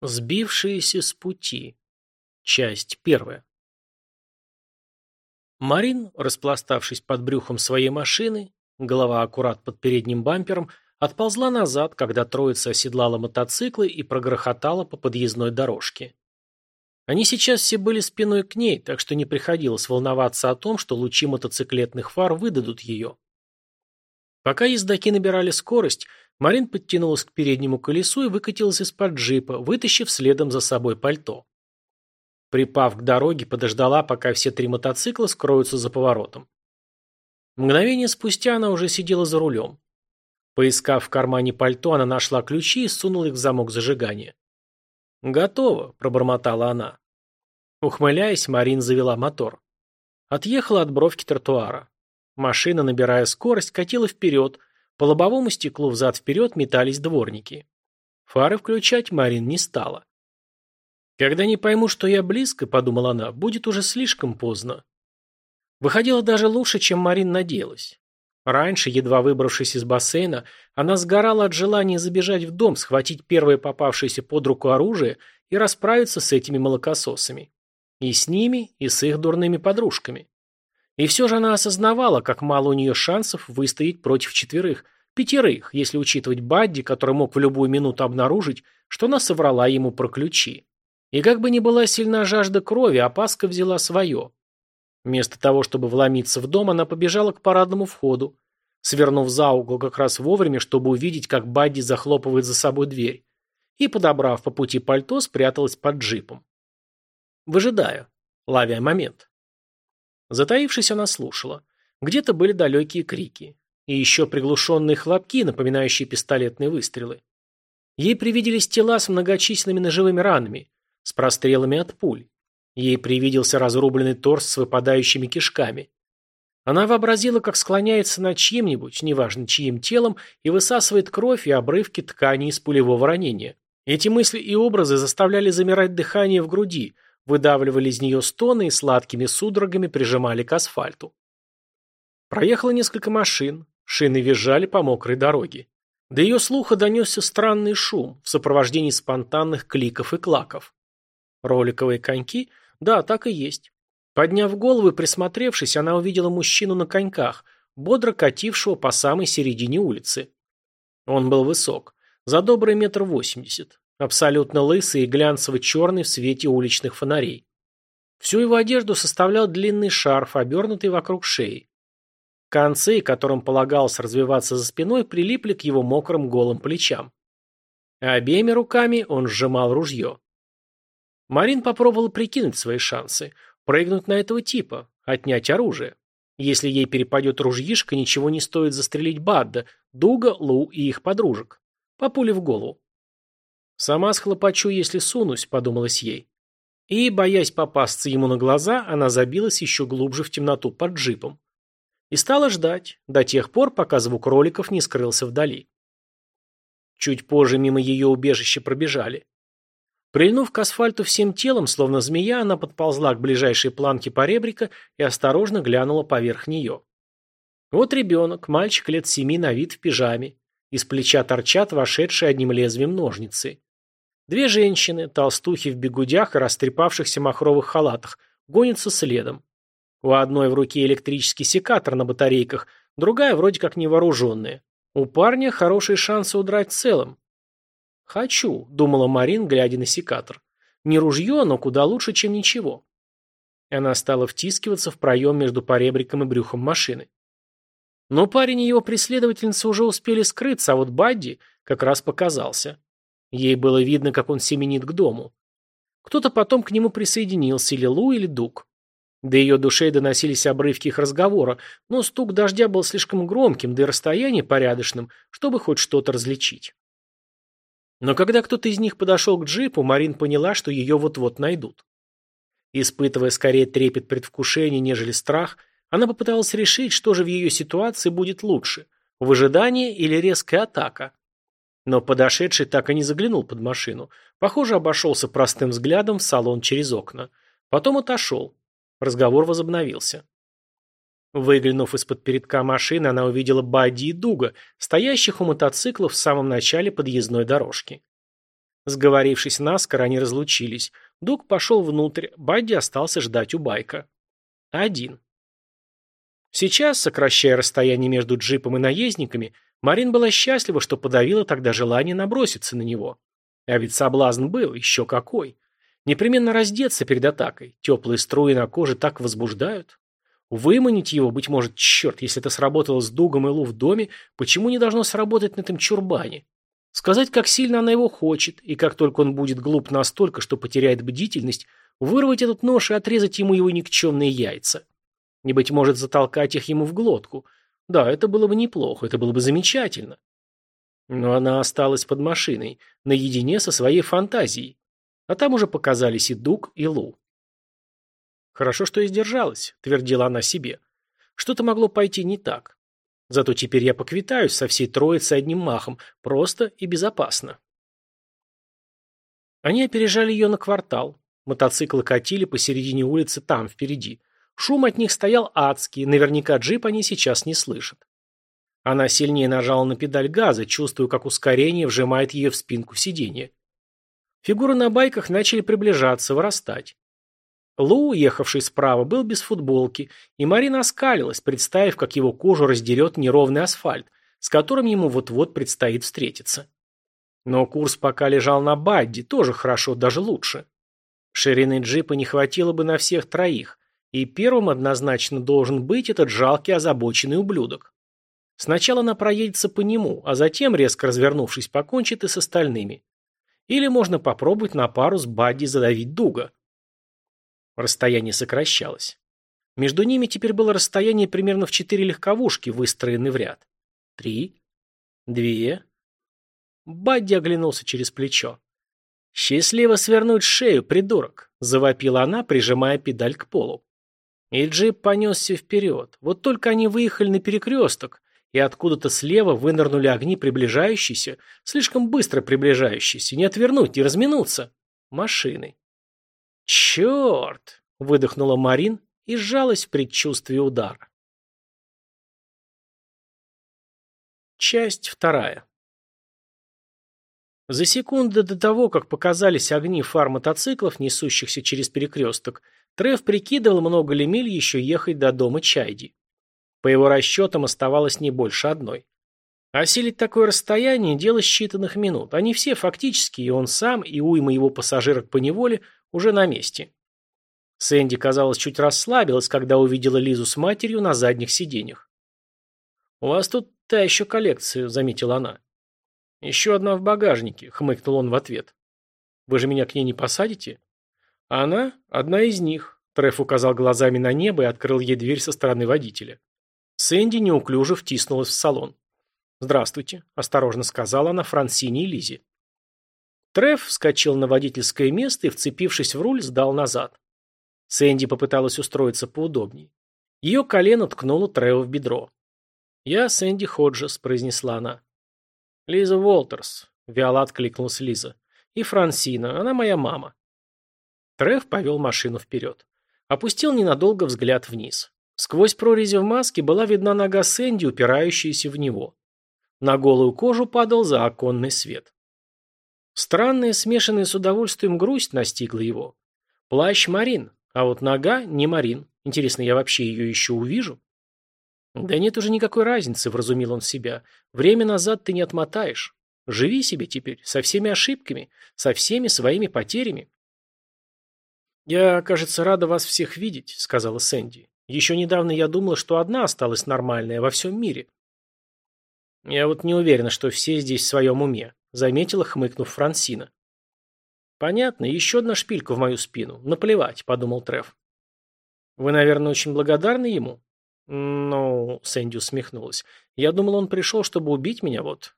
Сбившиеся с пути. Часть первая. Марин, распластавшись под брюхом своей машины, голова аккурат под передним бампером, отползла назад, когда троица оседлала мотоциклы и прогрохотала по подъездной дорожке. Они сейчас все были спиной к ней, так что не приходилось волноваться о том, что лучи мотоциклетных фар выдадут ее. Пока ездаки набирали скорость, Марин подтянулась к переднему колесу и выкатилась из-под джипа, вытащив следом за собой пальто. Припав к дороге, подождала, пока все три мотоцикла скроются за поворотом. Мгновение спустя она уже сидела за рулем. Поискав в кармане пальто, она нашла ключи и сунула их в замок зажигания. «Готово», – пробормотала она. Ухмыляясь, Марин завела мотор. Отъехала от бровки тротуара. Машина, набирая скорость, катила вперед, по лобовому стеклу взад-вперед метались дворники. Фары включать Марин не стала. «Когда не пойму, что я близко», — подумала она, — «будет уже слишком поздно». Выходило даже лучше, чем Марин надеялась. Раньше, едва выбравшись из бассейна, она сгорала от желания забежать в дом, схватить первое попавшееся под руку оружие и расправиться с этими молокососами. И с ними, и с их дурными подружками. И все же она осознавала, как мало у нее шансов выстоять против четверых, пятерых, если учитывать Бадди, который мог в любую минуту обнаружить, что она соврала ему про ключи. И как бы ни была сильна жажда крови, опаска взяла свое. Вместо того, чтобы вломиться в дом, она побежала к парадному входу, свернув за угол как раз вовремя, чтобы увидеть, как Бадди захлопывает за собой дверь, и, подобрав по пути пальто, спряталась под джипом. Выжидая, ловя момент. Затаившись, она слушала. Где-то были далекие крики. И еще приглушенные хлопки, напоминающие пистолетные выстрелы. Ей привиделись тела с многочисленными ножевыми ранами, с прострелами от пуль. Ей привиделся разрубленный торс с выпадающими кишками. Она вообразила, как склоняется над чьим-нибудь, неважно чьим телом, и высасывает кровь и обрывки ткани из пулевого ранения. Эти мысли и образы заставляли замирать дыхание в груди – выдавливали из нее стоны и сладкими судорогами прижимали к асфальту. Проехало несколько машин, шины визжали по мокрой дороге. До ее слуха донесся странный шум в сопровождении спонтанных кликов и клаков. Роликовые коньки? Да, так и есть. Подняв голову и присмотревшись, она увидела мужчину на коньках, бодро катившего по самой середине улицы. Он был высок, за добрый метр восемьдесят. Абсолютно лысый и глянцево-черный в свете уличных фонарей. Всю его одежду составлял длинный шарф, обернутый вокруг шеи. Концы, которым полагалось развиваться за спиной, прилипли к его мокрым голым плечам. Обеими руками он сжимал ружье. Марин попробовала прикинуть свои шансы. Прыгнуть на этого типа, отнять оружие. Если ей перепадет ружьишко, ничего не стоит застрелить Бадда, Дуга, Лу и их подружек. По пуле в голову. «Сама схлопочу, если сунусь», — подумалось ей. И, боясь попасться ему на глаза, она забилась еще глубже в темноту под джипом. И стала ждать, до тех пор, пока звук роликов не скрылся вдали. Чуть позже мимо ее убежища пробежали. Прильнув к асфальту всем телом, словно змея, она подползла к ближайшей планке поребрика и осторожно глянула поверх нее. Вот ребенок, мальчик лет семи на вид в пижаме. Из плеча торчат вошедшие одним лезвием ножницы. Две женщины, толстухи в бегудях и растрепавшихся махровых халатах, гонятся следом. У одной в руке электрический секатор на батарейках, другая вроде как невооруженная. У парня хорошие шансы удрать целым. «Хочу», — думала Марин, глядя на секатор. «Не ружье, но куда лучше, чем ничего». Она стала втискиваться в проем между поребриком и брюхом машины. Но парень и его преследовательница уже успели скрыться, а вот Бадди как раз показался. Ей было видно, как он семенит к дому. Кто-то потом к нему присоединился, или Лу, или Дуг. До ее душей доносились обрывки их разговора, но стук дождя был слишком громким, да и расстояние порядочным, чтобы хоть что-то различить. Но когда кто-то из них подошел к джипу, Марин поняла, что ее вот-вот найдут. Испытывая скорее трепет предвкушения, нежели страх, она попыталась решить, что же в ее ситуации будет лучше – выжидание или резкая атака. Но подошедший так и не заглянул под машину. Похоже, обошелся простым взглядом в салон через окна. Потом отошел. Разговор возобновился. Выглянув из-под передка машины, она увидела Бадди и Дуга, стоящих у мотоциклов в самом начале подъездной дорожки. Сговорившись наскоро, они разлучились. Дуг пошел внутрь, Бадди остался ждать у байка. Один. Сейчас, сокращая расстояние между джипом и наездниками, Марин была счастлива, что подавила тогда желание наброситься на него. А ведь соблазн был, еще какой. Непременно раздеться перед атакой. Теплые струи на коже так возбуждают. Выманить его, быть может, черт, если это сработало с Дугом и Лу в доме, почему не должно сработать на этом чурбане? Сказать, как сильно она его хочет, и как только он будет глуп настолько, что потеряет бдительность, вырвать этот нож и отрезать ему его никчемные яйца. Не быть может, затолкать их ему в глотку. Да, это было бы неплохо, это было бы замечательно. Но она осталась под машиной, наедине со своей фантазией. А там уже показались и Дуг, и Лу. «Хорошо, что я сдержалась», — твердила она себе. «Что-то могло пойти не так. Зато теперь я поквитаюсь со всей троицей одним махом, просто и безопасно». Они опережали ее на квартал. Мотоциклы катили посередине улицы там, впереди. Шум от них стоял адский, наверняка джип они сейчас не слышат. Она сильнее нажала на педаль газа, чувствуя, как ускорение вжимает ее в спинку сиденья. Фигуры на байках начали приближаться, вырастать. Лу, ехавший справа, был без футболки, и Марина оскалилась, представив, как его кожу раздерет неровный асфальт, с которым ему вот-вот предстоит встретиться. Но курс пока лежал на Бадди, тоже хорошо, даже лучше. Ширины джипа не хватило бы на всех троих, и первым однозначно должен быть этот жалкий озабоченный ублюдок. Сначала она проедется по нему, а затем, резко развернувшись, покончит и с остальными. Или можно попробовать на пару с Бадди задавить Дуга. Расстояние сокращалось. Между ними теперь было расстояние примерно в четыре легковушки, выстроенные в ряд. Три. Две. Бадди оглянулся через плечо. «Счастливо свернуть шею, придурок!» – завопила она, прижимая педаль к полу. И джип понесся вперед. Вот только они выехали на перекресток, и откуда-то слева вынырнули огни приближающиеся, слишком быстро приближающиеся, не отвернуть, не разминуться. Машины. «Черт!» — выдохнула Марин и сжалась в предчувствии удара. Часть вторая. За секунды до того, как показались огни фар мотоциклов, несущихся через перекресток, Трев прикидывал, много ли миль еще ехать до дома Чайди. По его расчетам оставалось не больше одной. Осилить такое расстояние – дело считанных минут. Они все фактически, и он сам, и уйма его пассажирок по неволе, уже на месте. Сэнди, казалось, чуть расслабилась, когда увидела Лизу с матерью на задних сиденьях. «У вас тут та еще коллекция», – заметила она. «Еще одна в багажнике», – хмыкнул он в ответ. «Вы же меня к ней не посадите?» «Она – одна из них», – Треф указал глазами на небо и открыл ей дверь со стороны водителя. Сэнди неуклюже втиснулась в салон. «Здравствуйте», – осторожно сказала она Франсине и Лизе. Треф вскочил на водительское место и, вцепившись в руль, сдал назад. Сэнди попыталась устроиться поудобнее. Ее колено ткнуло Трева в бедро. «Я Сэнди Ходжес», – произнесла она. «Лиза Уолтерс», – вяло откликнулась Лиза. «И Франсина, она моя мама». Треф повел машину вперед. Опустил ненадолго взгляд вниз. Сквозь прорези в маске была видна нога Сэнди, упирающаяся в него. На голую кожу падал заоконный свет. Странная, смешанная с удовольствием грусть настигла его. Плащ Марин, а вот нога не Марин. Интересно, я вообще ее еще увижу? Да нет уже никакой разницы, вразумил он себя. Время назад ты не отмотаешь. Живи себе теперь, со всеми ошибками, со всеми своими потерями. «Я, кажется, рада вас всех видеть», — сказала Сэнди. Еще недавно я думала, что одна осталась нормальная во всем мире. Я вот не уверена, что все здесь в своем уме, заметила, хмыкнув Франсина. Понятно, еще одна шпилька в мою спину. Наплевать, подумал Треф. Вы, наверное, очень благодарны ему? Ну, Сэнди усмехнулась. Я думал, он пришел, чтобы убить меня, вот.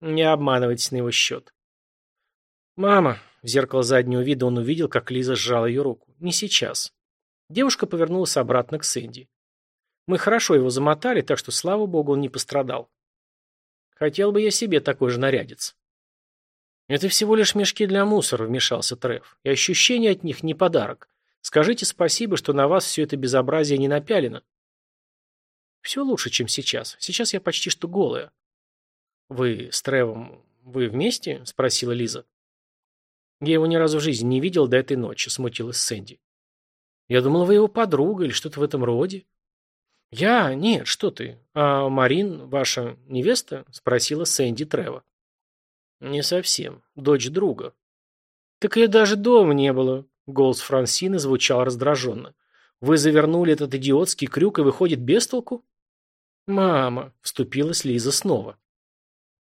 Не обманывайтесь на его счет. Мама, в зеркало заднего вида он увидел, как Лиза сжала ее руку. Не сейчас. Девушка повернулась обратно к Сэнди. Мы хорошо его замотали, так что, слава богу, он не пострадал. Хотел бы я себе такой же нарядец. Это всего лишь мешки для мусора, вмешался Треф. И ощущение от них не подарок. Скажите спасибо, что на вас все это безобразие не напялено. Все лучше, чем сейчас. Сейчас я почти что голая. Вы с Тревом... Вы вместе? Спросила Лиза. Я его ни разу в жизни не видел до этой ночи, смутилась Сэнди. Я думала, вы его подруга или что-то в этом роде. Я? Нет, что ты. А Марин, ваша невеста? Спросила Сэнди Трева. Не совсем. Дочь друга. Так ее даже дома не было. Голос Франсины звучал раздраженно. Вы завернули этот идиотский крюк и выходит без толку? Мама, вступилась Лиза снова.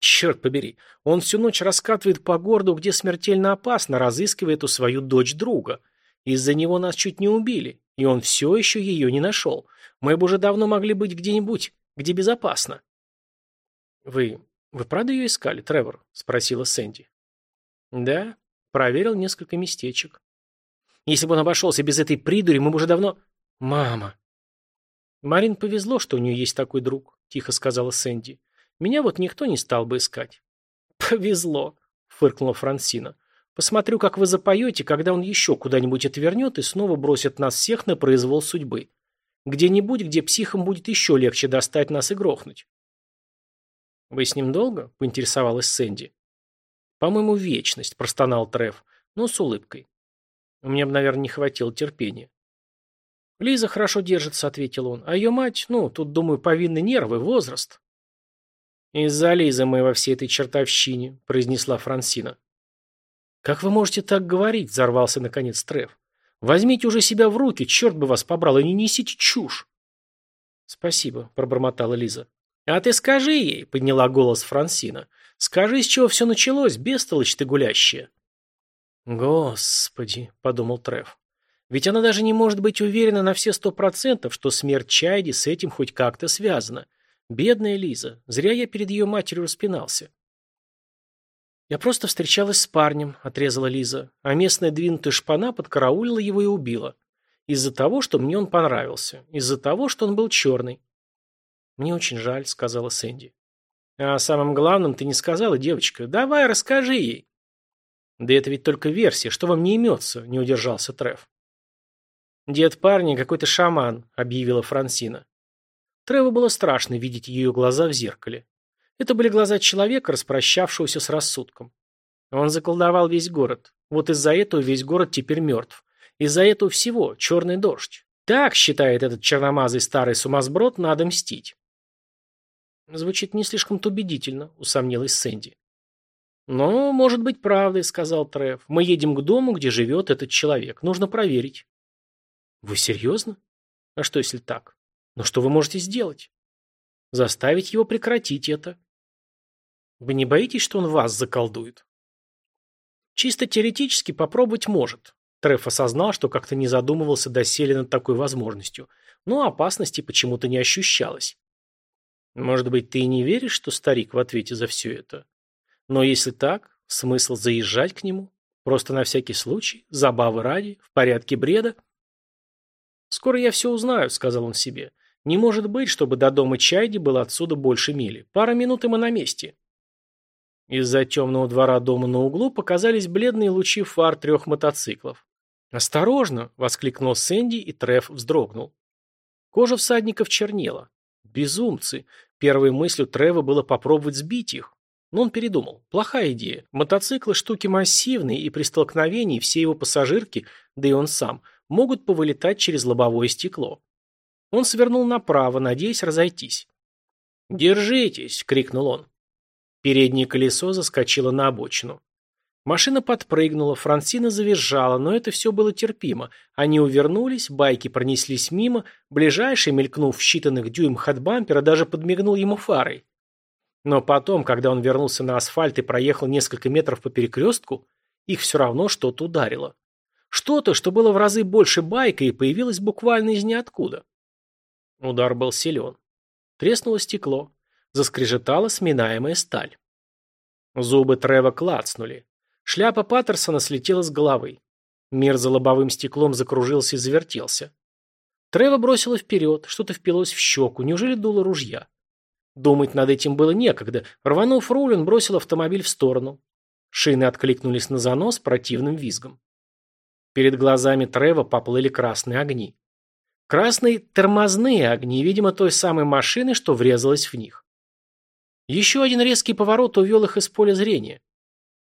Черт побери, он всю ночь раскатывает по городу, где смертельно опасно, разыскивая эту свою дочь друга. Из-за него нас чуть не убили, и он все еще ее не нашел. Мы бы уже давно могли быть где-нибудь, где безопасно. Вы... вы правда ее искали, Тревор? Спросила Сэнди. Да, проверил несколько местечек. Если бы он обошелся без этой придури, мы бы уже давно... Мама. Марин повезло, что у нее есть такой друг, тихо сказала Сэнди. Меня вот никто не стал бы искать. Повезло, фыркнула Франсина. Посмотрю, как вы запоете, когда он еще куда-нибудь отвернет и снова бросит нас всех на произвол судьбы. Где-нибудь, где психам будет еще легче достать нас и грохнуть. «Вы с ним долго?» – поинтересовалась Сэнди. «По-моему, вечность», – простонал Треф, но с улыбкой. У меня бы, наверное, не хватило терпения. «Лиза хорошо держится», – ответил он. «А ее мать, ну, тут, думаю, повинны нервы, возраст». «Из-за Лизы мы во всей этой чертовщине», – произнесла Франсина. «Как вы можете так говорить?» – взорвался наконец Треф. «Возьмите уже себя в руки, черт бы вас побрал, и не несите чушь!» «Спасибо», – пробормотала Лиза. «А ты скажи ей», – подняла голос Франсина. «Скажи, с чего все началось, бестолочь ты гулящая». «Господи», – подумал Треф. «Ведь она даже не может быть уверена на все сто процентов, что смерть Чайди с этим хоть как-то связана. Бедная Лиза. Зря я перед ее матерью распинался. «Я просто встречалась с парнем», — отрезала Лиза, а местная двинутая шпана подкараулила его и убила. Из-за того, что мне он понравился. Из-за того, что он был черный. «Мне очень жаль», — сказала Сэнди. «А самым главным ты не сказала, девочка. Давай, расскажи ей». «Да это ведь только версия. Что вам не имется?» — не удержался Треф. «Дед парня какой-то шаман», — объявила Франсина. Треву было страшно видеть ее глаза в зеркале. Это были глаза человека, распрощавшегося с рассудком. Он заколдовал весь город. Вот из-за этого весь город теперь мертв. Из-за этого всего черный дождь. Так, считает этот черномазый старый сумасброд, надо мстить. Звучит не слишком-то убедительно, усомнилась Сэнди. «Но, может быть, правдой», — сказал Трев. «Мы едем к дому, где живет этот человек. Нужно проверить». «Вы серьезно? А что, если так? Но что вы можете сделать? Заставить его прекратить это. Вы не боитесь, что он вас заколдует? Чисто теоретически попробовать может. Треф осознал, что как-то не задумывался доселе над такой возможностью, но опасности почему-то не ощущалось. Может быть, ты и не веришь, что старик в ответе за все это? Но если так, смысл заезжать к нему? Просто на всякий случай, забавы ради, в порядке бреда? «Скоро я все узнаю», — сказал он себе. Не может быть, чтобы до дома Чайди было отсюда больше мили. Пара минут и мы на месте. Из-за темного двора дома на углу показались бледные лучи фар трех мотоциклов. «Осторожно!» — воскликнул Сэнди, и Треф вздрогнул. Кожа всадников чернела. Безумцы. Первой мыслью Трева было попробовать сбить их. Но он передумал. Плохая идея. Мотоциклы штуки массивные, и при столкновении все его пассажирки, да и он сам, могут повылетать через лобовое стекло. Он свернул направо, надеясь разойтись. «Держитесь!» — крикнул он. Переднее колесо заскочило на обочину. Машина подпрыгнула, Франсина завизжала, но это все было терпимо. Они увернулись, байки пронеслись мимо, ближайший, мелькнув в считанных дюймах от бампера, даже подмигнул ему фарой. Но потом, когда он вернулся на асфальт и проехал несколько метров по перекрестку, их все равно что-то ударило. Что-то, что было в разы больше байка и появилось буквально из ниоткуда. Удар был силен. Треснуло стекло. Заскрежетала сминаемая сталь. Зубы Трева клацнули. Шляпа Паттерсона слетела с головы. Мир за лобовым стеклом закружился и завертелся. Трева бросила вперед, что-то впилось в щеку, неужели дуло ружья? Думать над этим было некогда. Рванув руль, он бросил автомобиль в сторону. Шины откликнулись на занос противным визгом. Перед глазами Трева поплыли красные огни. Красные тормозные огни, видимо, той самой машины, что врезалась в них. Еще один резкий поворот увел их из поля зрения.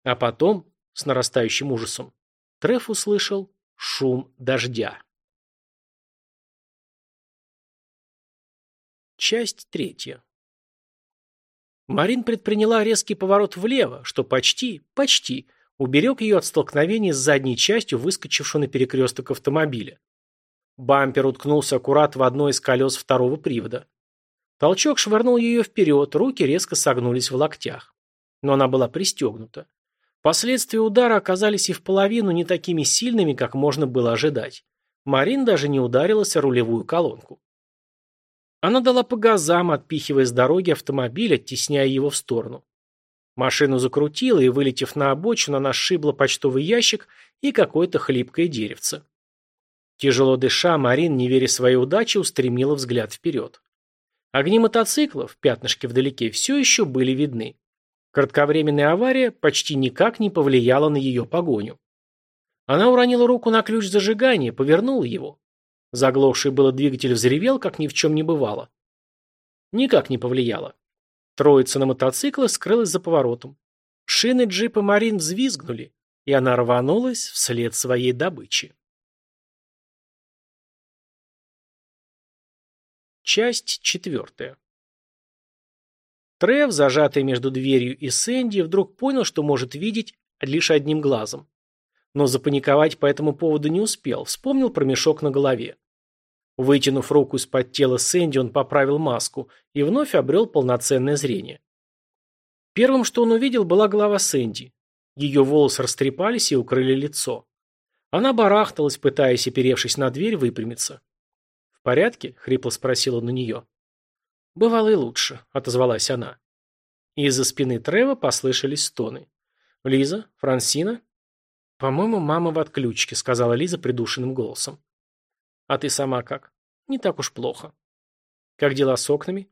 А потом с нарастающим ужасом, Треф услышал шум дождя. Часть третья. Марин предприняла резкий поворот влево, что почти, почти уберег ее от столкновения с задней частью выскочившего на перекресток автомобиля. Бампер уткнулся аккурат в одно из колес второго привода. Толчок швырнул ее вперед, руки резко согнулись в локтях. Но она была пристегнута. Последствия удара оказались и в половину не такими сильными, как можно было ожидать. Марин даже не ударилась о рулевую колонку. Она дала по газам, отпихивая с дороги автомобиль, оттесняя его в сторону. Машину закрутила и, вылетев на обочину, она сшибла почтовый ящик и какое-то хлипкое деревце. Тяжело дыша, Марин, не веря своей удаче, устремила взгляд вперед. Огни мотоциклов, пятнышки вдалеке, все еще были видны. Кратковременная авария почти никак не повлияла на ее погоню. Она уронила руку на ключ зажигания, повернула его. Заглохший было двигатель взревел, как ни в чем не бывало. Никак не повлияло. Троица на мотоцикле скрылась за поворотом. Шины джипа Марин взвизгнули, и она рванулась вслед своей добычи. Часть четвертая. Трев, зажатый между дверью и Сэнди, вдруг понял, что может видеть лишь одним глазом. Но запаниковать по этому поводу не успел, вспомнил про мешок на голове. Вытянув руку из-под тела Сэнди, он поправил маску и вновь обрел полноценное зрение. Первым, что он увидел, была голова Сэнди. Ее волосы растрепались и укрыли лицо. Она барахталась, пытаясь, оперевшись на дверь, выпрямиться. «В порядке?» — хрипло спросил он у нее. «Бывало и лучше», — отозвалась она. Из-за спины Трева послышались стоны. «Лиза? Франсина?» «По-моему, мама в отключке», — сказала Лиза придушенным голосом. А ты сама как? Не так уж плохо. Как дела с окнами?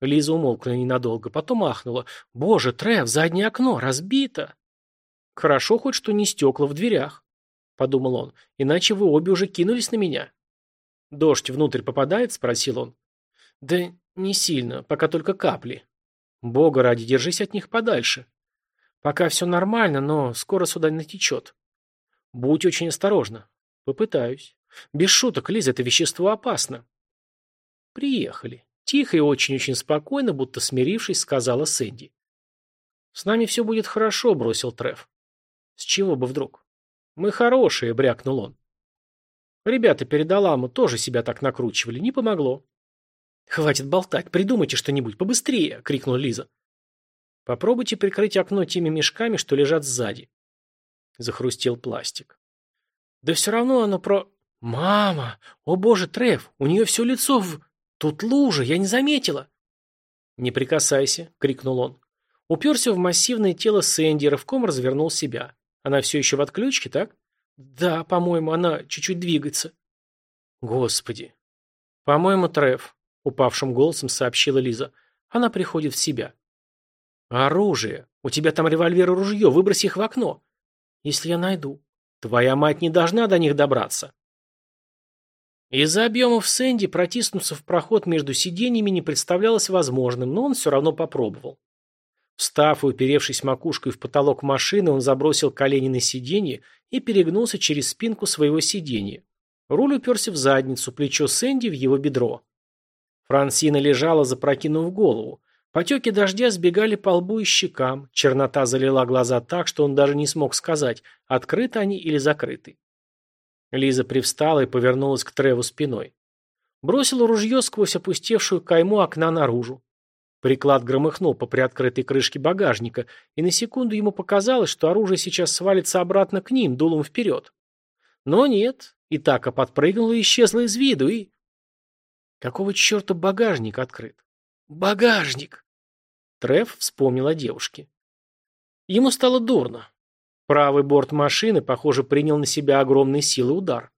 Лиза умолкла ненадолго, потом ахнула. Боже, Трев, заднее окно разбито. Хорошо хоть, что не стекла в дверях, подумал он, иначе вы обе уже кинулись на меня. Дождь внутрь попадает? Спросил он. Да не сильно, пока только капли. Бога ради, держись от них подальше. Пока все нормально, но скоро сюда натечет. Будь очень осторожна. Попытаюсь. Без шуток, Лиза, это вещество опасно. Приехали. Тихо и очень-очень спокойно, будто смирившись, сказала Сэнди. С нами все будет хорошо, бросил Треф. С чего бы вдруг? Мы хорошие, брякнул он. Ребята перед Аламу тоже себя так накручивали, не помогло. Хватит болтать, придумайте что-нибудь побыстрее, крикнула Лиза. Попробуйте прикрыть окно теми мешками, что лежат сзади. Захрустел пластик. Да все равно оно про... «Мама! О боже, Треф! У нее все лицо в... Тут лужа, я не заметила!» «Не прикасайся!» — крикнул он. Уперся в массивное тело Сэнди, рывком развернул себя. Она все еще в отключке, так? Да, по-моему, она чуть-чуть двигается. Господи. По-моему, Треф, упавшим голосом сообщила Лиза. Она приходит в себя. Оружие. У тебя там револьвер и ружье, выброси их в окно. Если я найду. Твоя мать не должна до них добраться. Из-за объемов Сэнди протиснуться в проход между сиденьями не представлялось возможным, но он все равно попробовал. Встав и уперевшись макушкой в потолок машины, он забросил колени на сиденье и перегнулся через спинку своего сиденья. Руль уперся в задницу, плечо Сэнди в его бедро. Франсина лежала, запрокинув голову. Потеки дождя сбегали по лбу и щекам, чернота залила глаза так, что он даже не смог сказать, открыты они или закрыты. Лиза привстала и повернулась к Треву спиной. Бросила ружье сквозь опустевшую кайму окна наружу. Приклад громыхнул по приоткрытой крышке багажника, и на секунду ему показалось, что оружие сейчас свалится обратно к ним, дулом вперед. Но нет, и так подпрыгнула и исчезла из виду, и... Какого черта багажник открыт? Багажник! Трев вспомнил о девушке. Ему стало дурно. Правый борт машины, похоже, принял на себя огромные силы удар.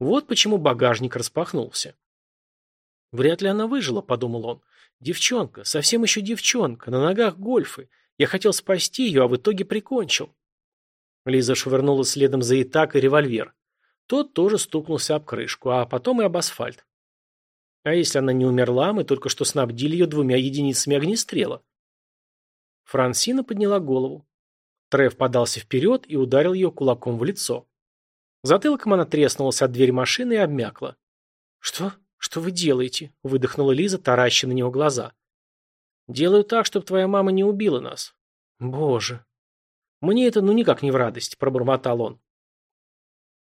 Вот почему багажник распахнулся. «Вряд ли она выжила», — подумал он. «Девчонка, совсем еще девчонка, на ногах гольфы. Я хотел спасти ее, а в итоге прикончил». Лиза швырнула следом за Итакой револьвер. Тот тоже стукнулся об крышку, а потом и об асфальт. А если она не умерла, мы только что снабдили ее двумя единицами огнестрела. Франсина подняла голову. Трев подался вперед и ударил ее кулаком в лицо. Затылком она треснулась от двери машины и обмякла. «Что? Что вы делаете?» – выдохнула Лиза, тараща на него глаза. «Делаю так, чтобы твоя мама не убила нас». «Боже!» «Мне это ну никак не в радость», – пробормотал он.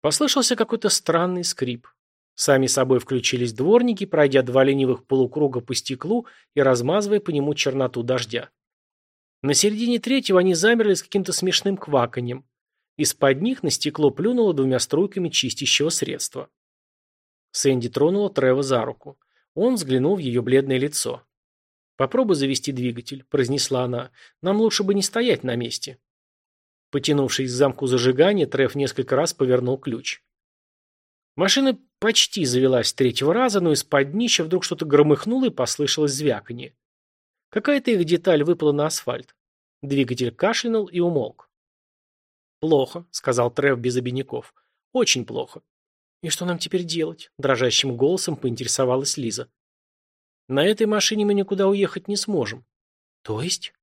Послышался какой-то странный скрип. Сами собой включились дворники, пройдя два ленивых полукруга по стеклу и размазывая по нему черноту дождя. На середине третьего они замерли с каким-то смешным кваканьем. Из-под них на стекло плюнуло двумя струйками чистящего средства. Сэнди тронула Трева за руку. Он взглянул в ее бледное лицо. «Попробуй завести двигатель», – произнесла она. «Нам лучше бы не стоять на месте». Потянувшись к замку зажигания, Трев несколько раз повернул ключ. Машина почти завелась с третьего раза, но из-под днища вдруг что-то громыхнуло и послышалось звяканье. Какая-то их деталь выпала на асфальт. Двигатель кашлянул и умолк. «Плохо», — сказал Трев без обиняков. «Очень плохо». «И что нам теперь делать?» — дрожащим голосом поинтересовалась Лиза. «На этой машине мы никуда уехать не сможем». «То есть?»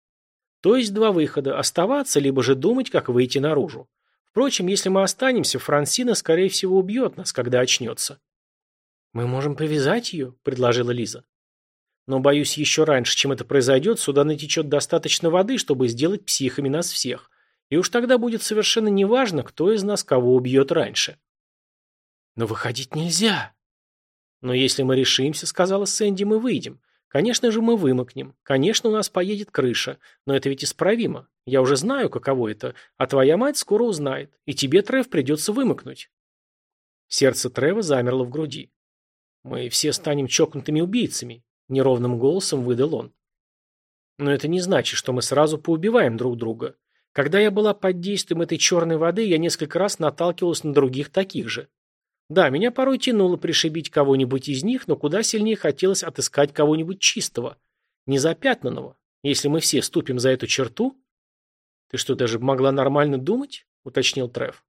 «То есть два выхода — оставаться, либо же думать, как выйти наружу. Впрочем, если мы останемся, Франсина, скорее всего, убьет нас, когда очнется». «Мы можем привязать ее», — предложила Лиза. «Но, боюсь, еще раньше, чем это произойдет, сюда натечет достаточно воды, чтобы сделать психами нас всех. И уж тогда будет совершенно неважно, кто из нас кого убьет раньше». «Но выходить нельзя». «Но если мы решимся, — сказала Сэнди, — мы выйдем. Конечно же, мы вымокнем. Конечно, у нас поедет крыша. Но это ведь исправимо. Я уже знаю, каково это. А твоя мать скоро узнает. И тебе, Трев, придется вымокнуть». Сердце Трева замерло в груди. «Мы все станем чокнутыми убийцами», — неровным голосом выдал он. «Но это не значит, что мы сразу поубиваем друг друга. Когда я была под действием этой черной воды, я несколько раз наталкивалась на других таких же. Да, меня порой тянуло пришибить кого-нибудь из них, но куда сильнее хотелось отыскать кого-нибудь чистого, незапятнанного. Если мы все ступим за эту черту... Ты что, даже могла нормально думать? Уточнил Треф.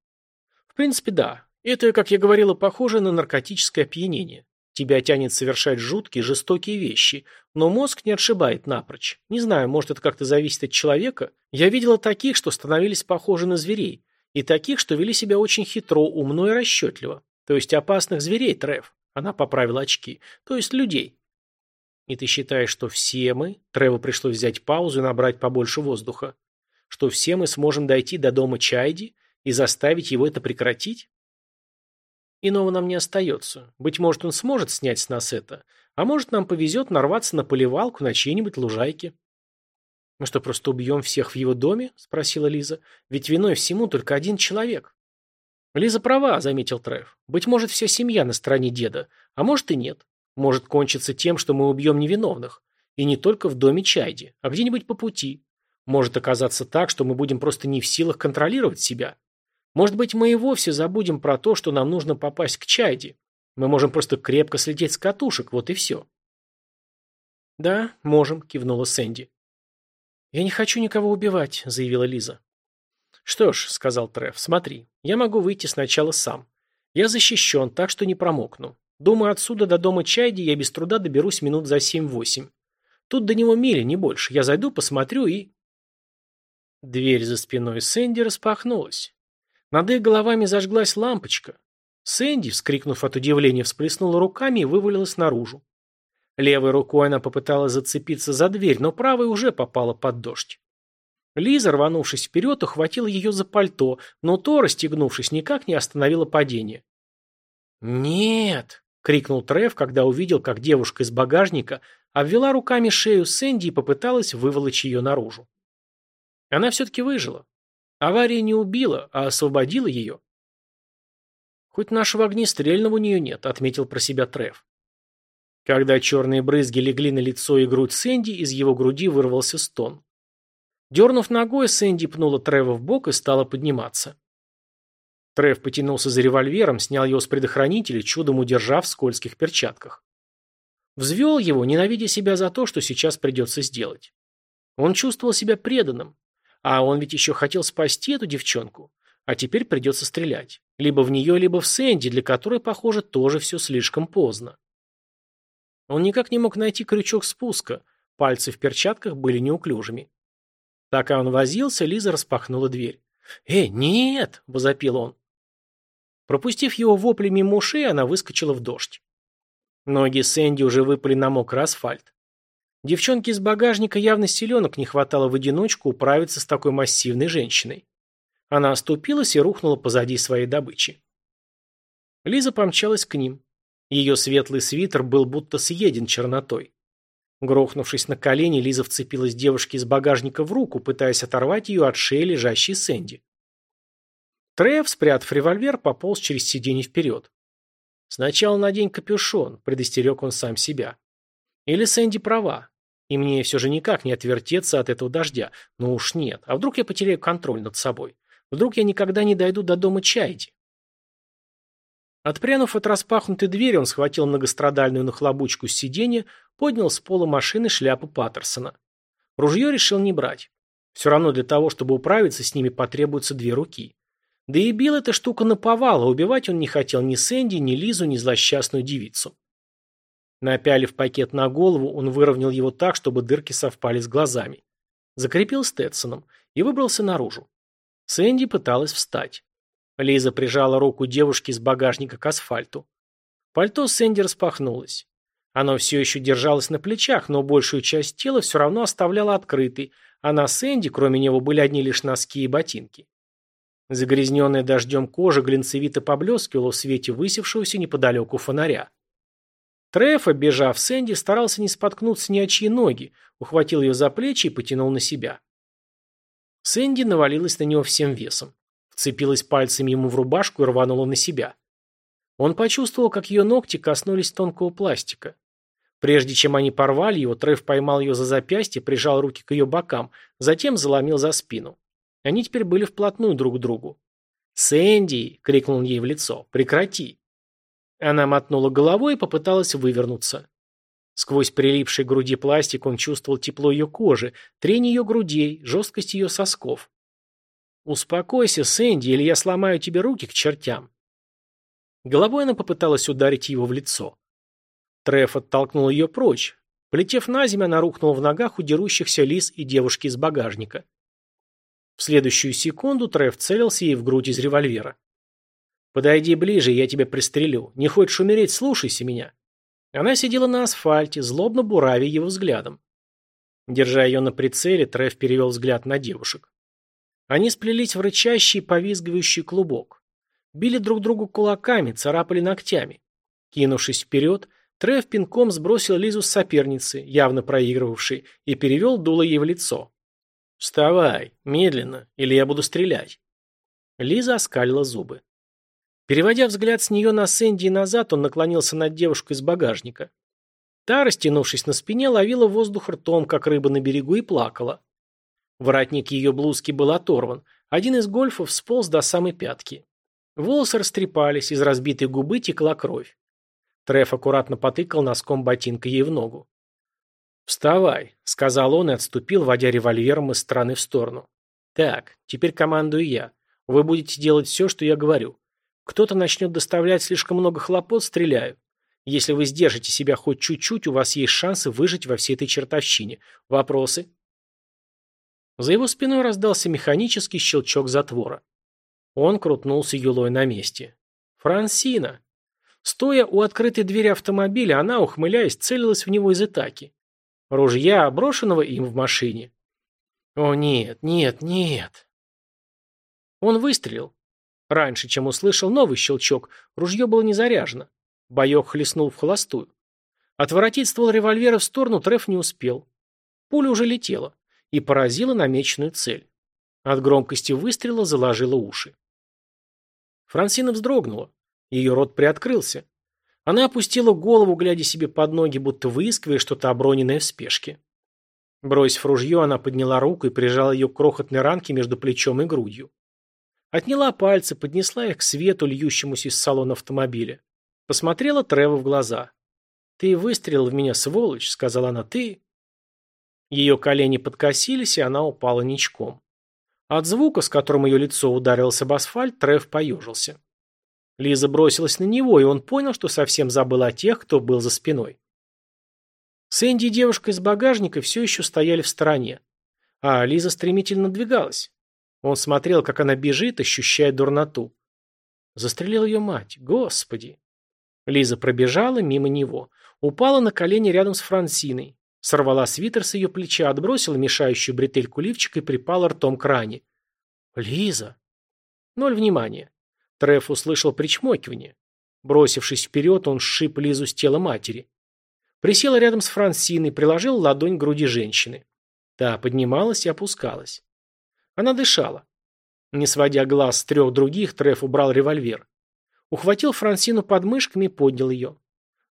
В принципе, да. Это, как я говорила, похоже на наркотическое опьянение. Тебя тянет совершать жуткие, жестокие вещи, но мозг не отшибает напрочь. Не знаю, может, это как-то зависит от человека. Я видела таких, что становились похожи на зверей, и таких, что вели себя очень хитро, умно и расчетливо. То есть опасных зверей, Трев. Она поправила очки. То есть людей. И ты считаешь, что все мы, Треву пришлось взять паузу и набрать побольше воздуха, что все мы сможем дойти до дома Чайди и заставить его это прекратить? Иного нам не остается. Быть может, он сможет снять с нас это, а может, нам повезет нарваться на поливалку на чьей-нибудь лужайке. «Мы что, просто убьем всех в его доме?» – спросила Лиза. «Ведь виной всему только один человек». Лиза права, заметил Треф. Быть может, вся семья на стороне деда, а может и нет. Может кончиться тем, что мы убьем невиновных. И не только в доме Чайди, а где-нибудь по пути. Может оказаться так, что мы будем просто не в силах контролировать себя. Может быть, мы и вовсе забудем про то, что нам нужно попасть к Чайди. Мы можем просто крепко слететь с катушек, вот и все. «Да, можем», — кивнула Сэнди. «Я не хочу никого убивать», — заявила Лиза. «Что ж», — сказал Треф, — «смотри, я могу выйти сначала сам. Я защищен, так что не промокну. Думаю, отсюда до дома Чайди я без труда доберусь минут за семь-восемь. Тут до него мили, не больше. Я зайду, посмотрю и...» Дверь за спиной Сэнди распахнулась. Над их головами зажглась лампочка. Сэнди, вскрикнув от удивления, всплеснула руками и вывалилась наружу. Левой рукой она попыталась зацепиться за дверь, но правой уже попала под дождь. Лиза, рванувшись вперед, ухватила ее за пальто, но то, расстегнувшись, никак не остановило падение. «Нет!» — крикнул Трев, когда увидел, как девушка из багажника обвела руками шею Сэнди и попыталась выволочь ее наружу. Она все-таки выжила. Авария не убила, а освободила ее. «Хоть нашего огнестрельного у нее нет», — отметил про себя Трев. Когда черные брызги легли на лицо и грудь Сэнди, из его груди вырвался стон. Дернув ногой, Сэнди пнула Трева в бок и стала подниматься. Трев потянулся за револьвером, снял его с предохранителя, чудом удержав в скользких перчатках. Взвел его, ненавидя себя за то, что сейчас придется сделать. Он чувствовал себя преданным. А он ведь еще хотел спасти эту девчонку. А теперь придется стрелять. Либо в нее, либо в Сэнди, для которой, похоже, тоже все слишком поздно. Он никак не мог найти крючок спуска. Пальцы в перчатках были неуклюжими. Пока он возился, Лиза распахнула дверь. «Эй, нет!» – возопил он. Пропустив его вопли мимо ушей, она выскочила в дождь. Ноги Сэнди уже выпали на мокрый асфальт. Девчонке из багажника явно селенок не хватало в одиночку управиться с такой массивной женщиной. Она оступилась и рухнула позади своей добычи. Лиза помчалась к ним. Ее светлый свитер был будто съеден чернотой. Грохнувшись на колени, Лиза вцепилась девушке из багажника в руку, пытаясь оторвать ее от шеи лежащей Сэнди. Трев, спрятав револьвер, пополз через сиденье вперед. «Сначала надень капюшон», — предостерег он сам себя. «Или Сэнди права, и мне все же никак не отвертеться от этого дождя. Ну уж нет, а вдруг я потеряю контроль над собой? Вдруг я никогда не дойду до дома Чайди?» Отпрянув от распахнутой двери, он схватил многострадальную нахлобучку с сиденья, поднял с пола машины шляпу Паттерсона. Ружье решил не брать. Все равно для того, чтобы управиться с ними, потребуются две руки. Да и бил эта штука наповал, а убивать он не хотел ни Сэнди, ни Лизу, ни злосчастную девицу. Напялив пакет на голову, он выровнял его так, чтобы дырки совпали с глазами. Закрепил Стетсоном и выбрался наружу. Сэнди пыталась встать. Лиза прижала руку девушки из багажника к асфальту. Пальто Сэнди распахнулось. Оно все еще держалось на плечах, но большую часть тела все равно оставляло открытой, а на Сэнди, кроме него, были одни лишь носки и ботинки. Загрязненная дождем кожа глинцевито поблескивала в свете высевшегося неподалеку фонаря. Треф, оббежав Сэнди, старался не споткнуться ни о чьи ноги, ухватил ее за плечи и потянул на себя. Сэнди навалилась на него всем весом. Вцепилась пальцами ему в рубашку и рванула на себя. Он почувствовал, как ее ногти коснулись тонкого пластика. Прежде чем они порвали его, Треф поймал ее за запястье, прижал руки к ее бокам, затем заломил за спину. Они теперь были вплотную друг к другу. «Сэнди!» — крикнул он ей в лицо. «Прекрати!» Она мотнула головой и попыталась вывернуться. Сквозь прилипший к груди пластик он чувствовал тепло ее кожи, трение ее грудей, жесткость ее сосков. «Успокойся, Сэнди, или я сломаю тебе руки к чертям!» Головой она попыталась ударить его в лицо. Треф оттолкнул ее прочь. Полетев на землю, она рухнула в ногах у дерущихся лис и девушки из багажника. В следующую секунду Треф целился ей в грудь из револьвера. «Подойди ближе, я тебя пристрелю. Не хочешь умереть, слушайся меня». Она сидела на асфальте, злобно буравя его взглядом. Держа ее на прицеле, Треф перевел взгляд на девушек. Они сплелись в рычащий, повизгивающий клубок. Били друг другу кулаками, царапали ногтями. Кинувшись вперед, Треф пинком сбросил Лизу с соперницы, явно проигрывавшей, и перевел дуло ей в лицо. «Вставай, медленно, или я буду стрелять». Лиза оскалила зубы. Переводя взгляд с нее на Сэнди и назад, он наклонился над девушкой из багажника. Та, растянувшись на спине, ловила воздух ртом, как рыба на берегу, и плакала. Воротник ее блузки был оторван. Один из гольфов сполз до самой пятки. Волосы растрепались, из разбитой губы текла кровь. Треф аккуратно потыкал носком ботинка ей в ногу. «Вставай», — сказал он и отступил, водя револьвером из стороны в сторону. «Так, теперь командую я. Вы будете делать все, что я говорю. Кто-то начнет доставлять слишком много хлопот, стреляю. Если вы сдержите себя хоть чуть-чуть, у вас есть шансы выжить во всей этой чертовщине. Вопросы?» За его спиной раздался механический щелчок затвора. Он крутнулся юлой на месте. «Франсина!» Стоя у открытой двери автомобиля, она, ухмыляясь, целилась в него из Итаки. Ружья, брошенного им в машине. О нет, нет, нет. Он выстрелил. Раньше, чем услышал новый щелчок, ружье было не заряжено. Боек хлестнул в холостую. Отворотить ствол револьвера в сторону Треф не успел. Пуля уже летела и поразила намеченную цель. От громкости выстрела заложила уши. Франсина вздрогнула. Ее рот приоткрылся. Она опустила голову, глядя себе под ноги, будто выискивая что-то оброненное в спешке. Бросив ружье, она подняла руку и прижала ее к крохотной ранке между плечом и грудью. Отняла пальцы, поднесла их к свету, льющемуся из салона автомобиля. Посмотрела Треву в глаза. «Ты выстрелил в меня, сволочь», — сказала она, — «ты...» Ее колени подкосились, и она упала ничком. От звука, с которым ее лицо ударилось об асфальт, Трев поежился. Лиза бросилась на него, и он понял, что совсем забыл о тех, кто был за спиной. Сэнди и девушка из багажника все еще стояли в стороне. а Лиза стремительно надвигалась. Он смотрел, как она бежит, ощущая дурноту. Застрелил ее мать. Господи. Лиза пробежала мимо него. Упала на колени рядом с Франсиной. Сорвала свитер с ее плеча, отбросила мешающую бретельку лифчика и припала ртом к ране. «Лиза!» Ноль внимания. Треф услышал причмокивание. Бросившись вперед, он сшиб Лизу с тела матери. Присела рядом с Франсиной, приложил ладонь к груди женщины. Та поднималась и опускалась. Она дышала. Не сводя глаз с трех других, Треф убрал револьвер. Ухватил Франсину под мышками и поднял ее.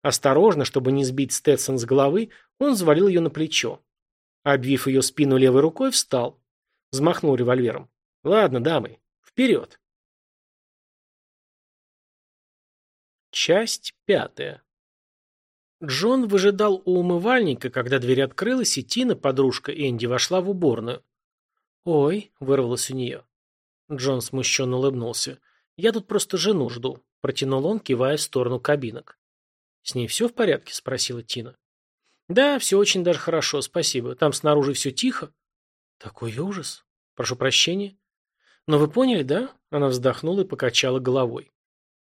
Осторожно, чтобы не сбить Сtetсон с головы, он взвалил ее на плечо. Обвив ее спину левой рукой, встал. Взмахнул револьвером. «Ладно, дамы, вперед!» Часть пятая. Джон выжидал у умывальника, когда дверь открылась, и Тина, подружка Энди, вошла в уборную. «Ой», — вырвалось у нее. Джон смущенно улыбнулся. «Я тут просто жену жду», — протянул он, кивая в сторону кабинок. «С ней все в порядке?» — спросила Тина. «Да, все очень даже хорошо, спасибо. Там снаружи все тихо». «Такой ужас. Прошу прощения». «Но вы поняли, да?» — она вздохнула и покачала головой.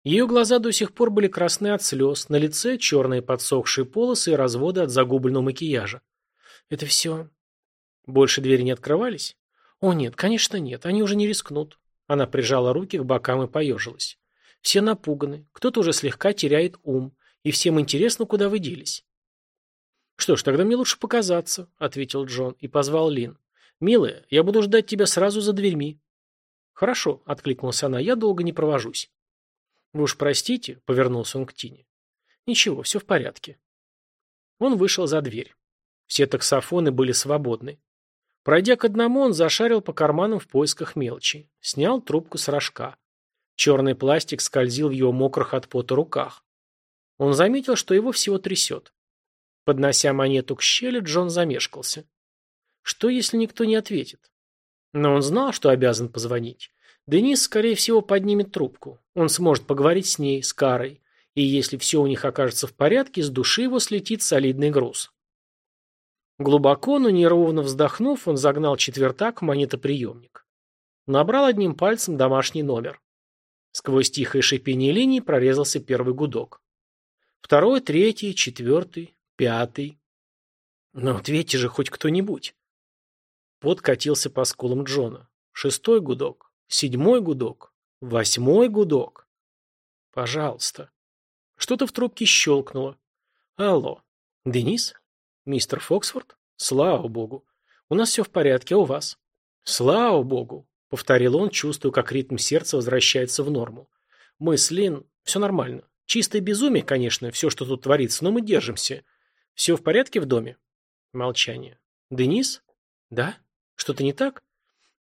Ее глаза до сих пор были красны от слез, на лице черные подсохшие полосы и разводы от загубленного макияжа. Это все... Больше двери не открывались? О нет, конечно нет, они уже не рискнут. Она прижала руки к бокам и поежилась. Все напуганы, кто-то уже слегка теряет ум, и всем интересно, куда вы делись. «Что ж, тогда мне лучше показаться», — ответил Джон и позвал Лин. «Милая, я буду ждать тебя сразу за дверьми». «Хорошо», — откликнулась она, — «я долго не провожусь». «Вы уж простите», — повернулся он к Тине. «Ничего, все в порядке». Он вышел за дверь. Все таксофоны были свободны. Пройдя к одному, он зашарил по карманам в поисках мелочи. Снял трубку с рожка. Черный пластик скользил в его мокрых от пота руках. Он заметил, что его всего трясет. Поднося монету к щели, Джон замешкался. Что, если никто не ответит? Но он знал, что обязан позвонить. Денис, скорее всего, поднимет трубку. Он сможет поговорить с ней, с Карой. И если все у них окажется в порядке, с души его слетит солидный груз. Глубоко, но неровно вздохнув, он загнал четвертак в монетоприемник. Набрал одним пальцем домашний номер. Сквозь тихое шипение линии прорезался первый гудок. Второй, третий, четвертый, пятый. Но ответьте же хоть кто-нибудь. Пот катился по скулам Джона. Шестой гудок. Седьмой гудок. Восьмой гудок. Пожалуйста. Что-то в трубке щелкнуло. Алло. Денис? Мистер Фоксфорд? Слава богу. У нас все в порядке, а у вас? Слава богу. Повторил он, чувствуя, как ритм сердца возвращается в норму. Мы с Лин... Все нормально. Чистое безумие, конечно, все, что тут творится, но мы держимся. Все в порядке в доме? Молчание. Денис? Да? Что-то не так?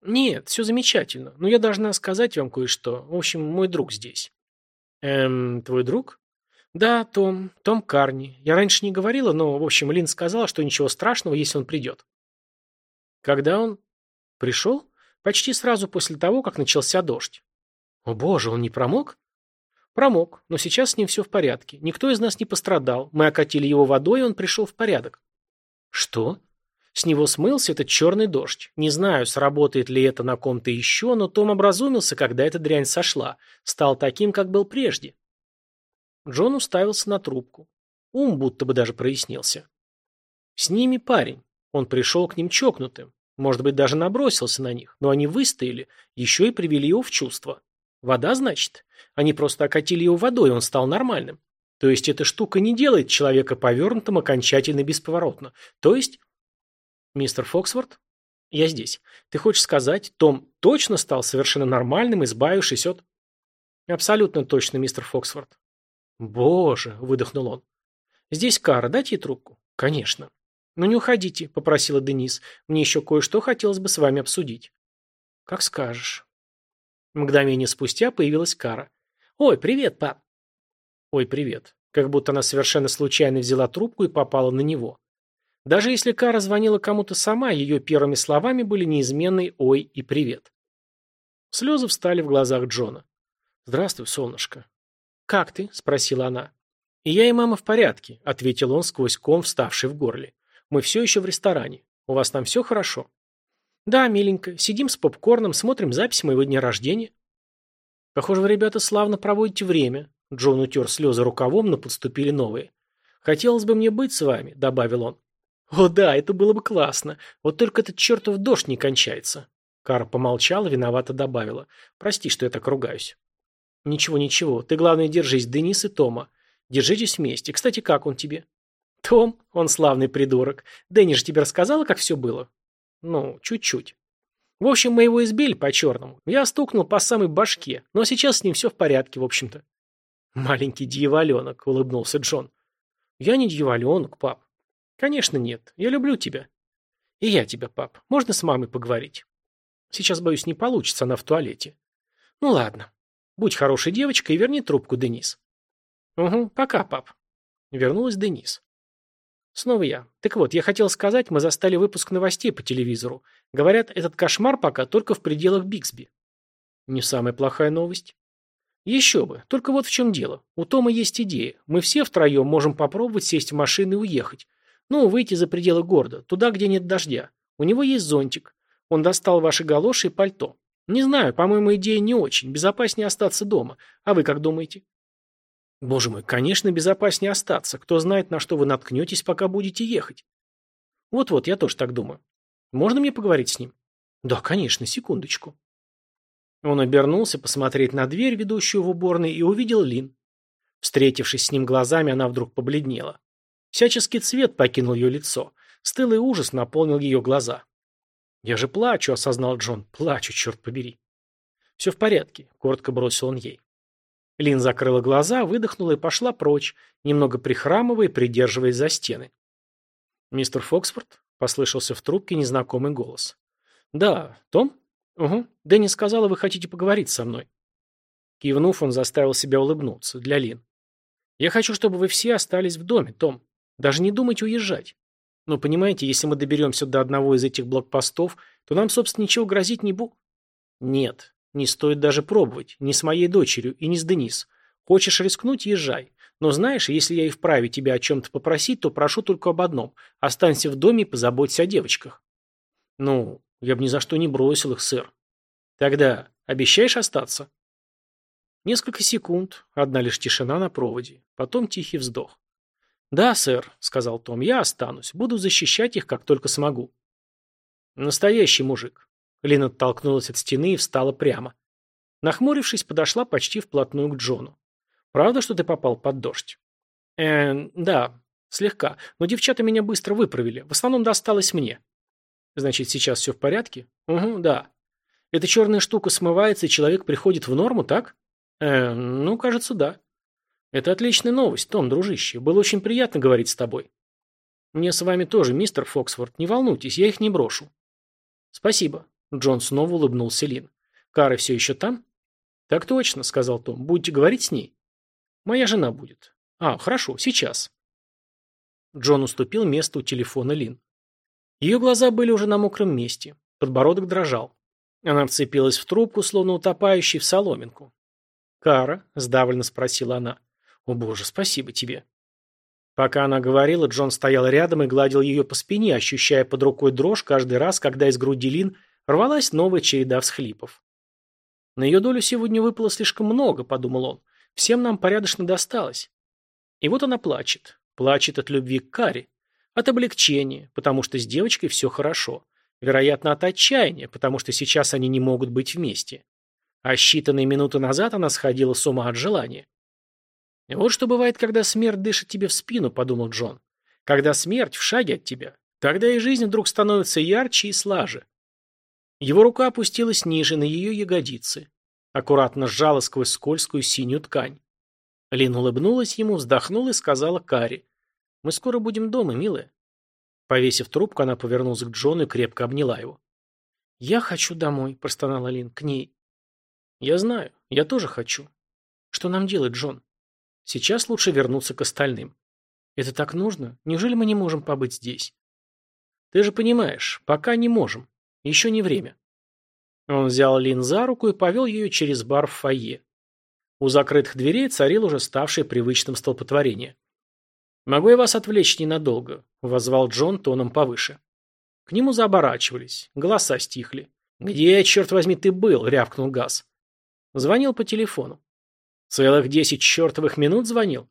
«Нет, все замечательно. Но я должна сказать вам кое-что. В общем, мой друг здесь». «Эм, твой друг?» «Да, Том. Том Карни. Я раньше не говорила, но, в общем, Лин сказала, что ничего страшного, если он придет». «Когда он?» «Пришел?» «Почти сразу после того, как начался дождь». «О боже, он не промок?» «Промок, но сейчас с ним все в порядке. Никто из нас не пострадал. Мы окатили его водой, и он пришел в порядок». «Что?» С него смылся этот черный дождь. Не знаю, сработает ли это на ком-то еще, но Том образумился, когда эта дрянь сошла. Стал таким, как был прежде. Джон уставился на трубку. Ум будто бы даже прояснился. С ними парень. Он пришел к ним чокнутым. Может быть, даже набросился на них. Но они выстояли, еще и привели его в чувство. Вода, значит? Они просто окатили его водой, и он стал нормальным. То есть эта штука не делает человека повернутым окончательно бесповоротно. То есть «Мистер Фоксворт?» «Я здесь. Ты хочешь сказать, Том точно стал совершенно нормальным, избавившись от...» «Абсолютно точно, мистер Фоксворт». «Боже!» – выдохнул он. «Здесь Кара, дайте ей трубку». «Конечно». «Ну не уходите», – попросила Денис. «Мне еще кое-что хотелось бы с вами обсудить». «Как скажешь». Мгновение спустя появилась Кара. «Ой, привет, пап». «Ой, привет». Как будто она совершенно случайно взяла трубку и попала на него. Даже если Кара звонила кому-то сама, ее первыми словами были неизменный «Ой» и «Привет». Слезы встали в глазах Джона. «Здравствуй, солнышко». «Как ты?» – спросила она. «И я и мама в порядке», – ответил он сквозь ком, вставший в горле. «Мы все еще в ресторане. У вас там все хорошо?» Да, миленько, сидим с попкорном, смотрим запись моего дня рождения. Похоже, вы, ребята, славно проводите время. Джон утер слезы рукавом, но подступили новые. Хотелось бы мне быть с вами, добавил он. О да, это было бы классно. Вот только этот чертов дождь не кончается. Кара помолчала, виновато добавила. Прости, что я так ругаюсь. Ничего, ничего. Ты, главное, держись, Денис и Тома. Держитесь вместе. Кстати, как он тебе? Том, он славный придурок. Дэнни же тебе рассказала, как все было? Ну, чуть-чуть. В общем, мы его избили по-черному. Я стукнул по самой башке, но сейчас с ним все в порядке, в общем-то. Маленький дьяволенок, улыбнулся Джон. Я не дьяволенок, пап. Конечно, нет. Я люблю тебя. И я тебя, пап. Можно с мамой поговорить? Сейчас, боюсь, не получится, она в туалете. Ну ладно. Будь хорошей девочкой и верни трубку, Денис. Угу, пока, пап. Вернулась Денис. Снова я. Так вот, я хотел сказать, мы застали выпуск новостей по телевизору. Говорят, этот кошмар пока только в пределах Биксби. Не самая плохая новость. Еще бы. Только вот в чем дело. У Тома есть идея. Мы все втроем можем попробовать сесть в машину и уехать. Ну, выйти за пределы города, туда, где нет дождя. У него есть зонтик. Он достал ваши галоши и пальто. Не знаю, по-моему, идея не очень. Безопаснее остаться дома. А вы как думаете? Боже мой, конечно, безопаснее остаться. Кто знает, на что вы наткнетесь, пока будете ехать. Вот-вот, я тоже так думаю. Можно мне поговорить с ним? Да, конечно, секундочку. Он обернулся посмотреть на дверь, ведущую в уборной, и увидел Лин. Встретившись с ним глазами, она вдруг побледнела. Всяческий цвет покинул ее лицо. Стылый ужас наполнил ее глаза. «Я же плачу», — осознал Джон. «Плачу, черт побери». «Все в порядке», — коротко бросил он ей. Лин закрыла глаза, выдохнула и пошла прочь, немного прихрамывая придерживаясь за стены. «Мистер Фоксфорд?» — послышался в трубке незнакомый голос. «Да, Том?» «Угу. Дэнни сказала, вы хотите поговорить со мной». Кивнув, он заставил себя улыбнуться. Для Лин. «Я хочу, чтобы вы все остались в доме, Том. Даже не думайте уезжать. Но понимаете, если мы доберемся до одного из этих блокпостов, то нам, собственно, ничего грозить не будет». «Нет, не стоит даже пробовать. Ни с моей дочерью и ни с Денис. Хочешь рискнуть – езжай. Но знаешь, если я и вправе тебя о чем-то попросить, то прошу только об одном. Останься в доме и позаботься о девочках. Ну, я бы ни за что не бросил их, сэр. Тогда обещаешь остаться? Несколько секунд, одна лишь тишина на проводе, потом тихий вздох. «Да, сэр», — сказал Том, — «я останусь. Буду защищать их, как только смогу». «Настоящий мужик. Лин оттолкнулась от стены и встала прямо. Нахмурившись, подошла почти вплотную к Джону. «Правда, что ты попал под дождь?» «Э, да, слегка. Но девчата меня быстро выправили. В основном досталось мне». «Значит, сейчас все в порядке?» «Угу, да. Эта черная штука смывается, и человек приходит в норму, так?» «Э, ну, кажется, да». «Это отличная новость, Том, дружище. Было очень приятно говорить с тобой». «Мне с вами тоже, мистер Фоксфорд. Не волнуйтесь, я их не брошу». «Спасибо. Джон снова улыбнулся Лин. «Кара все еще там?» «Так точно», — сказал Том. «Будете говорить с ней?» «Моя жена будет». «А, хорошо, сейчас». Джон уступил место у телефона Лин. Ее глаза были уже на мокром месте. Подбородок дрожал. Она вцепилась в трубку, словно утопающий в соломинку. «Кара?» – сдавленно спросила она. «О боже, спасибо тебе». Пока она говорила, Джон стоял рядом и гладил ее по спине, ощущая под рукой дрожь каждый раз, когда из груди Лин Рвалась новая череда всхлипов. На ее долю сегодня выпало слишком много, подумал он. Всем нам порядочно досталось. И вот она плачет. Плачет от любви к Каре. От облегчения, потому что с девочкой все хорошо. Вероятно, от отчаяния, потому что сейчас они не могут быть вместе. А считанные минуты назад она сходила с ума от желания. «Вот что бывает, когда смерть дышит тебе в спину», — подумал Джон. «Когда смерть в шаге от тебя, тогда и жизнь вдруг становится ярче и слаже. Его рука опустилась ниже, на ее ягодицы. Аккуратно сжала сквозь скользкую синюю ткань. Лин улыбнулась ему, вздохнула и сказала Кари. «Мы скоро будем дома, милая». Повесив трубку, она повернулась к Джону и крепко обняла его. «Я хочу домой», – простонала Лин, – «к ней». «Я знаю, я тоже хочу». «Что нам делать, Джон?» «Сейчас лучше вернуться к остальным». «Это так нужно? Неужели мы не можем побыть здесь?» «Ты же понимаешь, пока не можем. Еще не время. Он взял Лин за руку и повел ее через бар в фойе. У закрытых дверей царил уже ставшее привычным столпотворение. «Могу я вас отвлечь ненадолго?» – возвал Джон тоном повыше. К нему заоборачивались. Голоса стихли. «Где, черт возьми, ты был?» — рявкнул Газ. Звонил по телефону. «Целых десять чертовых минут звонил?»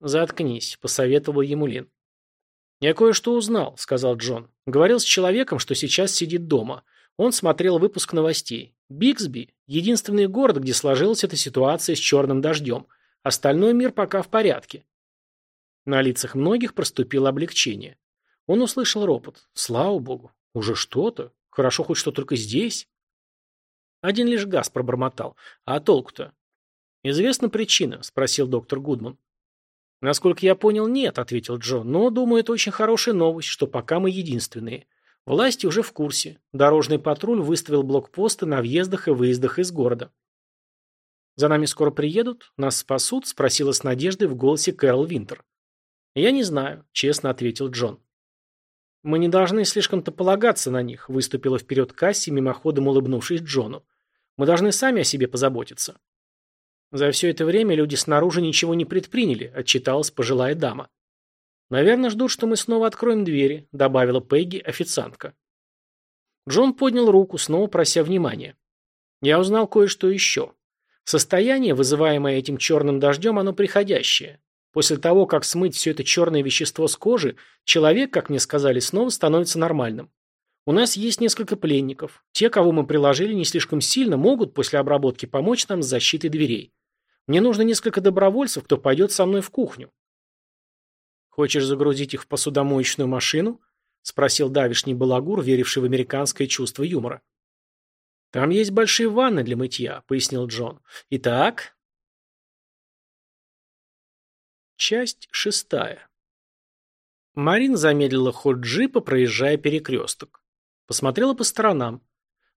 «Заткнись», — посоветовал ему Лин. «Я кое-что узнал», — сказал Джон. «Говорил с человеком, что сейчас сидит дома. Он смотрел выпуск новостей. Биксби – единственный город, где сложилась эта ситуация с черным дождем. Остальной мир пока в порядке». На лицах многих проступило облегчение. Он услышал ропот. «Слава богу! Уже что-то? Хорошо хоть что только здесь?» Один лишь газ пробормотал. «А толку-то?» «Известна причина?» – спросил доктор Гудман. «Насколько я понял, нет», — ответил Джо, «но, думаю, это очень хорошая новость, что пока мы единственные. Власти уже в курсе. Дорожный патруль выставил блокпосты на въездах и выездах из города». «За нами скоро приедут? Нас спасут?» — спросила с надеждой в голосе Кэрол Винтер. «Я не знаю», — честно ответил Джон. «Мы не должны слишком-то полагаться на них», — выступила вперед Касси, мимоходом улыбнувшись Джону. «Мы должны сами о себе позаботиться». За все это время люди снаружи ничего не предприняли, отчиталась пожилая дама. Наверное, ждут, что мы снова откроем двери, добавила Пегги, официантка. Джон поднял руку, снова прося внимания. Я узнал кое-что еще. Состояние, вызываемое этим черным дождем, оно приходящее. После того, как смыть все это черное вещество с кожи, человек, как мне сказали, снова становится нормальным. У нас есть несколько пленников. Те, кого мы приложили не слишком сильно, могут после обработки помочь нам с защитой дверей. Мне нужно несколько добровольцев, кто пойдет со мной в кухню. Хочешь загрузить их в посудомоечную машину? Спросил давишний балагур, веривший в американское чувство юмора. Там есть большие ванны для мытья, пояснил Джон. Итак... Часть шестая. Марин замедлила ход джипа, проезжая перекресток. Посмотрела по сторонам.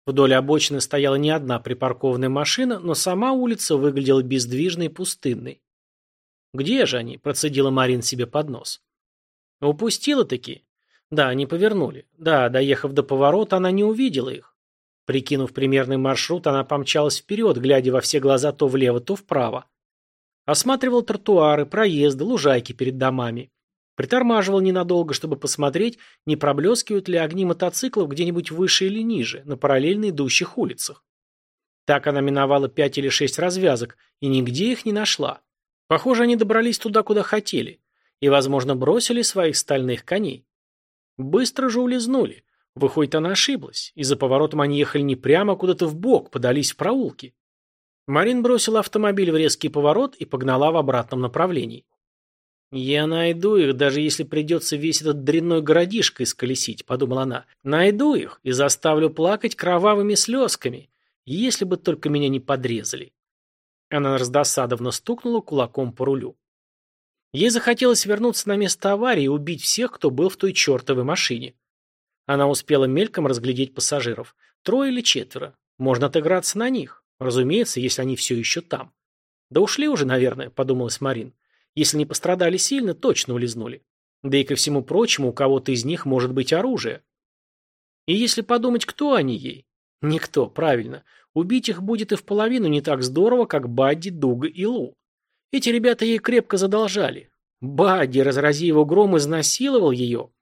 Вдоль обочины стояла не одна припаркованная машина, но сама улица выглядела бездвижной и пустынной. «Где же они?» – процедила Марин себе под нос. «Упустила-таки?» «Да, они повернули. Да, доехав до поворота, она не увидела их. Прикинув примерный маршрут, она помчалась вперед, глядя во все глаза то влево, то вправо. Осматривал тротуары, проезды, лужайки перед домами. Притормаживал ненадолго, чтобы посмотреть, не проблескивают ли огни мотоциклов где-нибудь выше или ниже, на параллельно идущих улицах. Так она миновала пять или шесть развязок и нигде их не нашла. Похоже, они добрались туда, куда хотели, и, возможно, бросили своих стальных коней. Быстро же улизнули. Выходит, она ошиблась, и за поворотом они ехали не прямо, а куда-то в бок, подались в проулки. Марин бросила автомобиль в резкий поворот и погнала в обратном направлении. «Я найду их, даже если придется весь этот дрянной городишко исколесить», — подумала она. «Найду их и заставлю плакать кровавыми слезками, если бы только меня не подрезали». Она раздосадованно стукнула кулаком по рулю. Ей захотелось вернуться на место аварии и убить всех, кто был в той чертовой машине. Она успела мельком разглядеть пассажиров. Трое или четверо. Можно отыграться на них. Разумеется, если они все еще там. «Да ушли уже, наверное», — подумалась Марин. Если не пострадали сильно, точно улизнули. Да и ко всему прочему, у кого-то из них может быть оружие. И если подумать, кто они ей? Никто, правильно. Убить их будет и в половину не так здорово, как Бадди, Дуга и Лу. Эти ребята ей крепко задолжали. Бадди, разрази его гром, изнасиловал ее.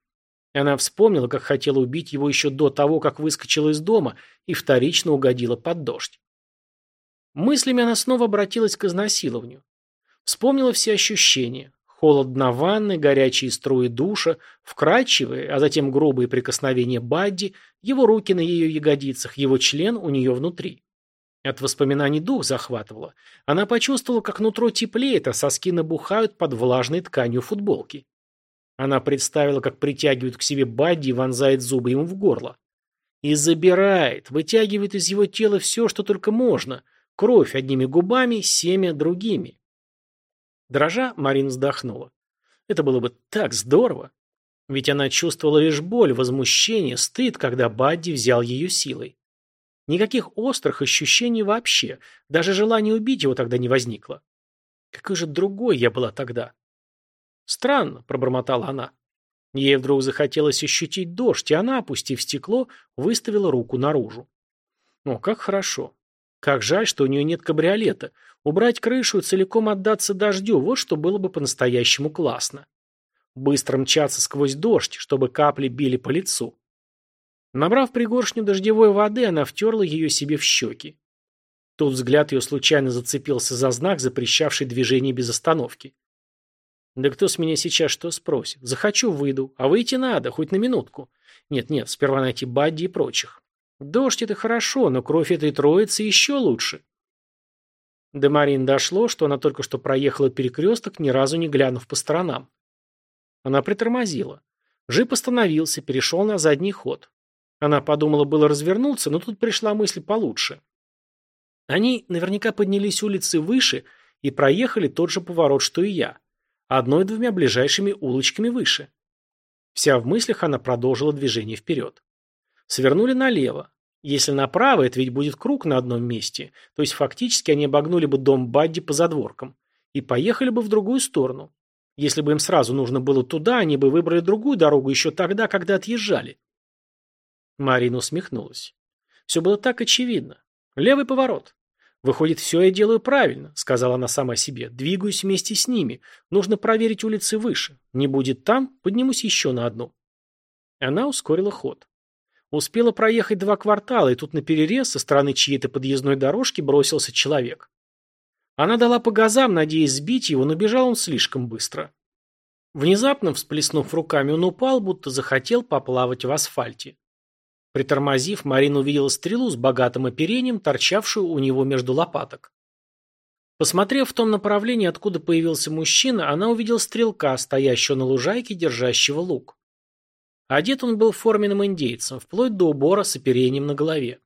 Она вспомнила, как хотела убить его еще до того, как выскочила из дома и вторично угодила под дождь. Мыслями она снова обратилась к изнасилованию. Вспомнила все ощущения. Холод на ванны, горячие струи душа, вкрадчивые, а затем грубые прикосновения Бадди, его руки на ее ягодицах, его член у нее внутри. От воспоминаний дух захватывало. Она почувствовала, как нутро теплеет, а соски набухают под влажной тканью футболки. Она представила, как притягивает к себе Бадди и вонзает зубы ему в горло. И забирает, вытягивает из его тела все, что только можно. Кровь одними губами, семя другими. Дрожа, Марин вздохнула. Это было бы так здорово. Ведь она чувствовала лишь боль, возмущение, стыд, когда Бадди взял ее силой. Никаких острых ощущений вообще. Даже желания убить его тогда не возникло. Какой же другой я была тогда? Странно, пробормотала она. Ей вдруг захотелось ощутить дождь, и она, опустив стекло, выставила руку наружу. О, как хорошо. Как жаль, что у нее нет кабриолета. Убрать крышу и целиком отдаться дождю – вот что было бы по-настоящему классно. Быстро мчаться сквозь дождь, чтобы капли били по лицу. Набрав пригоршню дождевой воды, она втерла ее себе в щеки. Тут взгляд ее случайно зацепился за знак, запрещавший движение без остановки. Да кто с меня сейчас что спросит? Захочу, выйду, а выйти надо, хоть на минутку. Нет-нет, сперва найти Бадди и прочих. Дождь — это хорошо, но кровь этой троицы еще лучше. До Марин дошло, что она только что проехала перекресток, ни разу не глянув по сторонам. Она притормозила. Джип остановился, перешел на задний ход. Она подумала было развернуться, но тут пришла мысль получше. Они наверняка поднялись улицы выше и проехали тот же поворот, что и я. Одной-двумя ближайшими улочками выше. Вся в мыслях она продолжила движение вперед. Свернули налево. Если направо, это ведь будет круг на одном месте, то есть фактически они обогнули бы дом Бадди по задворкам и поехали бы в другую сторону. Если бы им сразу нужно было туда, они бы выбрали другую дорогу еще тогда, когда отъезжали. Марина усмехнулась. Все было так очевидно. Левый поворот. Выходит, все я делаю правильно, сказала она сама себе. Двигаюсь вместе с ними. Нужно проверить улицы выше. Не будет там, поднимусь еще на одну. Она ускорила ход. Успела проехать два квартала, и тут на перерез со стороны чьей-то подъездной дорожки бросился человек. Она дала по газам, надеясь сбить его, но бежал он слишком быстро. Внезапно, всплеснув руками, он упал, будто захотел поплавать в асфальте. Притормозив, Марина увидела стрелу с богатым оперением, торчавшую у него между лопаток. Посмотрев в том направлении, откуда появился мужчина, она увидела стрелка, стоящего на лужайке, держащего лук. Одет он был форменным индейцем, вплоть до убора с оперением на голове.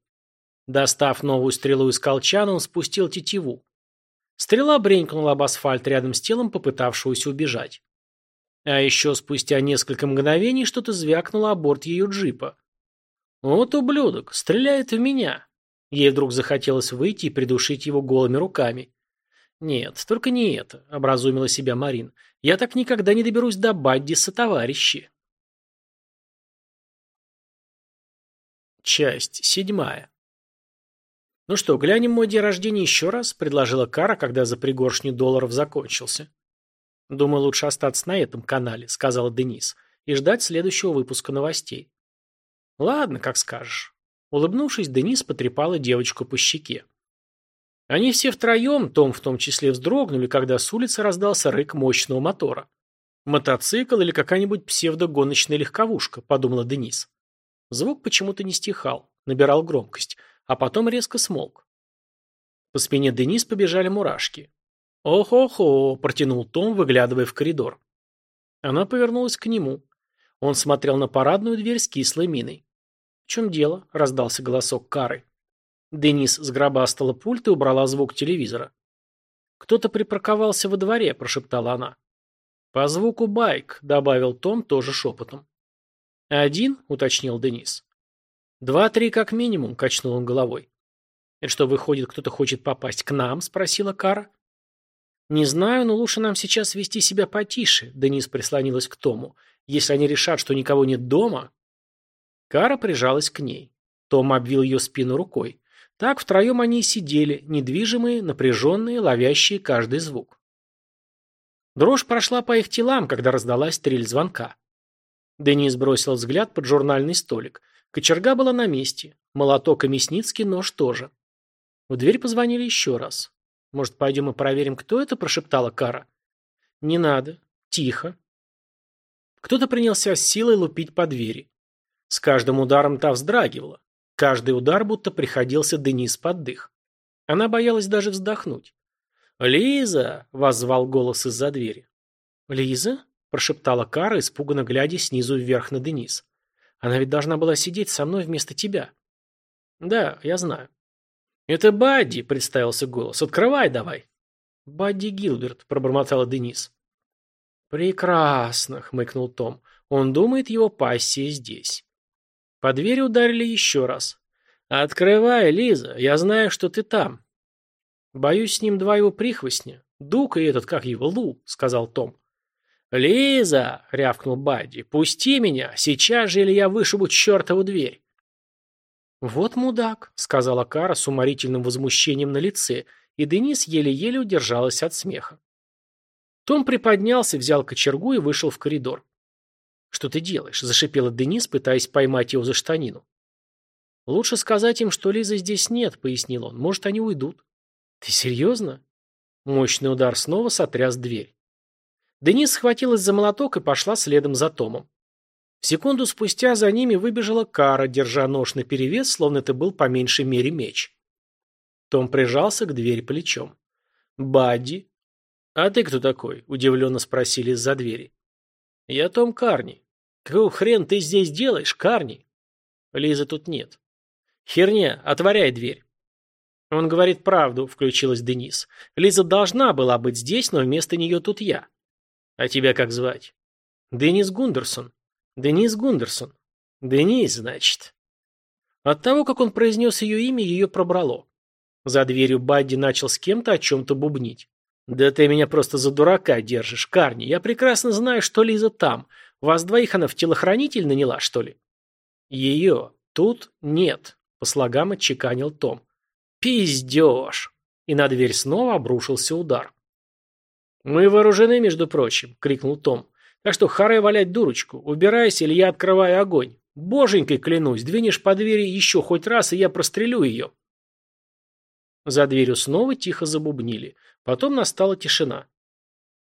Достав новую стрелу из колчана, он спустил тетиву. Стрела бренькнула об асфальт рядом с телом попытавшегося убежать. А еще спустя несколько мгновений что-то звякнуло о борт ее джипа. «Вот ублюдок, стреляет в меня!» Ей вдруг захотелось выйти и придушить его голыми руками. «Нет, только не это», — образумила себя Марин. «Я так никогда не доберусь до Баддиса, товарищи». Часть седьмая. «Ну что, глянем мой день рождения еще раз?» – предложила Кара, когда за пригоршню долларов закончился. «Думаю, лучше остаться на этом канале», – сказала Денис, – «и ждать следующего выпуска новостей». «Ладно, как скажешь». Улыбнувшись, Денис потрепала девочку по щеке. Они все втроем, Том в том числе, вздрогнули, когда с улицы раздался рык мощного мотора. «Мотоцикл или какая-нибудь псевдогоночная легковушка», – подумала Денис. Звук почему-то не стихал, набирал громкость, а потом резко смолк. По спине Денис побежали мурашки. «Ох-охо!» – протянул Том, выглядывая в коридор. Она повернулась к нему. Он смотрел на парадную дверь с кислой миной. «В чем дело?» – раздался голосок Кары. Денис сгробастала пульт и убрала звук телевизора. «Кто-то припарковался во дворе», – прошептала она. «По звуку байк», – добавил Том тоже шепотом. «Один?» – уточнил Денис. «Два-три как минимум», – качнул он головой. «Это что, выходит, кто-то хочет попасть к нам?» – спросила Кара. «Не знаю, но лучше нам сейчас вести себя потише», – Денис прислонилась к Тому. «Если они решат, что никого нет дома...» Кара прижалась к ней. Том обвил ее спину рукой. Так втроем они и сидели, недвижимые, напряженные, ловящие каждый звук. Дрожь прошла по их телам, когда раздалась стрель звонка. Денис бросил взгляд под журнальный столик. Кочерга была на месте. Молоток и мясницкий нож тоже. В дверь позвонили еще раз. «Может, пойдем и проверим, кто это?» – прошептала Кара. «Не надо. Тихо». Кто-то принялся с силой лупить по двери. С каждым ударом та вздрагивала. Каждый удар будто приходился Денис под дых. Она боялась даже вздохнуть. «Лиза!» – воззвал голос из-за двери. «Лиза?» Прошептала Кара, испуганно глядя снизу вверх на Денис. Она ведь должна была сидеть со мной вместо тебя. Да, я знаю. Это Бадди, представился голос. Открывай давай. Бадди Гилберт, пробормотала Денис. Прекрасно, хмыкнул Том. Он думает, его пассия здесь. По двери ударили еще раз. «Открывай, Лиза, я знаю, что ты там». «Боюсь, с ним два его прихвостня. Дук и этот, как его, Лу», — сказал Том. «Лиза!» — рявкнул Бадди. «Пусти меня! Сейчас же или я вышибу чертову дверь!» «Вот мудак!» — сказала Кара с уморительным возмущением на лице, и Денис еле-еле удержалась от смеха. Том приподнялся, взял кочергу и вышел в коридор. «Что ты делаешь?» – зашипела Денис, пытаясь поймать его за штанину. «Лучше сказать им, что Лизы здесь нет», — пояснил он. «Может, они уйдут». «Ты серьезно?» Мощный удар снова сотряс дверь. Денис схватилась за молоток и пошла следом за Томом. Секунду спустя за ними выбежала Кара, держа нож наперевес, словно это был по меньшей мере меч. Том прижался к двери плечом. «Бадди?» «А ты кто такой?» – удивленно спросили из-за двери. «Я Том Карни». «Какого хрен ты здесь делаешь, Карни?» «Лизы тут нет». «Херня, отворяй дверь». «Он говорит правду», – включилась Денис. «Лиза должна была быть здесь, но вместо нее тут я». «А тебя как звать?» «Денис Гундерсон». «Денис Гундерсон». «Денис, значит». От того, как он произнес ее имя, ее пробрало. За дверью Бадди начал с кем-то о чем-то бубнить. «Да ты меня просто за дурака держишь, Карни. Я прекрасно знаю, что Лиза там. Вас двоих она в телохранитель наняла, что ли?» «Ее тут нет», — по слогам отчеканил Том. «Пиздеж!» И на дверь снова обрушился удар. «Мы вооружены, между прочим», — крикнул Том. «Так что харе валять дурочку. Убирайся, или я открываю огонь. Боженькой клянусь, двинешь по двери еще хоть раз, и я прострелю ее». За дверью снова тихо забубнили. Потом настала тишина.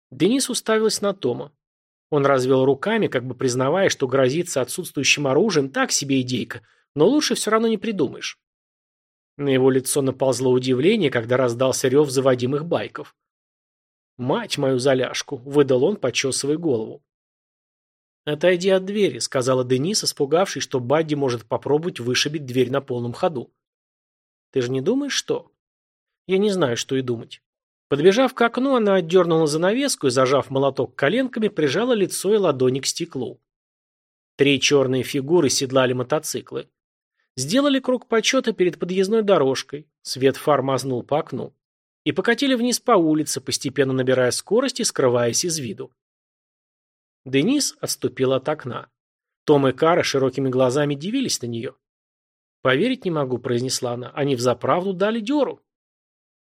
Денис уставилась на Тома. Он развел руками, как бы признавая, что грозиться отсутствующим оружием так себе идейка, но лучше все равно не придумаешь. На его лицо наползло удивление, когда раздался рев заводимых байков. «Мать мою заляжку!» – выдал он, почесывая голову. «Отойди от двери», – сказала Денис, испугавшись, что Бадди может попробовать вышибить дверь на полном ходу. «Ты же не думаешь, что?» «Я не знаю, что и думать». Подбежав к окну, она отдернула занавеску и, зажав молоток коленками, прижала лицо и ладони к стеклу. Три черные фигуры седлали мотоциклы. Сделали круг почета перед подъездной дорожкой. Свет фар мазнул по окну. И покатили вниз по улице, постепенно набирая скорость и скрываясь из виду. Денис отступил от окна. Том и Кара широкими глазами дивились на нее. «Поверить не могу», — произнесла она. «Они взаправду дали дёру».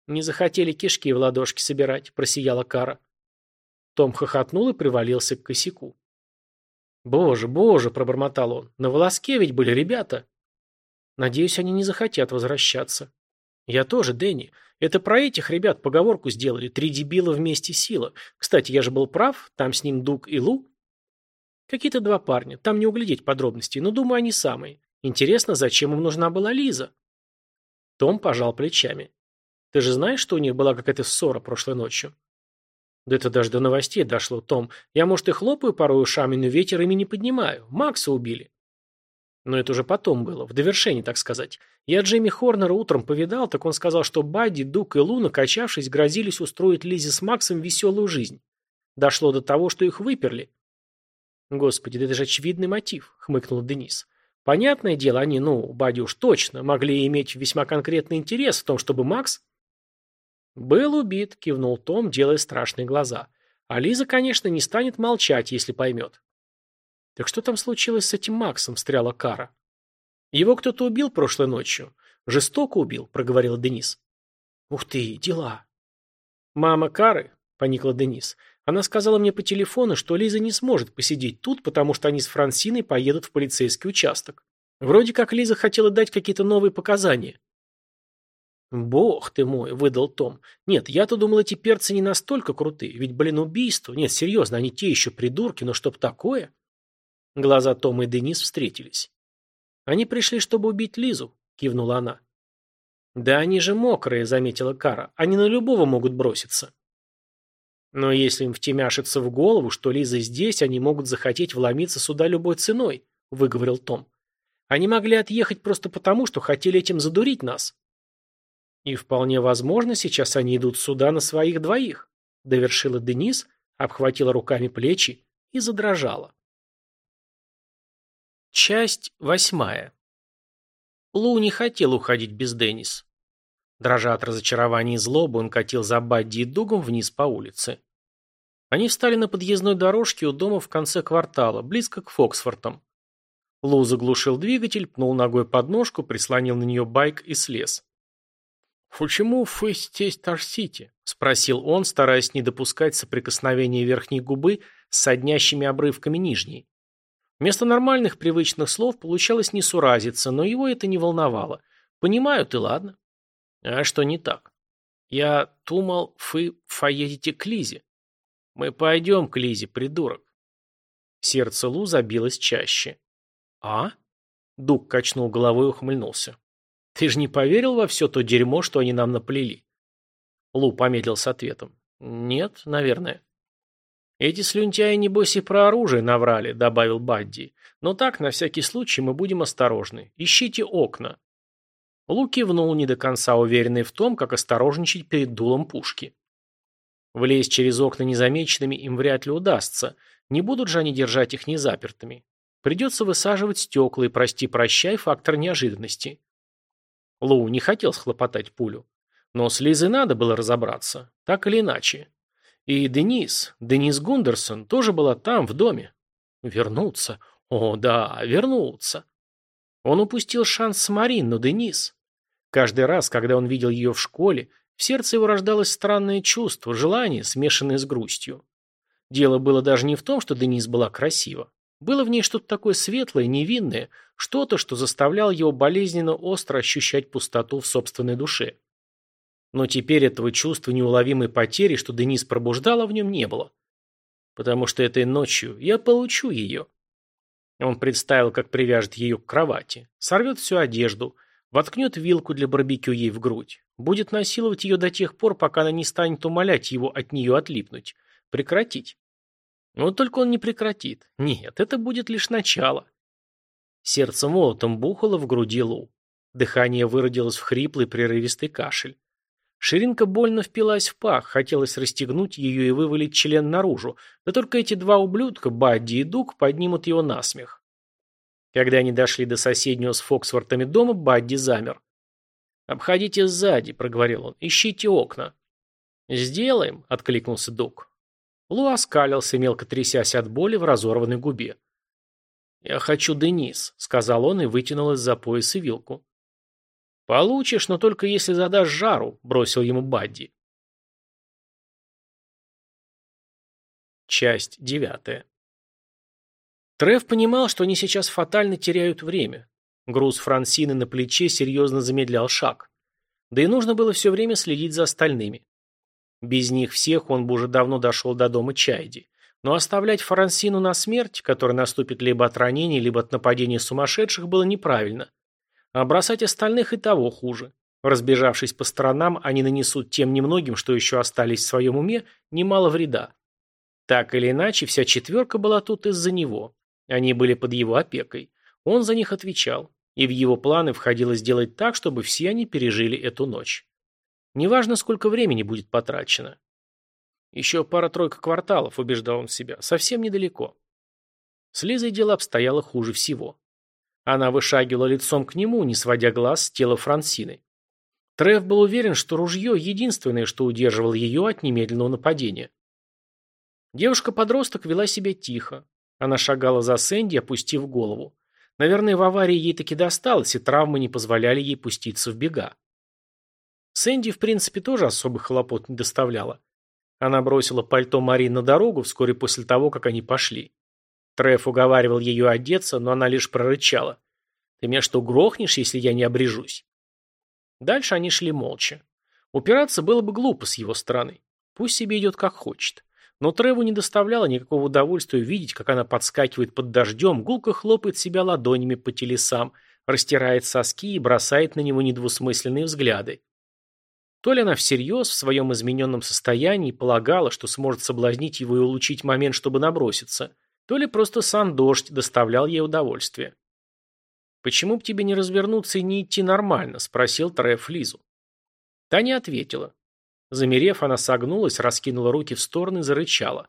«Не захотели кишки в ладошки собирать», — просияла Кара. Том хохотнул и привалился к косяку. «Боже, боже!» — пробормотал он. «На волоске ведь были ребята!» «Надеюсь, они не захотят возвращаться». «Я тоже, Дэнни. Это про этих ребят поговорку сделали. Три дебила вместе сила. Кстати, я же был прав. Там с ним Дуг и Лу». «Какие-то два парня. Там не углядеть подробностей, но, думаю, они самые. Интересно, зачем им нужна была Лиза?» Том пожал плечами. «Ты же знаешь, что у них была какая-то ссора прошлой ночью?» «Да это даже до новостей дошло, Том. Я, может, и хлопаю порой ушами, но ветер ими не поднимаю. Макса убили». Но это уже потом было, в довершении, так сказать. Я Джейми Хорнера утром повидал, так он сказал, что Бадди, Дук и Луна, качавшись, грозились устроить Лизе с Максом веселую жизнь. Дошло до того, что их выперли. «Господи, да это же очевидный мотив», — хмыкнул Денис. Понятное дело, они, ну, Бади уж точно, могли иметь весьма конкретный интерес в том, чтобы Макс... «Был убит», — кивнул Том, делая страшные глаза. «А Лиза, конечно, не станет молчать, если поймет». «Так что там случилось с этим Максом?» — встряла Кара. «Его кто-то убил прошлой ночью. Жестоко убил», — проговорил Денис. «Ух ты, дела!» «Мама Кары», — поникла Денис, она сказала мне по телефону, что Лиза не сможет посидеть тут, потому что они с Франсиной поедут в полицейский участок. Вроде как Лиза хотела дать какие-то новые показания. «Бог ты мой», — выдал Том. «Нет, я-то думал, эти перцы не настолько крутые. Ведь, блин, убийство. Нет, серьезно, они те еще придурки, но чтоб такое...» Глаза Тома и Денис встретились. «Они пришли, чтобы убить Лизу», — кивнула она. «Да они же мокрые», — заметила Кара. «Они на любого могут броситься». Но если им втемяшится в голову, что Лиза здесь, они могут захотеть вломиться сюда любой ценой, выговорил Том. Они могли отъехать просто потому, что хотели этим задурить нас. И вполне возможно, сейчас они идут сюда на своих двоих, довершила Денис, обхватила руками плечи и задрожала. Часть восьмая. Лу не хотел уходить без Деннис. Дрожа от разочарования и злобы, он катил за Бадди и Дугом вниз по улице. Они встали на подъездной дорожке у дома в конце квартала, близко к Фоксфортам. Лу заглушил двигатель, пнул ногой подножку, прислонил на нее байк и слез. «Почему вы здесь торсите?» – спросил он, стараясь не допускать соприкосновения верхней губы с соднящими обрывками нижней. Вместо нормальных привычных слов получалось несуразиться, но его это не волновало. Понимаю, ты ладно. А что не так? Я думал, вы поедете к Лизе. Мы пойдем к Лизе, придурок. Сердце Лу забилось чаще. А? Дуг качнул головой и ухмыльнулся. Ты же не поверил во все то дерьмо, что они нам наплели? Лу помедлил с ответом. Нет, наверное. Эти слюнтяи, небось, и про оружие наврали, добавил Бадди. Но так, на всякий случай, мы будем осторожны. Ищите окна. Лу кивнул, не до конца уверенный в том, как осторожничать перед дулом пушки. Влезть через окна незамеченными им вряд ли удастся. Не будут же они держать их незапертыми. Придется высаживать стекла и, прости-прощай, фактор неожиданности. Лу не хотел схлопотать пулю. Но с Лизой надо было разобраться, так или иначе. И Денис, Денис Гундерсон, тоже была там, в доме. Вернуться. О, да, вернуться. Он упустил шанс с Марин, но Денис... Каждый раз, когда он видел ее в школе, в сердце его рождалось странное чувство, желание, смешанное с грустью. Дело было даже не в том, что Денис была красива. Было в ней что-то такое светлое, невинное, что-то, что заставляло его болезненно остро ощущать пустоту в собственной душе. Но теперь этого чувства неуловимой потери, что Денис пробуждала в нем, не было. Потому что этой ночью я получу ее. Он представил, как привяжет ее к кровати, сорвет всю одежду, воткнет вилку для барбекю ей в грудь, будет насиловать ее до тех пор, пока она не станет умолять его от нее отлипнуть, прекратить. Но только он не прекратит. Нет, это будет лишь начало. Сердце молотом бухало в груди Лу. Дыхание выродилось в хриплый прерывистый кашель. Ширинка больно впилась в пах, хотелось расстегнуть ее и вывалить член наружу, да только эти два ублюдка, Бадди и Дуг, поднимут его на смех. Когда они дошли до соседнего с Фоксвортами дома, Бадди замер. «Обходите сзади», — проговорил он, — «ищите окна». «Сделаем», — откликнулся Дуг. Лу оскалился, мелко трясясь от боли в разорванной губе. «Я хочу Денис», — сказал он и вытянул из-за пояса вилку. «Получишь, но только если задашь жару», — бросил ему Бадди. Часть девятая. Трев понимал, что они сейчас фатально теряют время. Груз Франсины на плече серьезно замедлял шаг. Да и нужно было все время следить за остальными. Без них всех он бы уже давно дошел до дома Чайди. Но оставлять Франсину на смерть, которая наступит либо от ранений, либо от нападения сумасшедших, было неправильно. А бросать остальных и того хуже. Разбежавшись по сторонам, они нанесут тем немногим, что еще остались в своем уме, немало вреда. Так или иначе, вся четверка была тут из-за него. Они были под его опекой. Он за них отвечал. И в его планы входило сделать так, чтобы все они пережили эту ночь. Неважно, сколько времени будет потрачено. Еще пара-тройка кварталов, убеждал он себя, совсем недалеко. С Лизой дело обстояло хуже всего. Она вышагивала лицом к нему, не сводя глаз с тела Франсины. Треф был уверен, что ружье – единственное, что удерживало ее от немедленного нападения. Девушка-подросток вела себя тихо. Она шагала за Сэнди, опустив голову. Наверное, в аварии ей таки досталось, и травмы не позволяли ей пуститься в бега. Сэнди, в принципе, тоже особых хлопот не доставляла. Она бросила пальто Марин на дорогу вскоре после того, как они пошли. Треф уговаривал ее одеться, но она лишь прорычала. «Ты меня что, грохнешь, если я не обрежусь?» Дальше они шли молча. Упираться было бы глупо с его стороны. Пусть себе идет как хочет. Но Треву не доставляло никакого удовольствия видеть, как она подскакивает под дождем, гулко хлопает себя ладонями по телесам, растирает соски и бросает на него недвусмысленные взгляды. То ли она всерьез в своем измененном состоянии полагала, что сможет соблазнить его и улучшить момент, чтобы наброситься, то ли просто сам дождь доставлял ей удовольствие. «Почему бы тебе не развернуться и не идти нормально?» – спросил Треф Лизу. Та не ответила. Замерев, она согнулась, раскинула руки в стороны и зарычала.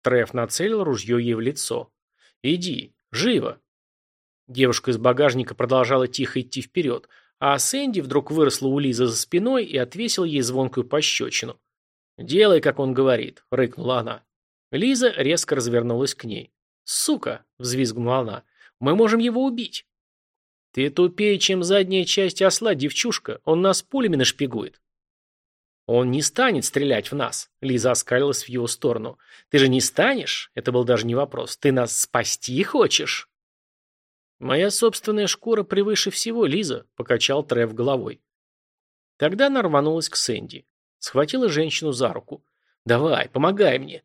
Треф нацелил ружье ей в лицо. «Иди, живо!» Девушка из багажника продолжала тихо идти вперед, а Сэнди вдруг выросла у Лизы за спиной и отвесила ей звонкую пощечину. «Делай, как он говорит», — рыкнула она. Лиза резко развернулась к ней. «Сука!» — взвизгнула она. «Мы можем его убить!» «Ты тупее, чем задняя часть осла, девчушка. Он нас пулями нашпигует». «Он не станет стрелять в нас», — Лиза оскалилась в его сторону. «Ты же не станешь?» — это был даже не вопрос. «Ты нас спасти хочешь?» «Моя собственная шкура превыше всего, Лиза», — покачал Трев головой. Тогда она рванулась к Сэнди. Схватила женщину за руку. «Давай, помогай мне».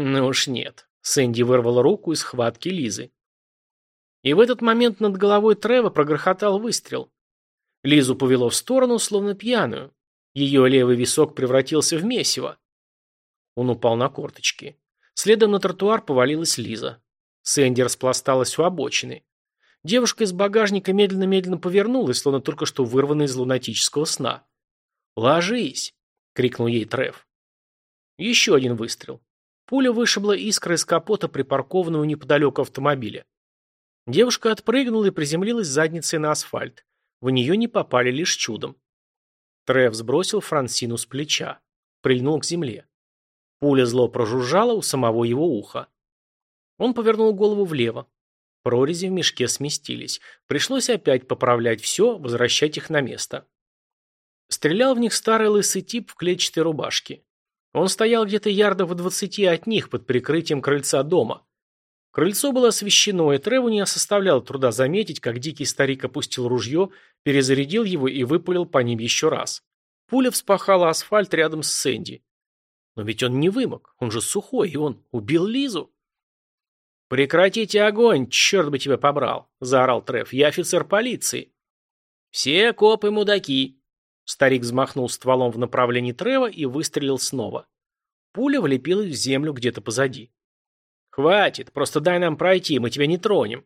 «Ну уж нет». Сэнди вырвала руку из схватки Лизы. И в этот момент над головой Трева прогрохотал выстрел. Лизу повело в сторону, словно пьяную. Ее левый висок превратился в месиво. Он упал на корточки. Следом на тротуар повалилась Лиза. Сэнди распласталась у обочины. Девушка из багажника медленно-медленно повернулась, словно только что вырванная из лунатического сна. «Ложись!» — крикнул ей Треф. Еще один выстрел. Пуля вышибла искры из капота припаркованного неподалеку автомобиля. Девушка отпрыгнула и приземлилась задницей на асфальт. В нее не попали лишь чудом. Трев сбросил Франсину с плеча. Прильнул к земле. Пуля зло прожужжала у самого его уха. Он повернул голову влево. Прорези в мешке сместились. Пришлось опять поправлять все, возвращать их на место. Стрелял в них старый лысый тип в клетчатой рубашке. Он стоял где-то ярдов в двадцати от них под прикрытием крыльца дома. Крыльцо было освещено, и Треву не составляло труда заметить, как дикий старик опустил ружье, перезарядил его и выпалил по ним еще раз. Пуля вспахала асфальт рядом с Сэнди. Но ведь он не вымок, он же сухой, и он убил Лизу. «Прекратите огонь, черт бы тебя побрал!» – заорал Трев. «Я офицер полиции!» «Все копы мудаки!» Старик взмахнул стволом в направлении Трева и выстрелил снова. Пуля влепилась в землю где-то позади. «Хватит, просто дай нам пройти, мы тебя не тронем».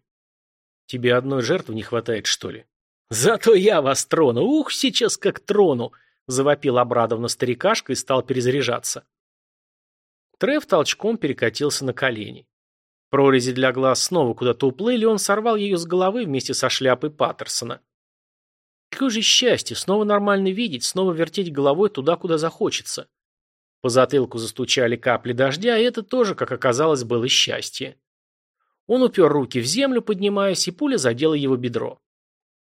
«Тебе одной жертвы не хватает, что ли?» «Зато я вас трону! Ух, сейчас как трону!» – завопил обрадованно старикашка и стал перезаряжаться. Трев толчком перекатился на колени. Прорези для глаз снова куда-то уплыли, он сорвал ее с головы вместе со шляпой Паттерсона. Какое же счастье, снова нормально видеть, снова вертеть головой туда, куда захочется. По затылку застучали капли дождя, и это тоже, как оказалось, было счастье. Он упер руки в землю, поднимаясь, и пуля задела его бедро.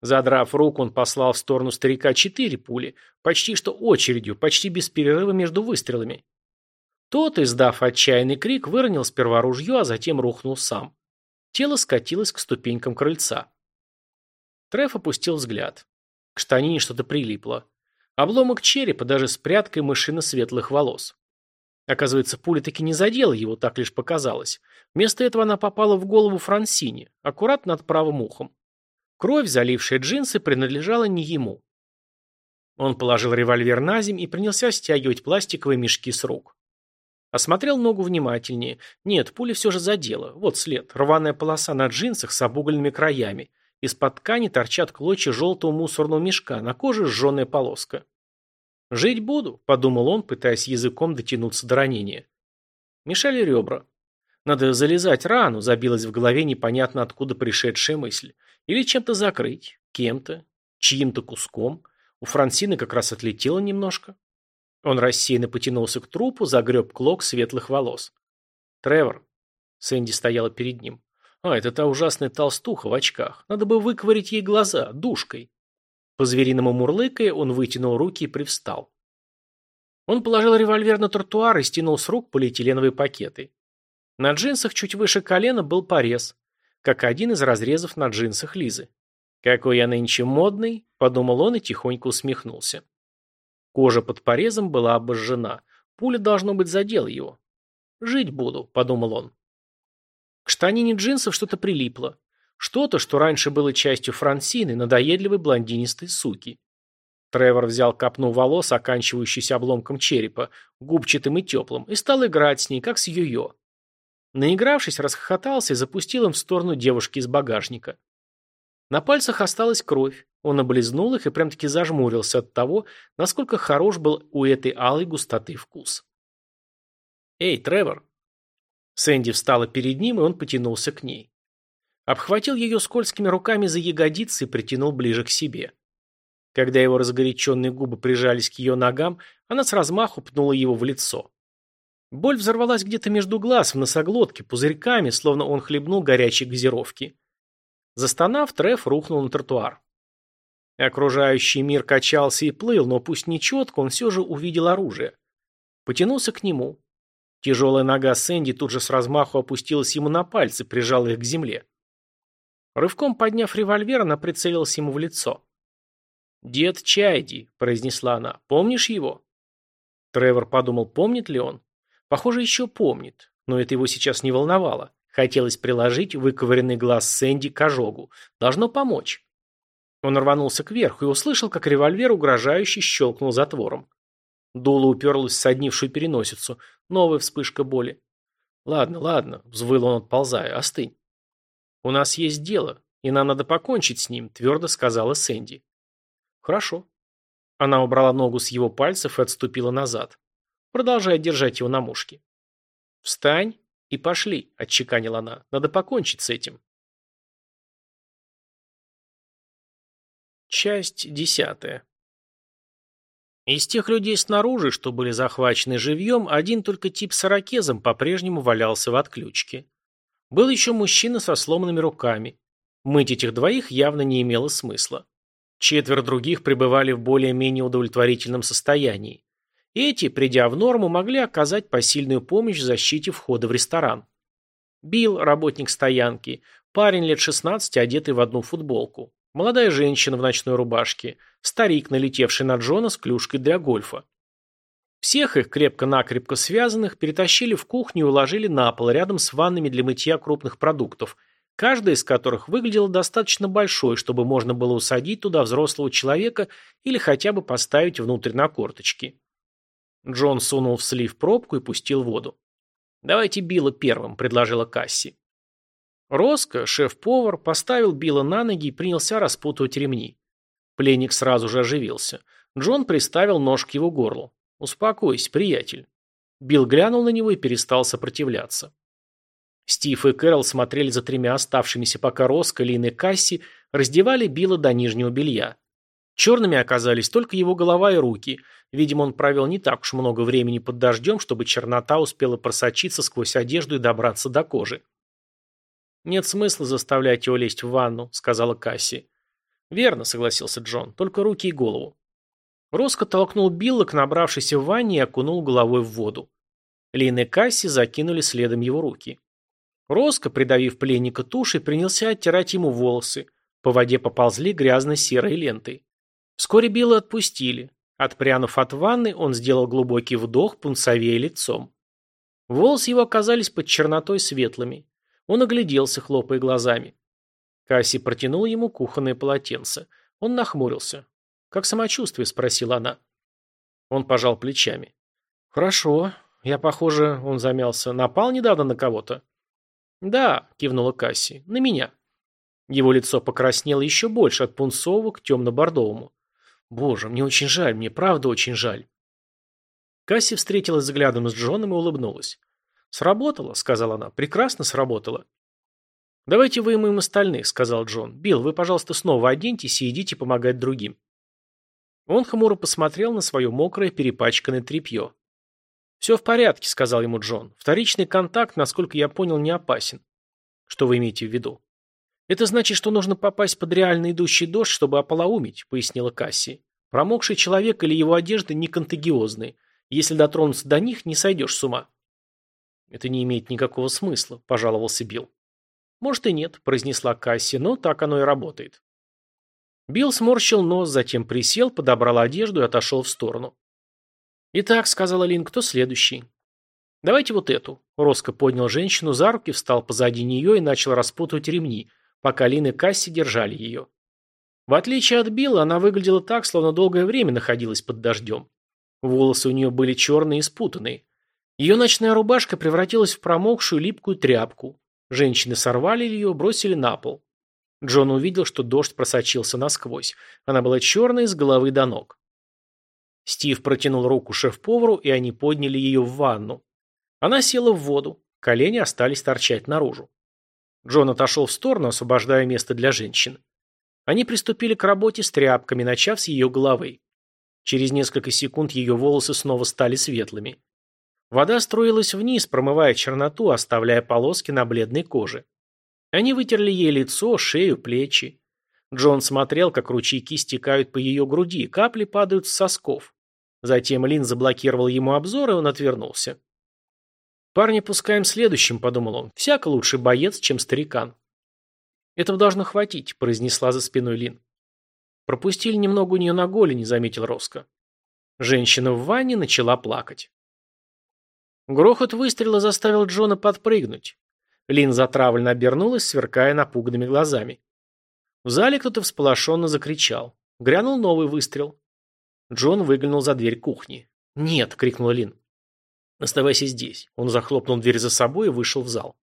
Задрав руку, он послал в сторону старика четыре пули, почти что очередью, почти без перерыва между выстрелами. Тот, издав отчаянный крик, выронил сперва ружье, а затем рухнул сам. Тело скатилось к ступенькам крыльца. Треф опустил взгляд. К штанине что-то прилипло. Обломок черепа, даже с прядкой мышины светлых волос. Оказывается, пуля таки не задела его, так лишь показалось. Вместо этого она попала в голову Франсине, аккуратно над правым ухом. Кровь, залившая джинсы, принадлежала не ему. Он положил револьвер на земь и принялся стягивать пластиковые мешки с рук. Осмотрел ногу внимательнее. Нет, пуля все же задела. Вот след. Рваная полоса на джинсах с обугленными краями. Из-под ткани торчат клочья желтого мусорного мешка, на коже сжженная полоска. «Жить буду», — подумал он, пытаясь языком дотянуться до ранения. Мешали ребра. Надо залезать рану, забилась в голове непонятно откуда пришедшая мысль. Или чем-то закрыть. Кем-то. Чьим-то куском. У Франсины как раз отлетело немножко. Он рассеянно потянулся к трупу, загреб клок светлых волос. «Тревор». Сэнди стояла перед ним. «А, это та ужасная толстуха в очках. Надо бы выковырить ей глаза, душкой». По-звериному мурлыкая, он вытянул руки и привстал. Он положил револьвер на тротуар и стянул с рук полиэтиленовые пакеты. На джинсах чуть выше колена был порез, как один из разрезов на джинсах Лизы. «Какой я нынче модный», — подумал он и тихонько усмехнулся. Кожа под порезом была обожжена. Пуля, должно быть, задела его. «Жить буду», — подумал он. К штанине джинсов что-то прилипло. Что-то, что раньше было частью Франсины, надоедливой блондинистой суки. Тревор взял копну волос, оканчивающуюся обломком черепа, губчатым и теплым, и стал играть с ней, как с йо-йо. Наигравшись, расхохотался и запустил им в сторону девушки из багажника. На пальцах осталась кровь. Он облизнул их и прям-таки зажмурился от того, насколько хорош был у этой алой густоты вкус. «Эй, Тревор!» Сэнди встала перед ним, и он потянулся к ней. Обхватил ее скользкими руками за ягодицы и притянул ближе к себе. Когда его разгоряченные губы прижались к ее ногам, она с размаху пнула его в лицо. Боль взорвалась где-то между глаз, в носоглотке, пузырьками, словно он хлебнул горячей газировки. Застонав, Треф рухнул на тротуар. Окружающий мир качался и плыл, но пусть не четко, он все же увидел оружие. Потянулся к нему. Тяжелая нога Сэнди тут же с размаху опустилась ему на пальцы, прижала их к земле. Рывком подняв револьвер, она прицелилась ему в лицо. «Дед Чайди», — произнесла она, — «помнишь его?» Тревор подумал, помнит ли он. Похоже, еще помнит, но это его сейчас не волновало. Хотелось приложить выковыренный глаз Сэнди к ожогу. Должно помочь. Он рванулся кверху и услышал, как револьвер угрожающе щелкнул затвором. Дуло уперлось в соднившую переносицу. Новая вспышка боли. «Ладно, ладно», — взвыл он, отползая, — «остынь». «У нас есть дело, и нам надо покончить с ним», — твердо сказала Сэнди. «Хорошо». Она убрала ногу с его пальцев и отступила назад, продолжая держать его на мушке. «Встань и пошли», — отчеканила она. «Надо покончить с этим». Часть десятая. Из тех людей снаружи, что были захвачены живьем, один только тип с ирокезом по-прежнему валялся в отключке. Был еще мужчина со сломанными руками. Мыть этих двоих явно не имело смысла. Четверо других пребывали в более-менее удовлетворительном состоянии. Эти, придя в норму, могли оказать посильную помощь в защите входа в ресторан. Билл, работник стоянки, парень лет 16, одетый в одну футболку. Молодая женщина в ночной рубашке, старик, налетевший на Джона с клюшкой для гольфа. Всех их, крепко-накрепко связанных, перетащили в кухню и уложили на пол рядом с ваннами для мытья крупных продуктов, каждая из которых выглядела достаточно большой, чтобы можно было усадить туда взрослого человека или хотя бы поставить внутрь на корточки. Джон сунул в слив пробку и пустил воду. «Давайте Билла первым», — предложила Касси. Роско, шеф-повар, поставил Билла на ноги и принялся распутывать ремни. Пленник сразу же оживился. Джон приставил нож к его горлу. «Успокойся, приятель». Билл глянул на него и перестал сопротивляться. Стив и Кэрол смотрели за тремя оставшимися, пока Роско, Лин и Касси раздевали Билла до нижнего белья. Черными оказались только его голова и руки. Видимо, он провел не так уж много времени под дождем, чтобы чернота успела просочиться сквозь одежду и добраться до кожи. «Нет смысла заставлять его лезть в ванну», — сказала Касси. «Верно», — согласился Джон, — «только руки и голову». Роско толкнул Билла к набравшейся в ванне и окунул головой в воду. Лин и Касси закинули следом его руки. Роско, придавив пленника тушей, принялся оттирать ему волосы. По воде поползли грязно-серые ленты. Вскоре Билла отпустили. Отпрянув от ванны, он сделал глубокий вдох, пунцовее лицом. Волосы его оказались под чернотой светлыми. Он огляделся, хлопая глазами. Касси протянула ему кухонное полотенце. Он нахмурился. «Как самочувствие?» – спросила она. Он пожал плечами. «Хорошо. Я, похоже, он замялся. Напал недавно на кого-то?» «Да», – кивнула Касси. «На меня». Его лицо покраснело еще больше от пунцового к темно-бордовому. «Боже, мне очень жаль, мне правда очень жаль». Касси встретилась взглядом с Джоном и улыбнулась. «Сработало», — сказала она. «Прекрасно сработало». «Давайте выймем остальных», — сказал Джон. «Билл, вы, пожалуйста, снова оденьтесь и идите помогать другим». Он хмуро посмотрел на свое мокрое перепачканное тряпье. «Все в порядке», — сказал ему Джон. «Вторичный контакт, насколько я понял, не опасен». «Что вы имеете в виду?» «Это значит, что нужно попасть под реально идущий дождь, чтобы ополоумить», — пояснила Касси. «Промокший человек или его одежда не контагиозные. Если дотронуться до них, не сойдешь с ума». «Это не имеет никакого смысла», – пожаловался Билл. «Может и нет», – произнесла Касси, – «но так оно и работает». Билл сморщил нос, затем присел, подобрал одежду и отошел в сторону. «Итак», – сказала Лин, – «кто следующий?» «Давайте вот эту». Роско поднял женщину за руки, встал позади нее и начал распутывать ремни, пока Лин и Касси держали ее. В отличие от Билла, она выглядела так, словно долгое время находилась под дождем. Волосы у нее были черные и спутанные. Ее ночная рубашка превратилась в промокшую липкую тряпку. Женщины сорвали ее, бросили на пол. Джон увидел, что дождь просочился насквозь. Она была черной с головы до ног. Стив протянул руку шеф-повару, и они подняли ее в ванну. Она села в воду, колени остались торчать наружу. Джон отошел в сторону, освобождая место для женщин. Они приступили к работе с тряпками, начав с ее головы. Через несколько секунд ее волосы снова стали светлыми. Вода струилась вниз, промывая черноту, оставляя полоски на бледной коже. Они вытерли ей лицо, шею, плечи. Джон смотрел, как ручейки стекают по ее груди, капли падают с сосков. Затем Лин заблокировал ему обзор, и он отвернулся. «Парня пускаем следующим», — подумал он. «Всяко лучший боец, чем старикан». «Этого должно хватить», — произнесла за спиной Лин. «Пропустили немного у нее на голени», — заметил Роско. Женщина в ванне начала плакать. Грохот выстрела заставил Джона подпрыгнуть. Лин затравленно обернулась, сверкая напуганными глазами. В зале кто-то всполошенно закричал. Грянул новый выстрел. Джон выглянул за дверь кухни. «Нет!» — крикнула Лин. «Оставайся здесь». Он захлопнул дверь за собой и вышел в зал.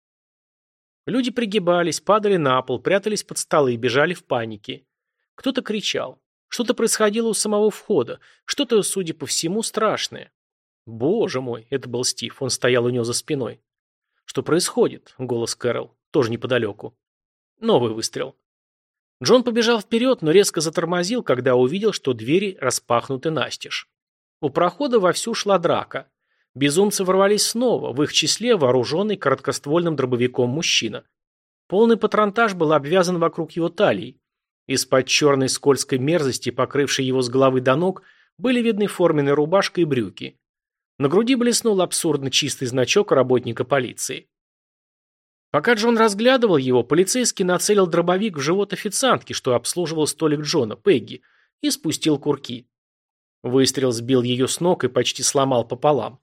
Люди пригибались, падали на пол, прятались под столы и бежали в панике. Кто-то кричал. Что-то происходило у самого входа. Что-то, судя по всему, страшное. Боже мой, это был Стив. Он стоял у него за спиной. Что происходит? Голос Кэрол. Тоже неподалеку. Новый выстрел. Джон побежал вперед, но резко затормозил, когда увидел, что двери распахнуты настежь. У прохода вовсю шла драка. Безумцы ворвались снова, в их числе вооруженный короткоствольным дробовиком мужчина. Полный патронтаж был обвязан вокруг его талии. Из-под черной скользкой мерзости, покрывшей его с головы до ног, были видны форменная рубашка и брюки. На груди блеснул абсурдно чистый значок работника полиции. Пока Джон разглядывал его, полицейский нацелил дробовик в живот официантки, что обслуживал столик Джона, Пегги, и спустил курки. Выстрел сбил ее с ног и почти сломал пополам.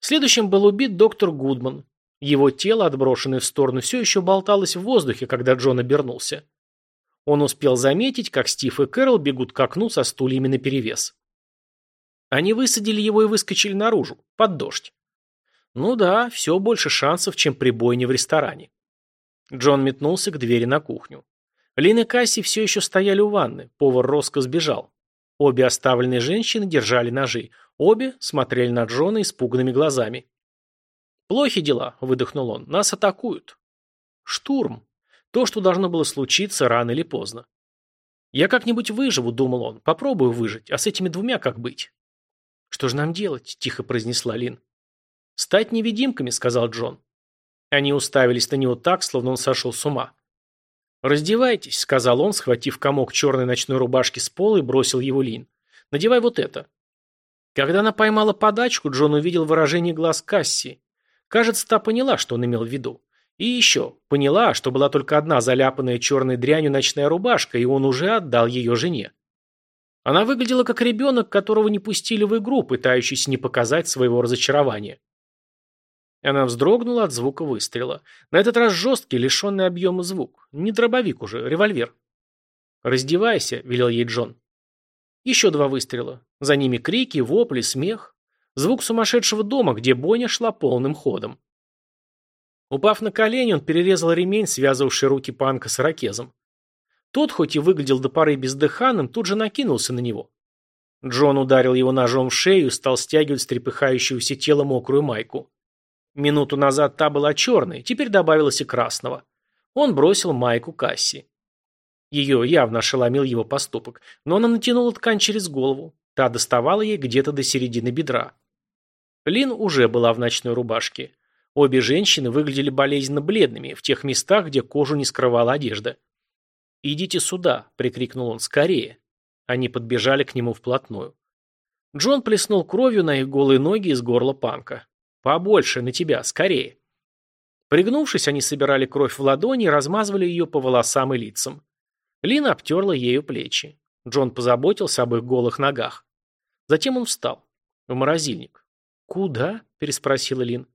Следующим был убит доктор Гудман. Его тело, отброшенное в сторону, все еще болталось в воздухе, когда Джон обернулся. Он успел заметить, как Стив и Кэрол бегут к окну со стульями наперевес. Они высадили его и выскочили наружу, под дождь. Ну да, все больше шансов, чем при бойне в ресторане. Джон метнулся к двери на кухню. Лин и Касси все еще стояли у ванны, повар Роско сбежал. Обе оставленные женщины держали ножи. Обе смотрели на Джона испуганными глазами. «Плохи дела», — выдохнул он. «Нас атакуют». «Штурм. То, что должно было случиться рано или поздно». «Я как-нибудь выживу», — думал он. «Попробую выжить. А с этими двумя как быть?» «Что же нам делать?» – тихо произнесла Лин. «Стать невидимками», – сказал Джон. Они уставились на него так, словно он сошел с ума. «Раздевайтесь», – сказал он, схватив комок черной ночной рубашки с пола и бросил его Лин. «Надевай вот это». Когда она поймала подачку, Джон увидел выражение глаз Касси. Кажется, та поняла, что он имел в виду. И еще, поняла, что была только одна заляпанная черной дрянью ночная рубашка, и он уже отдал ее жене. Она выглядела как ребенок, которого не пустили в игру, пытающийся не показать своего разочарования. Она вздрогнула от звука выстрела. На этот раз жесткий, лишенный объема звук. Не дробовик уже, револьвер. «Раздевайся», — велел ей Джон. Еще два выстрела. За ними крики, вопли, смех. Звук сумасшедшего дома, где бойня шла полным ходом. Упав на колени, он перерезал ремень, связывавший руки панка с ракезом. Тот, хоть и выглядел до поры бездыханным, тут же накинулся на него. Джон ударил его ножом в шею и стал стягивать с трепыхающегося тела мокрую майку. Минуту назад та была черной, теперь добавилось и красного. Он бросил майку Касси. Ее явно ошеломил его поступок, но она натянула ткань через голову. Та доставала ей где-то до середины бедра. Лин уже была в ночной рубашке. Обе женщины выглядели болезненно бледными, в тех местах, где кожу не скрывала одежда. «Идите сюда!» – прикрикнул он. «Скорее!» Они подбежали к нему вплотную. Джон плеснул кровью на их голые ноги из горла панка. «Побольше, на тебя, скорее!» Пригнувшись, они собирали кровь в ладони и размазывали ее по волосам и лицам. Лина обтерла ею плечи. Джон позаботился об их голых ногах. Затем он встал. В морозильник. «Куда?» – переспросила Лин.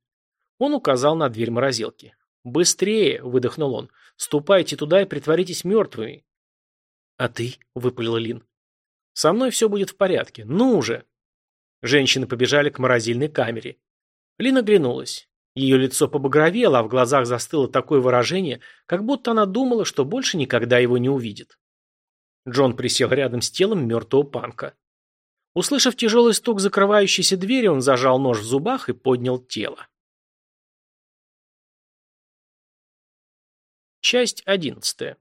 Он указал на дверь морозилки. «Быстрее!» – выдохнул он. «Ступайте туда и притворитесь мертвыми». «А ты?» – выпалила Лин. «Со мной все будет в порядке. Ну уже!» Женщины побежали к морозильной камере. Лин оглянулась. Ее лицо побагровело, а в глазах застыло такое выражение, как будто она думала, что больше никогда его не увидит. Джон присел рядом с телом мертвого панка. Услышав тяжелый стук закрывающейся двери, он зажал нож в зубах и поднял тело. Часть одиннадцатая.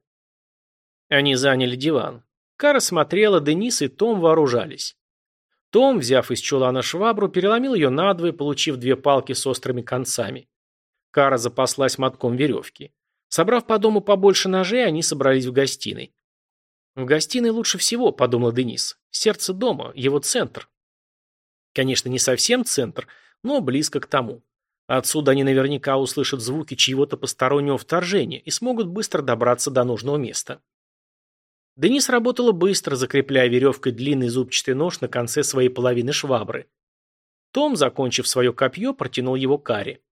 Они заняли диван. Кара смотрела, Денис и Том вооружались. Том, взяв из чулана швабру, переломил ее надвое, получив две палки с острыми концами. Кара запаслась мотком веревки. Собрав по дому побольше ножей, они собрались в гостиной. «В гостиной лучше всего», — подумал Денис. «Сердце дома, его центр». Конечно, не совсем центр, но близко к тому. Отсюда они наверняка услышат звуки чьего-то постороннего вторжения и смогут быстро добраться до нужного места. Денис работала быстро, закрепляя веревкой длинный зубчатый нож на конце своей половины швабры. Том, закончив свое копье, протянул его Каре.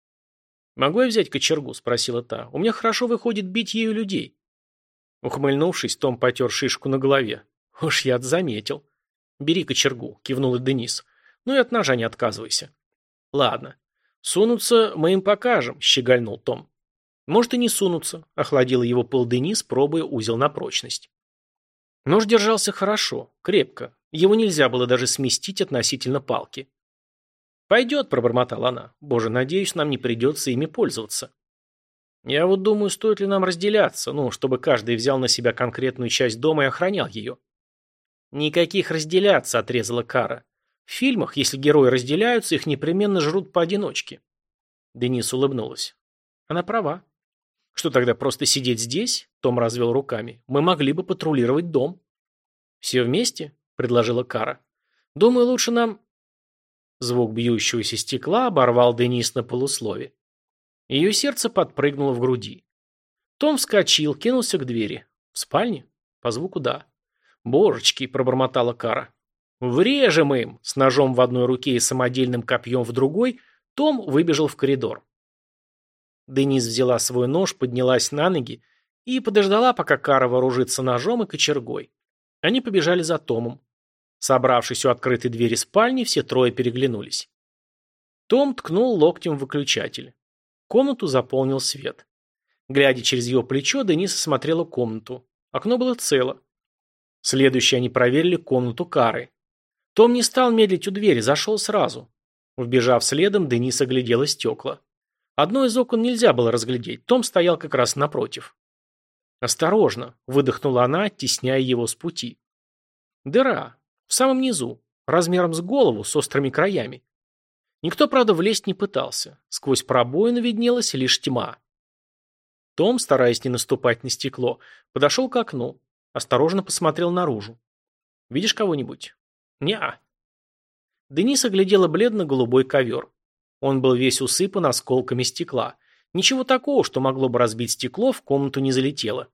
«Могу я взять кочергу?» – спросила та. «У меня хорошо выходит бить ею людей». Ухмыльнувшись, Том потер шишку на голове. «Уж я заметил». «Бери кочергу», – кивнул и Денис. «Ну и от ножа не отказывайся». «Ладно. Сунуться мы им покажем», – щегольнул Том. «Может и не сунутся», – охладила его пыл Денис, пробуя узел на прочность. Нож держался хорошо, крепко. Его нельзя было даже сместить относительно палки. «Пойдет», – пробормотала она. «Боже, надеюсь, нам не придется ими пользоваться». «Я вот думаю, стоит ли нам разделяться, ну, чтобы каждый взял на себя конкретную часть дома и охранял ее». «Никаких разделяться», – отрезала Кара. В фильмах, если герои разделяются, их непременно жрут поодиночке. Денис улыбнулась. Она права. Что тогда, просто сидеть здесь? Том развел руками. Мы могли бы патрулировать дом. Все вместе? Предложила Кара. Думаю, лучше нам... Звук бьющегося стекла оборвал Денис на полуслове. Ее сердце подпрыгнуло в груди. Том вскочил, кинулся к двери. В спальне? По звуку да. «Божечки!» – пробормотала Кара. «Врежем им!» С ножом в одной руке и самодельным копьем в другой, Том выбежал в коридор. Денис взяла свой нож, поднялась на ноги и подождала, пока Кара вооружится ножом и кочергой. Они побежали за Томом. Собравшись у открытой двери спальни, все трое переглянулись. Том ткнул локтем в выключатель. Комнату заполнил свет. Глядя через его плечо, Денис осмотрела комнату. Окно было цело. Следующие они проверили комнату Кары. Том не стал медлить у двери, зашел сразу. Вбежав следом, Денис оглядела стекла. Одно из окон нельзя было разглядеть, Том стоял как раз напротив. «Осторожно!» – выдохнула она, оттесняя его с пути. Дыра. В самом низу. Размером с голову, с острыми краями. Никто, правда, влезть не пытался. Сквозь пробоину виднелась лишь тьма. Том, стараясь не наступать на стекло, подошел к окну. Осторожно посмотрел наружу. «Видишь кого-нибудь?» «Не-а». Денис оглядела бледно-голубой ковер. Он был весь усыпан осколками стекла. Ничего такого, что могло бы разбить стекло, в комнату не залетело.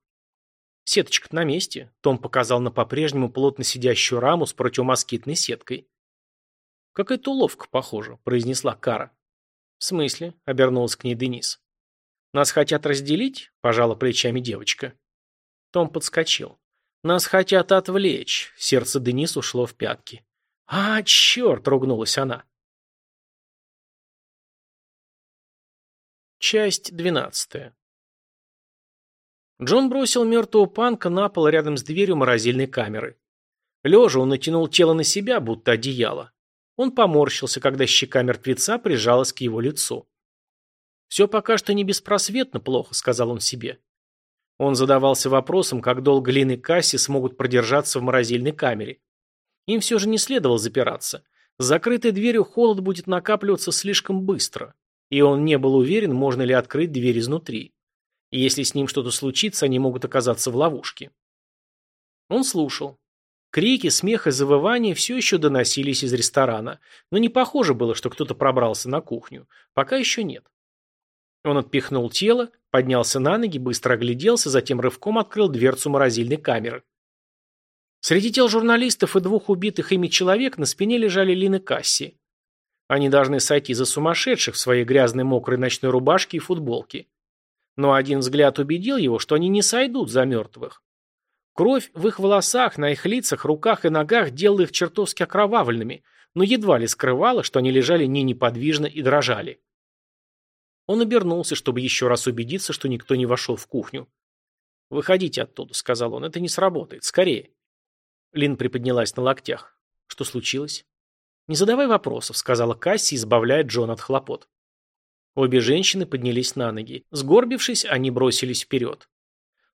Сеточка на месте. Том показал на по-прежнему плотно сидящую раму с противомоскитной сеткой. «Какая-то уловка, похоже», — произнесла Кара. «В смысле?» — обернулась к ней Денис. «Нас хотят разделить?» — пожала плечами девочка. Том подскочил. «Нас хотят отвлечь!» Сердце Денис ушло в пятки. «А, черт!» — ругнулась она. Часть двенадцатая. Джон бросил мертвого панка на пол рядом с дверью морозильной камеры. Лежа он натянул тело на себя, будто одеяло. Он поморщился, когда щека мертвеца прижалась к его лицу. «Все пока что не беспросветно плохо», — сказал он себе. Он задавался вопросом, как долго Лин и Касси смогут продержаться в морозильной камере. Им все же не следовало запираться. С закрытой дверью холод будет накапливаться слишком быстро. И он не был уверен, можно ли открыть дверь изнутри. Если с ним что-то случится, они могут оказаться в ловушке. Он слушал. Крики, смех и завывания все еще доносились из ресторана, но не похоже было, что кто-то пробрался на кухню. Пока еще нет. Он отпихнул тело, поднялся на ноги, быстро огляделся, затем рывком открыл дверцу морозильной камеры. Среди тел журналистов и двух убитых ими человек на спине лежали Лин и Касси. Они должны сойти за сумасшедших в своей грязной мокрой ночной рубашке и футболке. Но один взгляд убедил его, что они не сойдут за мертвых. Кровь в их волосах, на их лицах, руках и ногах делала их чертовски окровавленными, но едва ли скрывала, что они лежали не неподвижно и дрожали. Он обернулся, чтобы еще раз убедиться, что никто не вошел в кухню. «Выходите оттуда», — сказал он, — «это не сработает. Скорее». Лин приподнялась на локтях. «Что случилось?» «Не задавай вопросов», — сказала Касси, избавляя Джон от хлопот. Обе женщины поднялись на ноги. Сгорбившись, они бросились вперед.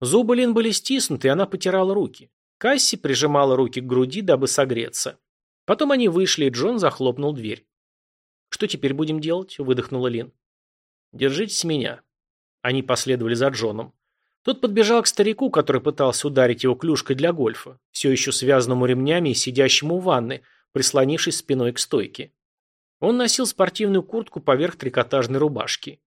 Зубы Лин были стиснуты, и она потирала руки. Касси прижимала руки к груди, дабы согреться. Потом они вышли, и Джон захлопнул дверь. «Что теперь будем делать?» – выдохнула Лин. «Держитесь меня». Они последовали за Джоном. Тот подбежал к старику, который пытался ударить его клюшкой для гольфа, все еще связанному ремнями и сидящему у ванны, прислонившись спиной к стойке. Он носил спортивную куртку поверх трикотажной рубашки.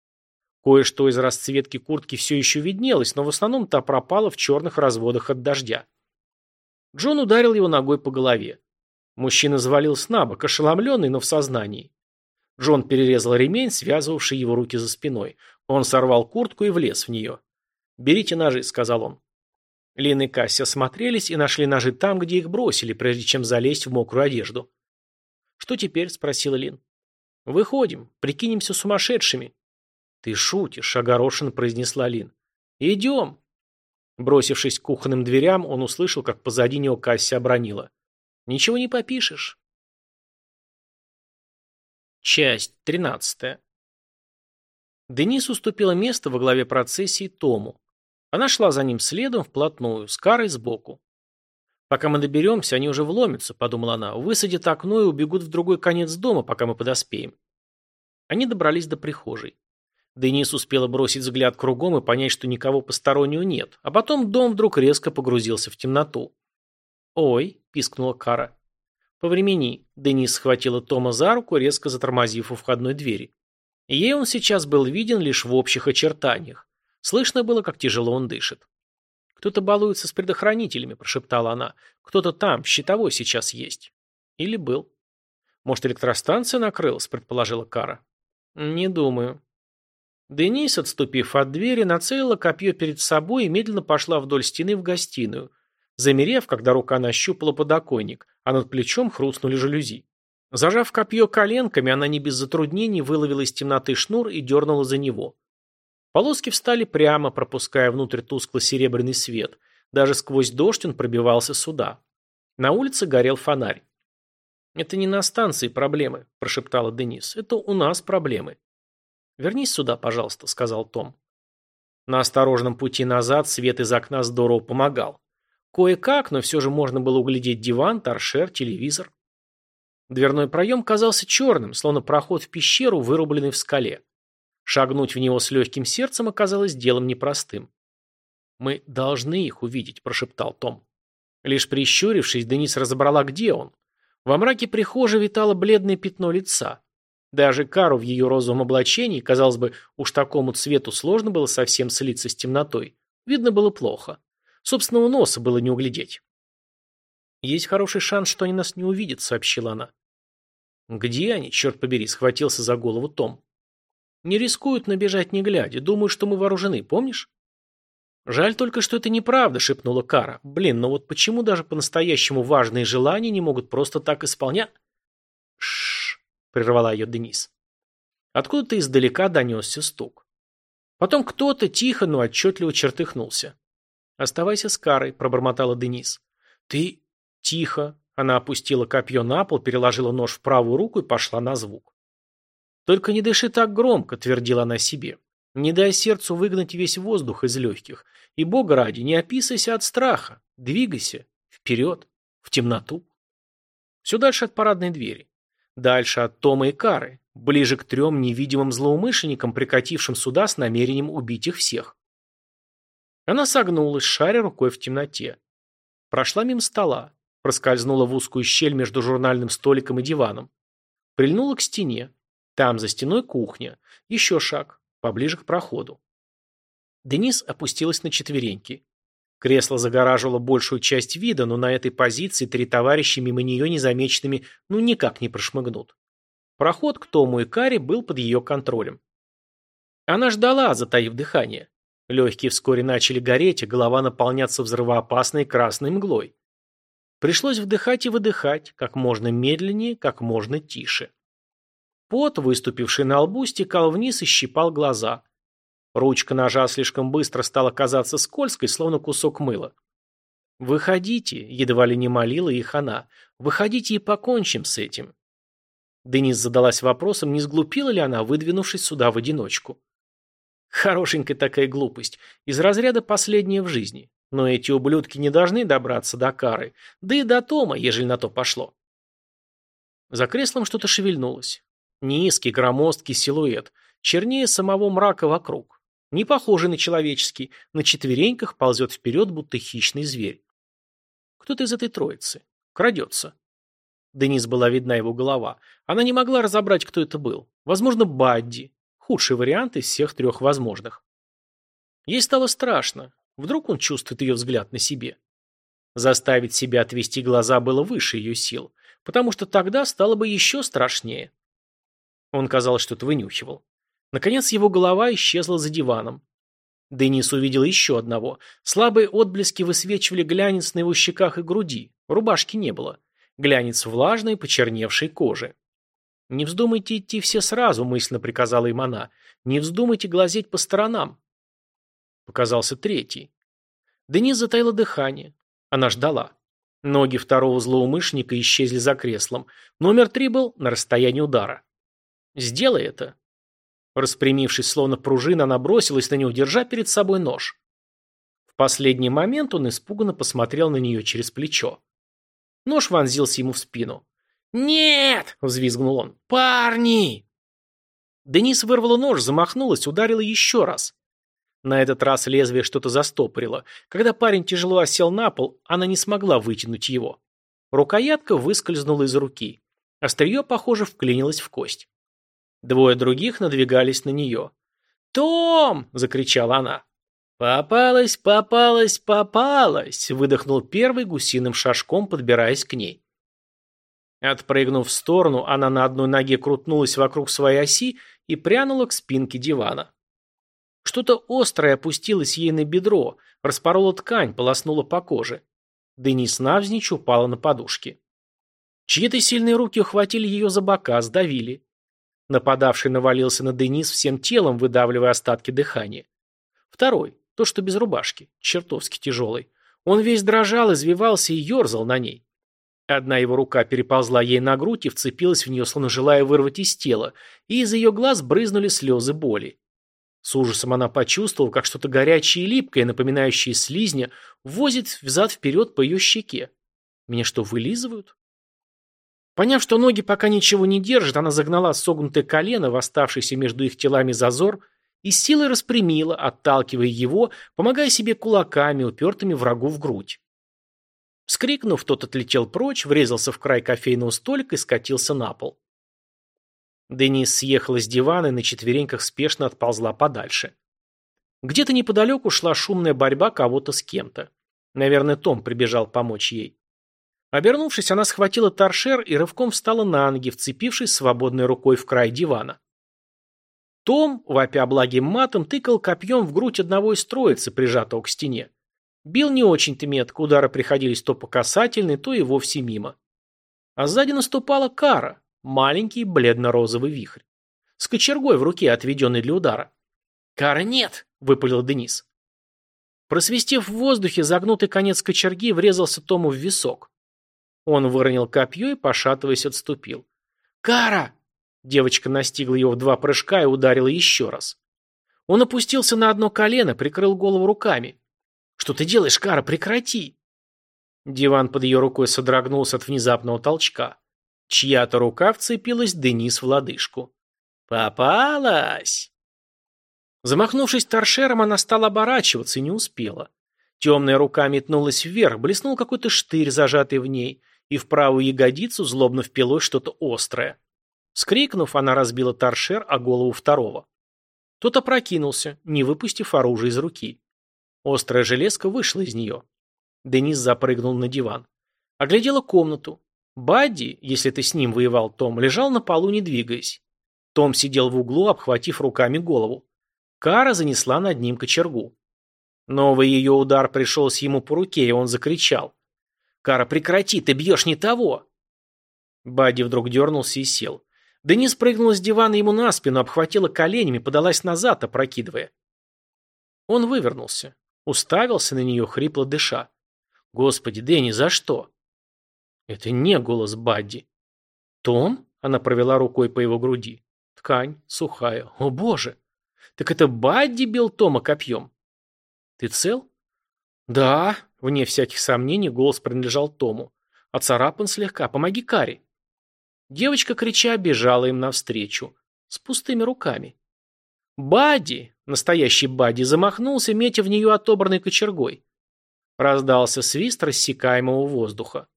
Кое-что из расцветки куртки все еще виднелось, но в основном та пропала в черных разводах от дождя. Джон ударил его ногой по голове. Мужчина завалился на бок, ошеломленный, но в сознании. Джон перерезал ремень, связывавший его руки за спиной. Он сорвал куртку и влез в нее. «Берите ножи», — сказал он. Лин и Касси осмотрелись и нашли ножи там, где их бросили, прежде чем залезть в мокрую одежду. «Что теперь?» — спросила Лин. «Выходим, прикинемся сумасшедшими». «Ты шутишь», — огорошенно произнесла Лин. «Идем». Бросившись к кухонным дверям, он услышал, как позади него Касси обронила. «Ничего не попишешь». Часть тринадцатая. Денис уступила место во главе процессии Тому. Она шла за ним следом вплотную, с Карой сбоку. «Пока мы доберемся, они уже вломятся», — подумала она, — «высадят окно и убегут в другой конец дома, пока мы подоспеем». Они добрались до прихожей. Денис успела бросить взгляд кругом и понять, что никого постороннего нет, а потом дом вдруг резко погрузился в темноту. «Ой», — пискнула Кара. «Повремени». Денис схватила Тома за руку, резко затормозив у входной двери. Ей он сейчас был виден лишь в общих очертаниях. Слышно было, как тяжело он дышит. «Кто-то балуется с предохранителями», – прошептала она. «Кто-то там, щитовой сейчас есть». Или был. «Может, электростанция накрылась?» – предположила Кара. «Не думаю». Денис, отступив от двери, нацелила копье перед собой и медленно пошла вдоль стены в гостиную, замерев, когда рука нащупала подоконник, а над плечом хрустнули жалюзи. Зажав копье коленками, она не без затруднений выловила из темноты шнур и дернула за него. Полоски встали прямо, пропуская внутрь тускло-серебряный свет. Даже сквозь дождь он пробивался сюда. На улице горел фонарь. «Это не на станции проблемы», – прошептала Денис. «Это у нас проблемы». «Вернись сюда, пожалуйста», – сказал Том. На осторожном пути назад свет из окна здорово помогал. Кое-как, но все же можно было углядеть диван, торшер, телевизор. Дверной проем казался черным, словно проход в пещеру, вырубленный в скале. Шагнуть в него с легким сердцем оказалось делом непростым. «Мы должны их увидеть», – прошептал Том. Лишь прищурившись, Денис разобрала, где он. Во мраке прихожей витало бледное пятно лица. Даже Кару в ее розовом облачении, казалось бы, уж такому цвету сложно было совсем слиться с темнотой. Видно было плохо. Собственного носа было не углядеть. «Есть хороший шанс, что они нас не увидят», — сообщила она. «Где они, черт побери?» — схватился за голову Том. «Не рискуют набежать не глядя. Думают, что мы вооружены, помнишь?» «Жаль только, что это неправда», — шепнула Кара. «Блин, но вот почему даже по-настоящему важные желания не могут просто так исполнять?» «Шшш», — прервала ее Денис. Откуда-то издалека донесся стук. Потом кто-то тихо, но отчетливо чертыхнулся. «Оставайся с Карой», – пробормотала Денис. «Ты...» «Тихо». Она опустила копье на пол, переложила нож в правую руку и пошла на звук. «Только не дыши так громко», – твердила она себе. «Не дай сердцу выгнать весь воздух из легких. И, бога ради, не описывайся от страха. Двигайся. Вперед. В темноту». Все дальше от парадной двери. Дальше от Тома и Кары. Ближе к трем невидимым злоумышленникам, прикатившим сюда с намерением убить их всех. Она согнулась, шаря рукой в темноте. Прошла мимо стола, проскользнула в узкую щель между журнальным столиком и диваном. Прильнула к стене. Там, за стеной, кухня. Еще шаг, поближе к проходу. Денис опустилась на четвереньки. Кресло загораживало большую часть вида, но на этой позиции три товарища мимо нее незамеченными ну никак не прошмыгнут. Проход к Тому и Каре был под ее контролем. Она ждала, затаив дыхание. Легкие вскоре начали гореть, а голова наполняться взрывоопасной красной мглой. Пришлось вдыхать и выдыхать, как можно медленнее, как можно тише. Пот, выступивший на лбу, стекал вниз и щипал глаза. Ручка ножа слишком быстро стала казаться скользкой, словно кусок мыла. «Выходите», — едва ли не молила их она, — «выходите и покончим с этим». Денис задалась вопросом, не сглупила ли она, выдвинувшись сюда в одиночку. Хорошенькая такая глупость. Из разряда последняя в жизни. Но эти ублюдки не должны добраться до Кары. Да и до Тома, ежели на то пошло. За креслом что-то шевельнулось. Низкий, громоздкий силуэт. Чернее самого мрака вокруг. Не похожий на человеческий, на четвереньках ползет вперед, будто хищный зверь. Кто-то из этой троицы. Крадется. Денис была видна его голова. Она не могла разобрать, кто это был. Возможно, Бадди. Худший вариант из всех трех возможных. Ей стало страшно. Вдруг он чувствует ее взгляд на себе. Заставить себя отвести глаза было выше ее сил, потому что тогда стало бы еще страшнее. Он, казалось, что-то вынюхивал. Наконец его голова исчезла за диваном. Денис увидел еще одного. Слабые отблески высвечивали глянец на его щеках и груди. Рубашки не было. Глянец влажной, почерневшей кожи. «Не вздумайте идти все сразу», — мысленно приказала им она. «Не вздумайте глазеть по сторонам». Показался третий. Денис затаила дыхание. Она ждала. Ноги второго злоумышленника исчезли за креслом. Номер три был на расстоянии удара. «Сделай это». Распрямившись, словно пружина, она бросилась на него, держа перед собой нож. В последний момент он испуганно посмотрел на нее через плечо. Нож вонзился ему в спину. «Нет!» – взвизгнул он. «Парни!» Денис вырвала нож, замахнулась, ударила еще раз. На этот раз лезвие что-то застопорило. Когда парень тяжело осел на пол, она не смогла вытянуть его. Рукоятка выскользнула из руки. Острие, похоже, вклинилось в кость. Двое других надвигались на нее. «Том!» – закричала она. «Попалась, попалась, попалась!» – выдохнул первый гусиным шажком, подбираясь к ней. Отпрыгнув в сторону, она на одной ноге крутнулась вокруг своей оси и прянула к спинке дивана. Что-то острое опустилось ей на бедро, распороло ткань, полоснуло по коже. Денис навзничь упала на подушки. Чьи-то сильные руки ухватили ее за бока, сдавили. Нападавший навалился на Денис всем телом, выдавливая остатки дыхания. Второй, то, что без рубашки, чертовски тяжелый. Он весь дрожал, извивался и ерзал на ней. Одна его рука переползла ей на грудь и вцепилась в нее, словно желая вырвать из тела, и из ее глаз брызнули слезы боли. С ужасом она почувствовала, как что-то горячее и липкое, напоминающее слизня, возит взад-вперед по ее щеке. Меня что, вылизывают? Поняв, что ноги пока ничего не держат, она загнала согнутое колено в оставшийся между их телами зазор и силой распрямила, отталкивая его, помогая себе кулаками, упертыми врагу в грудь. Скрикнув, тот отлетел прочь, врезался в край кофейного столика и скатился на пол. Денис съехала с дивана и на четвереньках спешно отползла подальше. Где-то неподалеку шла шумная борьба кого-то с кем-то. Наверное, Том прибежал помочь ей. Обернувшись, она схватила торшер и рывком встала на ноги, вцепившись свободной рукой в край дивана. Том, вопя благим матом, тыкал копьем в грудь одного из троицы, прижатого к стене. Бил не очень-то метко, удары приходились то по касательной, то и вовсе мимо. А сзади наступала кара, Маленький бледно-розовый вихрь. С кочергой в руке, отведенной для удара. «Кара нет!» – выпалил Денис. Просвистев в воздухе, загнутый конец кочерги врезался Тому в висок. Он выронил копье и, пошатываясь, отступил. «Кара!» Девочка настигла его в два прыжка и ударила еще раз. Он опустился на одно колено, прикрыл голову руками. «Что ты делаешь, Кара? Прекрати!» Диван под ее рукой содрогнулся от внезапного толчка. Чья-то рука вцепилась Денис в лодыжку. «Попалась!» Замахнувшись торшером, она стала оборачиваться и не успела. Темная рука метнулась вверх, блеснул какой-то штырь, зажатый в ней, и в правую ягодицу злобно впилось что-то острое. Скрикнув, она разбила торшер о голову второго. Тот опрокинулся, не выпустив оружие из руки. Острая железка вышла из нее. Денис запрыгнул на диван. Оглядела комнату. Бадди, если ты с ним воевал, Том, лежал на полу, не двигаясь. Том сидел в углу, обхватив руками голову. Кара занесла над ним кочергу. Новый ее удар пришелся ему по руке, и он закричал. «Кара, прекрати, ты бьешь не того!» Бадди вдруг дернулся и сел. Денис прыгнула с дивана ему на спину, обхватила коленями, подалась назад, опрокидывая. Он вывернулся, уставился на нее, хрипло дыша. «Господи, Дэнни, за что?» Это не голос Бадди. «Том?» – она провела рукой по его груди. Ткань сухая. «О боже! Так это Бадди бил Тома копьем?» «Ты цел?» «Да», – вне всяких сомнений голос принадлежал Тому. «Оцарапан слегка. Помоги Кари». Девочка, крича, бежала им навстречу. С пустыми руками. «Бадди!» – Настоящий Бадди замахнулся, метя в нее отобранной кочергой. Раздался свист рассекаемого воздуха.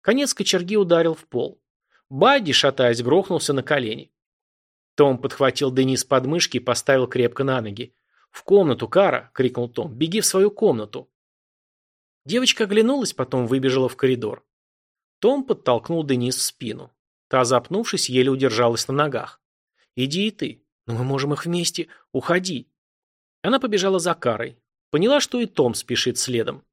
Конец кочерги ударил в пол. Бадди, шатаясь, грохнулся на колени. Том подхватил Денис под мышки и поставил крепко на ноги. «В комнату, Кара!» — крикнул Том. «Беги в свою комнату!» Девочка оглянулась, потом выбежала в коридор. Том подтолкнул Денис в спину. Та, запнувшись, еле удержалась на ногах. «Иди и ты. Но мы можем их вместе. Уходи!» Она побежала за Карой. Поняла, что и Том спешит следом.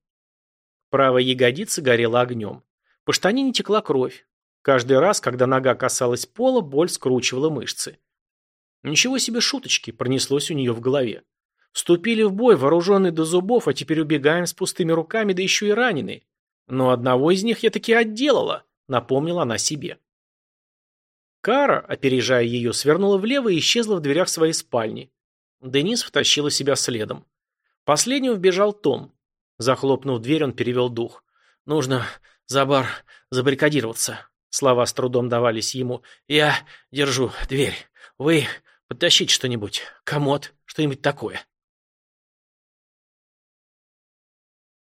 Правая ягодица горела огнем. По штанине текла кровь. Каждый раз, когда нога касалась пола, боль скручивала мышцы. Ничего себе шуточки, пронеслось у нее в голове. Вступили в бой, вооруженные до зубов, а теперь убегаем с пустыми руками, да еще и раненые. Но одного из них я таки отделала, напомнила она себе. Кара, опережая ее, свернула влево и исчезла в дверях своей спальни. Денис втащила себя следом. Последним вбежал Том. Захлопнув дверь, он перевел дух. «Нужно за бар забаррикадироваться». Слова с трудом давались ему. «Я держу дверь. Вы Подтащить что-нибудь. Комод. Что-нибудь такое.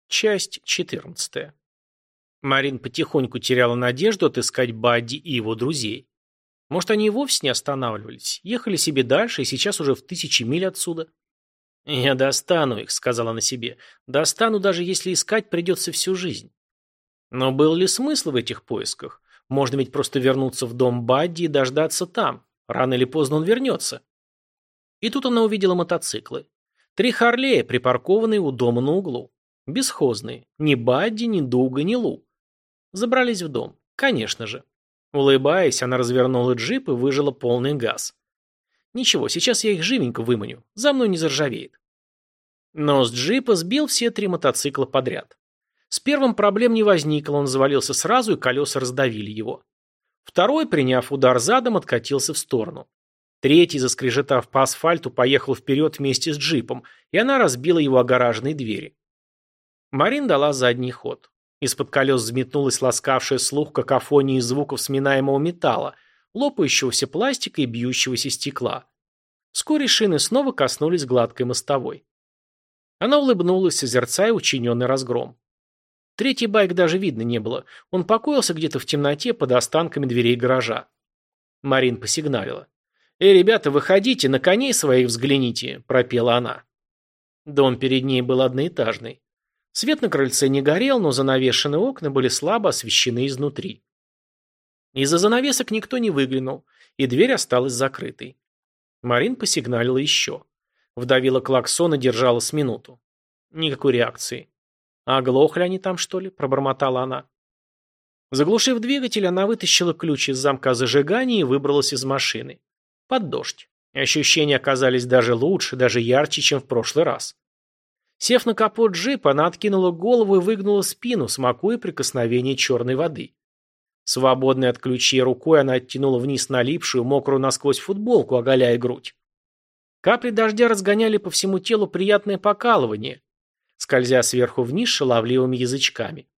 Часть четырнадцатая. Марин потихоньку теряла надежду отыскать Бадди и его друзей. Может, они и вовсе не останавливались, ехали себе дальше и сейчас уже в тысячи миль отсюда. «Я достану их», — сказала она себе. «Достану, даже если искать придется всю жизнь». Но был ли смысл в этих поисках? Можно ведь просто вернуться в дом Бадди и дождаться там. Рано или поздно он вернется. И тут она увидела мотоциклы. Три Харлея, припаркованные у дома на углу. Бесхозные. Ни Бадди, ни Дуга, ни Лу. Забрались в дом. Конечно же. Улыбаясь, она развернула джип и выжила полный газ. Ничего, сейчас я их живенько выманю. За мной не заржавеет. Но джипа сбил все три мотоцикла подряд. С первым проблем не возникло, он завалился сразу, и колеса раздавили его. Второй, приняв удар задом, откатился в сторону. Третий, заскрежетав по асфальту, поехал вперед вместе с джипом, и она разбила его огораженные двери. Марин дала задний ход. Из-под колес взметнулась ласкавшая слух какофония из звуков сминаемого металла, лопающегося пластика и бьющегося стекла. Вскоре шины снова коснулись гладкой мостовой. Она улыбнулась, созерцая учиненный разгром. Третий байк даже видно не было. Он покоился где-то в темноте под останками дверей гаража. Марин посигналила. «Эй, ребята, выходите, на коней своих взгляните», – пропела она. Дом перед ней был одноэтажный. Свет на крыльце не горел, но занавешенные окна были слабо освещены изнутри. Из-за занавесок никто не выглянул, и дверь осталась закрытой. Марин посигналила еще. Вдавила клаксон и держала с минуту. Никакой реакции. «Оглохли они там, что ли?» – пробормотала она. Заглушив двигатель, она вытащила ключ из замка зажигания и выбралась из машины. Под дождь. Ощущения оказались даже лучше, даже ярче, чем в прошлый раз. Сев на капот джипа, она откинула голову и выгнула спину, смакуя прикосновение черной воды. Свободной от ключей рукой она оттянула вниз налипшую, мокрую насквозь футболку, оголяя грудь. Капли дождя разгоняли по всему телу приятное покалывание, скользя сверху вниз шаловливыми язычками.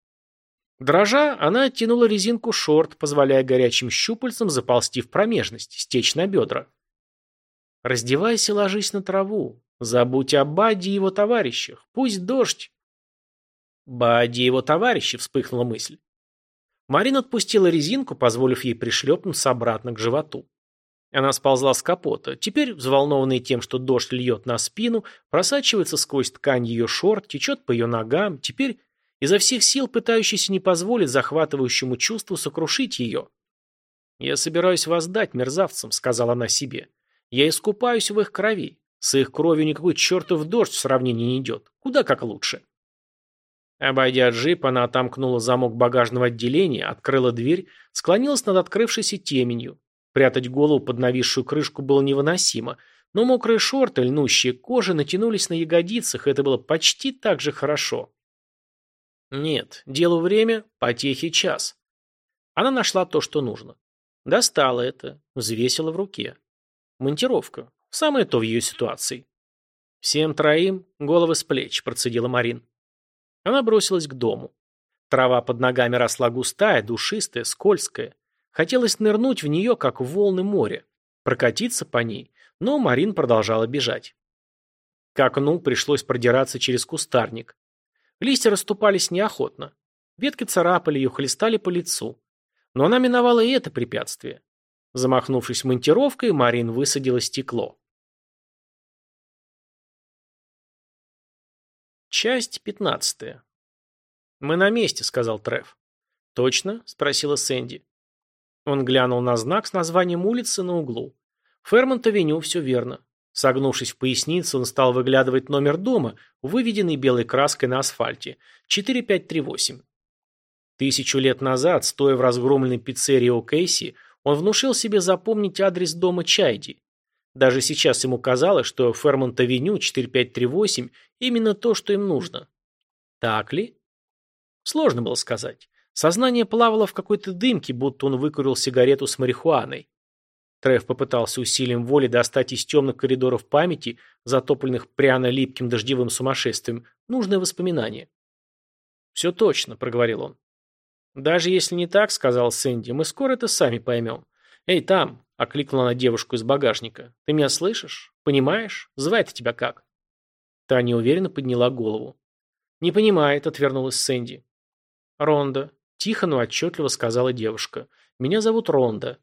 Дрожа, она оттянула резинку шорт, позволяя горячим щупальцам заползти в промежность, стечь на бедра. Раздевайся, ложись на траву. Забудь о Бадди и его товарищах. Пусть дождь. Бадди и его товарищи, вспыхнула мысль. Марина отпустила резинку, позволив ей пришлепнуться обратно к животу. Она сползла с капота. Теперь, взволнованная тем, что дождь льет на спину, просачивается сквозь ткань ее шорт, течет по ее ногам, теперь изо всех сил пытающийся не позволить захватывающему чувству сокрушить ее. «Я собираюсь воздать мерзавцам», — сказала она себе. «Я искупаюсь в их крови. С их кровью никакой чертов дождь в сравнении не идет. Куда как лучше». Обойдя джип, она отомкнула замок багажного отделения, открыла дверь, склонилась над открывшейся теменью, Прятать голову под нависшую крышку было невыносимо, но мокрые шорты, льнущие к коже, натянулись на ягодицах, это было почти так же хорошо. Нет, делу время, потехи час. Она нашла то, что нужно. Достала это, взвесила в руке. Монтировка. Самое то в ее ситуации. Всем троим головы с плеч, процедила Марин. Она бросилась к дому. Трава под ногами росла густая, душистая, скользкая. Хотелось нырнуть в нее, как в волны моря, прокатиться по ней, но Марин продолжала бежать. К окну пришлось продираться через кустарник. Листья расступались неохотно. Ветки царапали ее, хлестали по лицу. Но она миновала и это препятствие. Замахнувшись монтировкой, Марин высадила стекло. Часть пятнадцатая. «Мы на месте», — сказал Треф. «Точно?» — спросила Сэнди. Он глянул на знак с названием улицы на углу. Фермонт-авеню, все верно. Согнувшись в поясницу, он стал выглядывать номер дома, выведенный белой краской на асфальте. 4538. Тысячу лет назад, стоя в разгромленной пиццерии О'Кейси, он внушил себе запомнить адрес дома Чайди. Даже сейчас ему казалось, что Фермонт-авеню 4538 именно то, что им нужно. Так ли? Сложно было сказать. Сознание плавало в какой-то дымке, будто он выкурил сигарету с марихуаной. Треф попытался усилием воли достать из темных коридоров памяти, затопленных пряно-липким дождевым сумасшествием, нужное воспоминание. «Все точно», — проговорил он. «Даже если не так», — сказал Сэнди, — «мы скоро это сами поймем. Эй, там!» — окликнула она девушку из багажника. «Ты меня слышишь? Понимаешь? Звать тебя как?» Та неуверенно подняла голову. «Не понимает», — отвернулась Сэнди. «Ронда», — тихо, но отчетливо сказала девушка. «Меня зовут Ронда.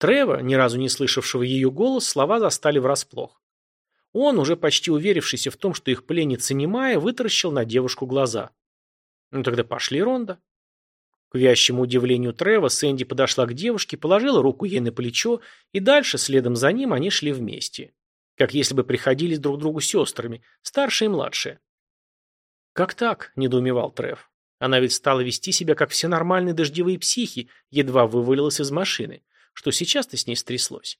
Трева, ни разу не слышавшего ее голос, слова застали врасплох. Он, уже почти уверившийся в том, что их пленница немая, вытаращил на девушку глаза. «Ну тогда пошли, Ронда». К вящему удивлению Трева, Сэнди подошла к девушке, положила руку ей на плечо, и дальше, следом за ним, они шли вместе. Как если бы приходились друг другу сестрами, старшая и младшая. «Как так?» – недоумевал Трев. Она ведь стала вести себя, как все нормальные дождевые психи, едва вывалилась из машины. Что сейчас-то с ней стряслось?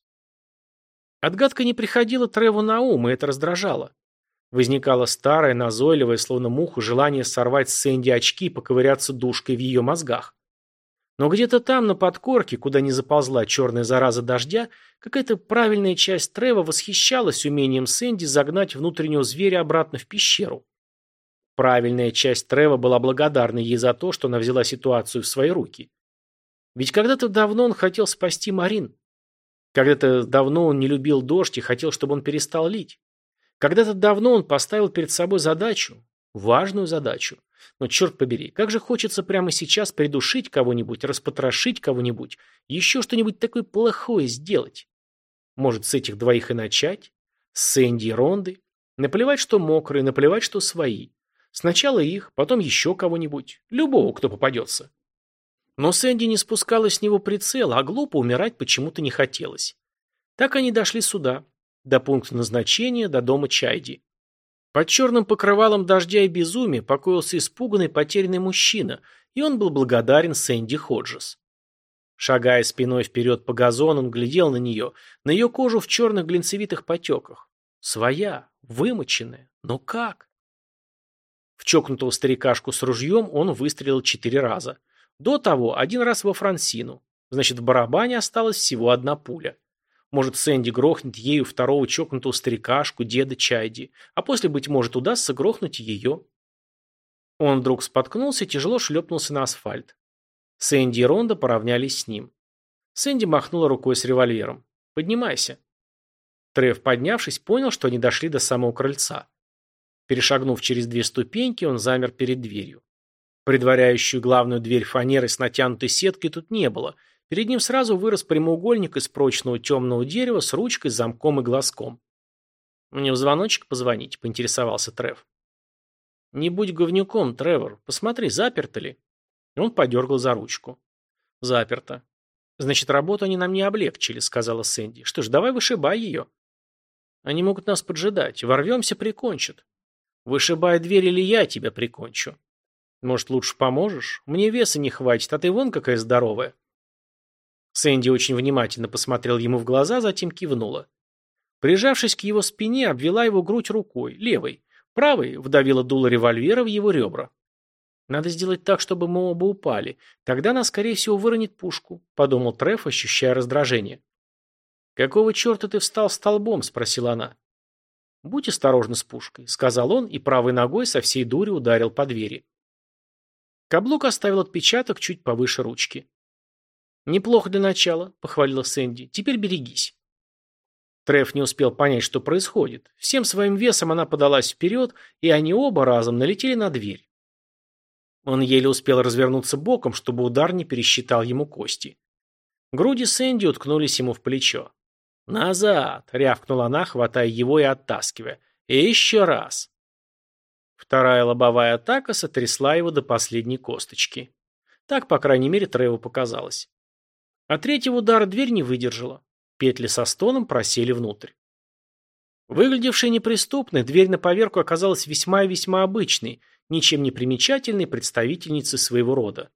Отгадка не приходила Треву на ум, и это раздражало. Возникало старое, назойливое, словно муху, желание сорвать с Сэнди очки и поковыряться душкой в ее мозгах. Но где-то там, на подкорке, куда не заползла черная зараза дождя, какая-то правильная часть Трева восхищалась умением Сэнди загнать внутреннего зверя обратно в пещеру. Правильная часть Трева была благодарна ей за то, что она взяла ситуацию в свои руки. Ведь когда-то давно он хотел спасти Марин. Когда-то давно он не любил дождь и хотел, чтобы он перестал лить. Когда-то давно он поставил перед собой задачу, важную задачу. Но черт побери, как же хочется прямо сейчас придушить кого-нибудь, распотрошить кого-нибудь, еще что-нибудь такое плохое сделать. Может, с этих двоих и начать? С Сэнди и Ронды? Наплевать, что мокрые, наплевать, что свои. Сначала их, потом еще кого-нибудь. Любого, кто попадется. Но Сэнди не спускала с него прицела, а глупо умирать почему-то не хотелось. Так они дошли сюда, до пункта назначения, до дома Чайди. Под черным покрывалом дождя и безумия покоился испуганный потерянный мужчина, и он был благодарен Сэнди Ходжес. Шагая спиной вперед по газону, он глядел на нее, на ее кожу в черных глинцевитых потеках. Своя, вымоченная, но как? В чокнутого старикашку с ружьем он выстрелил четыре раза. До того один раз во Франсину. Значит, в барабане осталась всего одна пуля. Может, Сэнди грохнет ею второго чокнутого старикашку, деда Чайди, а после, быть может, удастся грохнуть ее. Он вдруг споткнулся и тяжело шлепнулся на асфальт. Сэнди и Ронда поравнялись с ним. Сэнди махнула рукой с револьвером. «Поднимайся». Трев, поднявшись, понял, что они дошли до самого крыльца. Перешагнув через две ступеньки, он замер перед дверью. Предваряющую главную дверь фанеры с натянутой сеткой тут не было. Перед ним сразу вырос прямоугольник из прочного темного дерева с ручкой, замком и глазком. «Мне в звоночек позвонить», — поинтересовался Трев. «Не будь говнюком, Тревор. Посмотри, заперто ли?» Он подергал за ручку. «Заперто». «Значит, работу они нам не облегчили», — сказала Сэнди. «Что ж, давай вышибай ее». «Они могут нас поджидать. Ворвемся, прикончат». «Вышибай дверь, или я тебя прикончу». Может, лучше поможешь? Мне веса не хватит, а ты вон какая здоровая. Сэнди очень внимательно посмотрел ему в глаза, затем кивнула. Прижавшись к его спине, обвела его грудь рукой, левой. Правой вдавила дуло револьвера в его ребра. «Надо сделать так, чтобы мы оба упали. Тогда она, скорее всего, выронит пушку», — подумал Треф, ощущая раздражение. «Какого черта ты встал столбом?» — спросила она. «Будь осторожна с пушкой», — сказал он и правой ногой со всей дури ударил по двери. Каблук оставил отпечаток чуть повыше ручки. «Неплохо для начала», — похвалила Сэнди. «Теперь берегись». Треф не успел понять, что происходит. Всем своим весом она подалась вперед, и они оба разом налетели на дверь. Он еле успел развернуться боком, чтобы удар не пересчитал ему кости. Груди Сэнди уткнулись ему в плечо. «Назад!» — рявкнула она, хватая его и оттаскивая. «И еще раз!» Вторая лобовая атака сотрясла его до последней косточки. Так, по крайней мере, Треву показалось. А третьего удара дверь не выдержала. Петли со стоном просели внутрь. Выглядевшая неприступной, дверь на поверку оказалась весьма и весьма обычной, ничем не примечательной представительницей своего рода.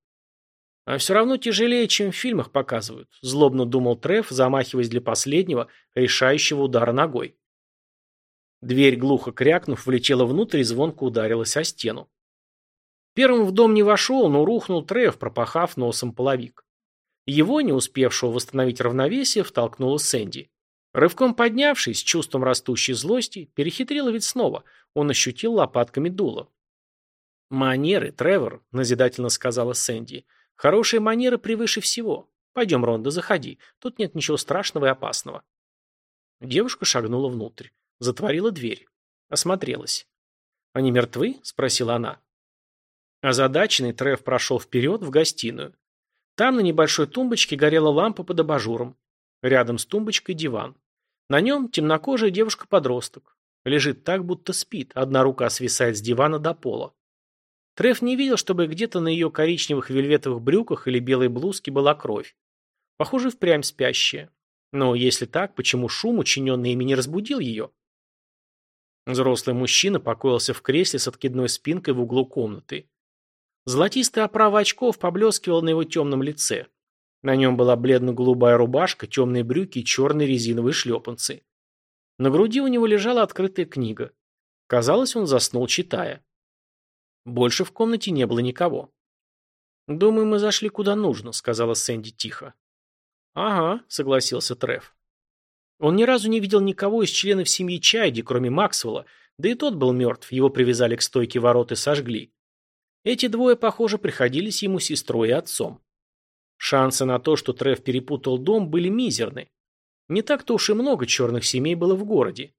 А все равно тяжелее, чем в фильмах показывают, злобно думал Треф, замахиваясь для последнего, решающего удара ногой. Дверь, глухо крякнув, влетела внутрь и звонко ударилась о стену. Первым в дом не вошел, но рухнул Треф, пропахав носом половик. Его, не успевшего восстановить равновесие, втолкнула Сэнди. Рывком поднявшись, с чувством растущей злости, перехитрила ведь снова. Он ощутил лопатками дуло. «Манеры, Тревор», — назидательно сказала Сэнди. «Хорошие манеры превыше всего. Пойдем, Ронда, заходи. Тут нет ничего страшного и опасного». Девушка шагнула внутрь. Затворила дверь. Осмотрелась. «Они мертвы?» — спросила она. Озадаченный Трев прошел вперед в гостиную. Там на небольшой тумбочке горела лампа под абажуром. Рядом с тумбочкой диван. На нем темнокожая девушка-подросток. Лежит так, будто спит. Одна рука свисает с дивана до пола. Треф не видел, чтобы где-то на ее коричневых вельветовых брюках или белой блузке была кровь. Похоже, впрямь спящая. Но если так, почему шум, учиненный ими, не разбудил ее? Взрослый мужчина покоился в кресле с откидной спинкой в углу комнаты. Золотистая оправа очков поблескивала на его темном лице. На нем была бледно-голубая рубашка, темные брюки и черные резиновые шлепанцы. На груди у него лежала открытая книга. Казалось, он заснул, читая. Больше в комнате не было никого. «Думаю, мы зашли куда нужно», — сказала Сэнди тихо. «Ага», — согласился Треф. Он ни разу не видел никого из членов семьи Чайди, кроме Максвелла, да и тот был мертв, его привязали к стойке ворот и сожгли. Эти двое, похоже, приходились ему сестрой и отцом. Шансы на то, что Треф перепутал дом, были мизерны. Не так-то уж и много черных семей было в городе.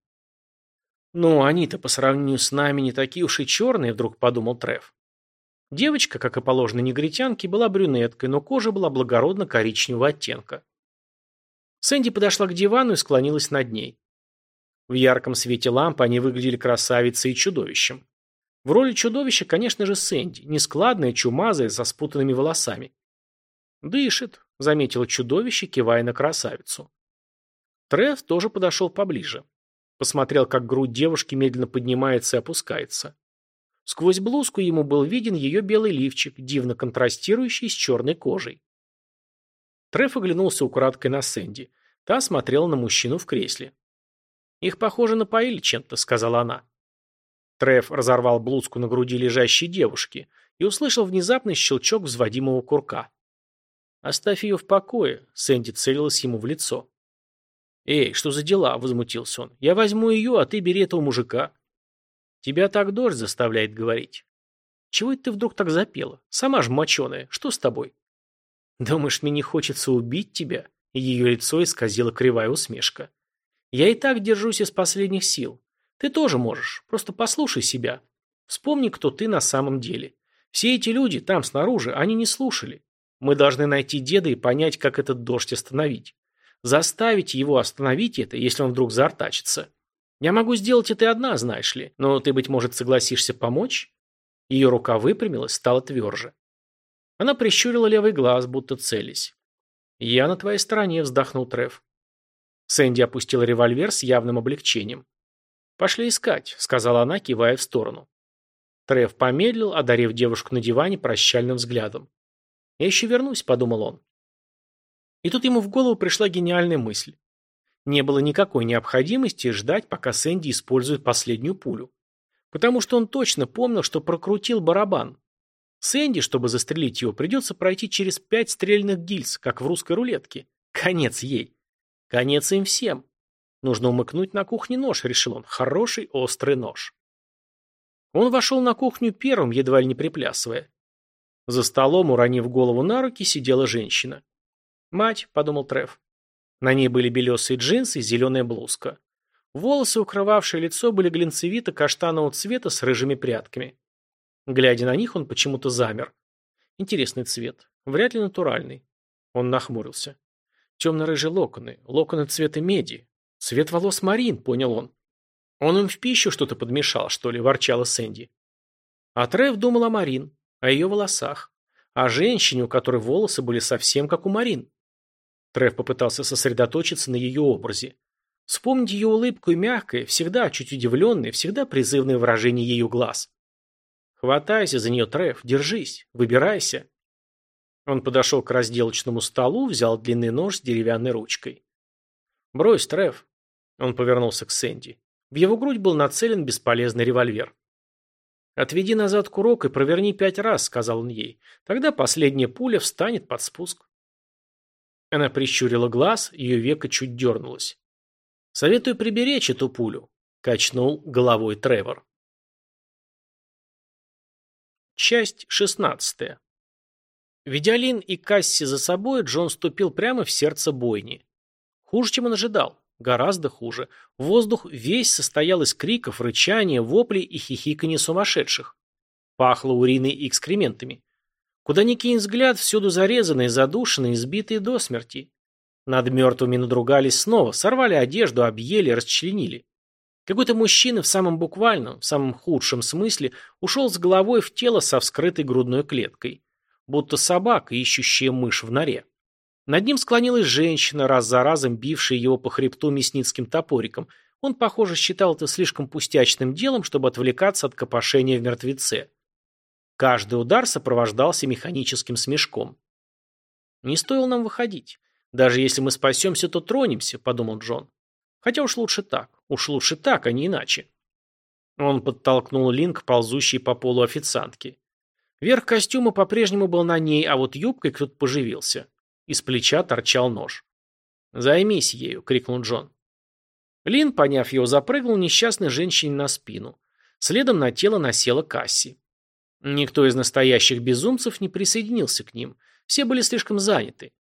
«Ну, они-то по сравнению с нами не такие уж и черные», — вдруг подумал Треф. Девочка, как и положено негритянке, была брюнеткой, но кожа была благородно-коричневого оттенка. Сэнди подошла к дивану и склонилась над ней. В ярком свете лампы они выглядели красавицей и чудовищем. В роли чудовища, конечно же, Сэнди, нескладная, чумазая, со спутанными волосами. «Дышит», — заметила чудовище, кивая на красавицу. Треф тоже подошел поближе. Посмотрел, как грудь девушки медленно поднимается и опускается. Сквозь блузку ему был виден ее белый лифчик, дивно контрастирующий с черной кожей. Треф оглянулся украдкой на Сэнди. Та смотрела на мужчину в кресле. «Их, похоже, напоили чем-то», — сказала она. Треф разорвал блузку на груди лежащей девушки и услышал внезапный щелчок взводимого курка. «Оставь ее в покое», — Сэнди целилась ему в лицо. «Эй, что за дела?» — возмутился он. «Я возьму ее, а ты бери этого мужика». «Тебя так дождь заставляет говорить». «Чего это ты вдруг так запела? Сама ж моченая. Что с тобой?» «Думаешь, мне не хочется убить тебя?» Ее лицо исказило кривая усмешка. «Я и так держусь из последних сил. Ты тоже можешь. Просто послушай себя. Вспомни, кто ты на самом деле. Все эти люди там снаружи, они не слушали. Мы должны найти деда и понять, как этот дождь остановить. Заставить его остановить это, если он вдруг заортачится. Я могу сделать это одна, знаешь ли, но ты, быть может, согласишься помочь?» Ее рука выпрямилась, стала тверже. Она прищурила левый глаз, будто целясь. «Я на твоей стороне», — вздохнул Треф. Сэнди опустила револьвер с явным облегчением. «Пошли искать», — сказала она, кивая в сторону. Треф помедлил, одарив девушку на диване прощальным взглядом. «Я еще вернусь», — подумал он. И тут ему в голову пришла гениальная мысль. Не было никакой необходимости ждать, пока Сэнди использует последнюю пулю. Потому что он точно помнил, что прокрутил барабан. Сэнди, чтобы застрелить его, придется пройти через пять стрельных гильз, как в русской рулетке. Конец ей. Конец им всем. Нужно умыкнуть на кухне нож, решил он. Хороший острый нож. Он вошел на кухню первым, едва ли не приплясывая. За столом, уронив голову на руки, сидела женщина. «Мать», — подумал Треф. На ней были белесые джинсы и зеленая блузка. Волосы, укрывавшие лицо, были глинцевито-каштанового цвета с рыжими прядками. Глядя на них, он почему-то замер. Интересный цвет. Вряд ли натуральный. Он нахмурился. Темно-рыжие локоны. Локоны цвета меди. Цвет волос Марин, понял он. Он им в пищу что-то подмешал, что ли, ворчала Сэнди. А Трев думал о Марин, о ее волосах, о женщине, у которой волосы были совсем как у Марин. Трев попытался сосредоточиться на ее образе. Вспомнить ее улыбку и мягкое, всегда чуть удивленное, всегда призывное выражение ее глаз. «Хватайся за нее, Трев, держись, выбирайся». Он подошел к разделочному столу, взял длинный нож с деревянной ручкой. «Брось, Трев». Он повернулся к Сэнди. В его грудь был нацелен бесполезный револьвер. «Отведи назад курок и проверни пять раз», — сказал он ей. «Тогда последняя пуля встанет под спуск». Она прищурила глаз, ее веко чуть дернулось. «Советую приберечь эту пулю», — качнул головой Тревор. Часть шестнадцатая. Ведя Лин и Касси за собой, Джон ступил прямо в сердце бойни. Хуже, чем он ожидал. Гораздо хуже. Воздух весь состоял из криков, рычания, воплей и хихиканий сумасшедших. Пахло уриной и экскрементами. Куда ни кинь взгляд, всюду зарезанные, задушенные, избитые до смерти. Над мертвыми надругались снова, сорвали одежду, объели, расчленили. Какой-то мужчина в самом буквальном, в самом худшем смысле ушел с головой в тело со вскрытой грудной клеткой. Будто собака, ищущая мышь в норе. Над ним склонилась женщина, раз за разом бившая его по хребту мясницким топориком. Он, похоже, считал это слишком пустячным делом, чтобы отвлекаться от копошения в мертвеце. Каждый удар сопровождался механическим смешком. «Не стоило нам выходить. Даже если мы спасемся, то тронемся», — подумал Джон. «Хотя уж лучше так. Уж лучше так, а не иначе». Он подтолкнул Линк, ползущий по полу официантки. Верх костюма по-прежнему был на ней, а вот юбкой кто-то поживился. Из плеча торчал нож. «Займись ею!» — крикнул Джон. Лин, поняв его, запрыгнул несчастной женщине на спину. Следом на тело насела Касси. Никто из настоящих безумцев не присоединился к ним. Все были слишком заняты.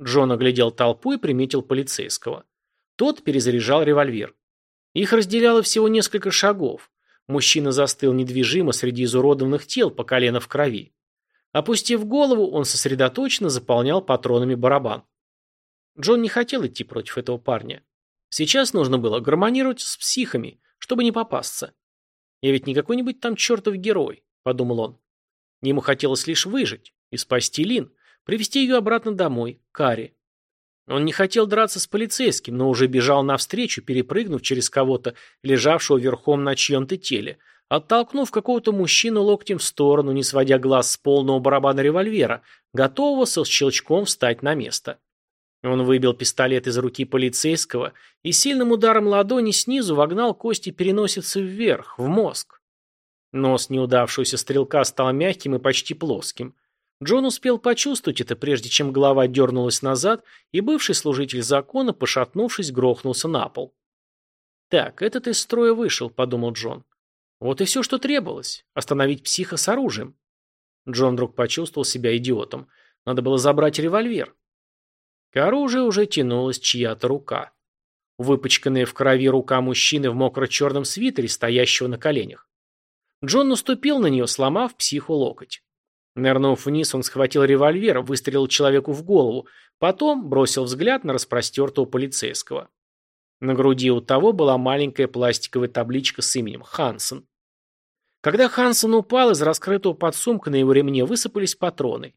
Джон оглядел толпу и приметил полицейского. Тот перезаряжал револьвер. Их разделяло всего несколько шагов. Мужчина застыл недвижимо среди изуродованных тел по колено в крови. Опустив голову, он сосредоточенно заполнял патронами барабан. Джон не хотел идти против этого парня. Сейчас нужно было гармонировать с психами, чтобы не попасться. Я ведь не какой-нибудь там чертов герой, подумал он. Ему хотелось лишь выжить и спасти Лин, привести ее обратно домой, к Каре. Он не хотел драться с полицейским, но уже бежал навстречу, перепрыгнув через кого-то, лежавшего верхом на чьем-то теле, оттолкнув какого-то мужчину локтем в сторону, не сводя глаз с полного барабана револьвера, готового со щелчком встать на место. Он выбил пистолет из руки полицейского и сильным ударом ладони снизу вогнал кости переносицы вверх, в мозг. Нос неудавшегося стрелка стал мягким и почти плоским. Джон успел почувствовать это, прежде чем голова дернулась назад, и бывший служитель закона, пошатнувшись, грохнулся на пол. «Так, этот из строя вышел», — подумал Джон. Вот и все, что требовалось. Остановить психа с оружием. Джон вдруг почувствовал себя идиотом. Надо было забрать револьвер. К оружию уже тянулась чья-то рука. Выпачканная в крови рука мужчины в мокро-черном свитере, стоящего на коленях. Джон наступил на нее, сломав психу локоть. Нырнув вниз, он схватил револьвер, выстрелил человеку в голову, потом бросил взгляд на распростертого полицейского. На груди у того была маленькая пластиковая табличка с именем Хансен. Когда Хансен упал, из раскрытого подсумка на его ремне высыпались патроны.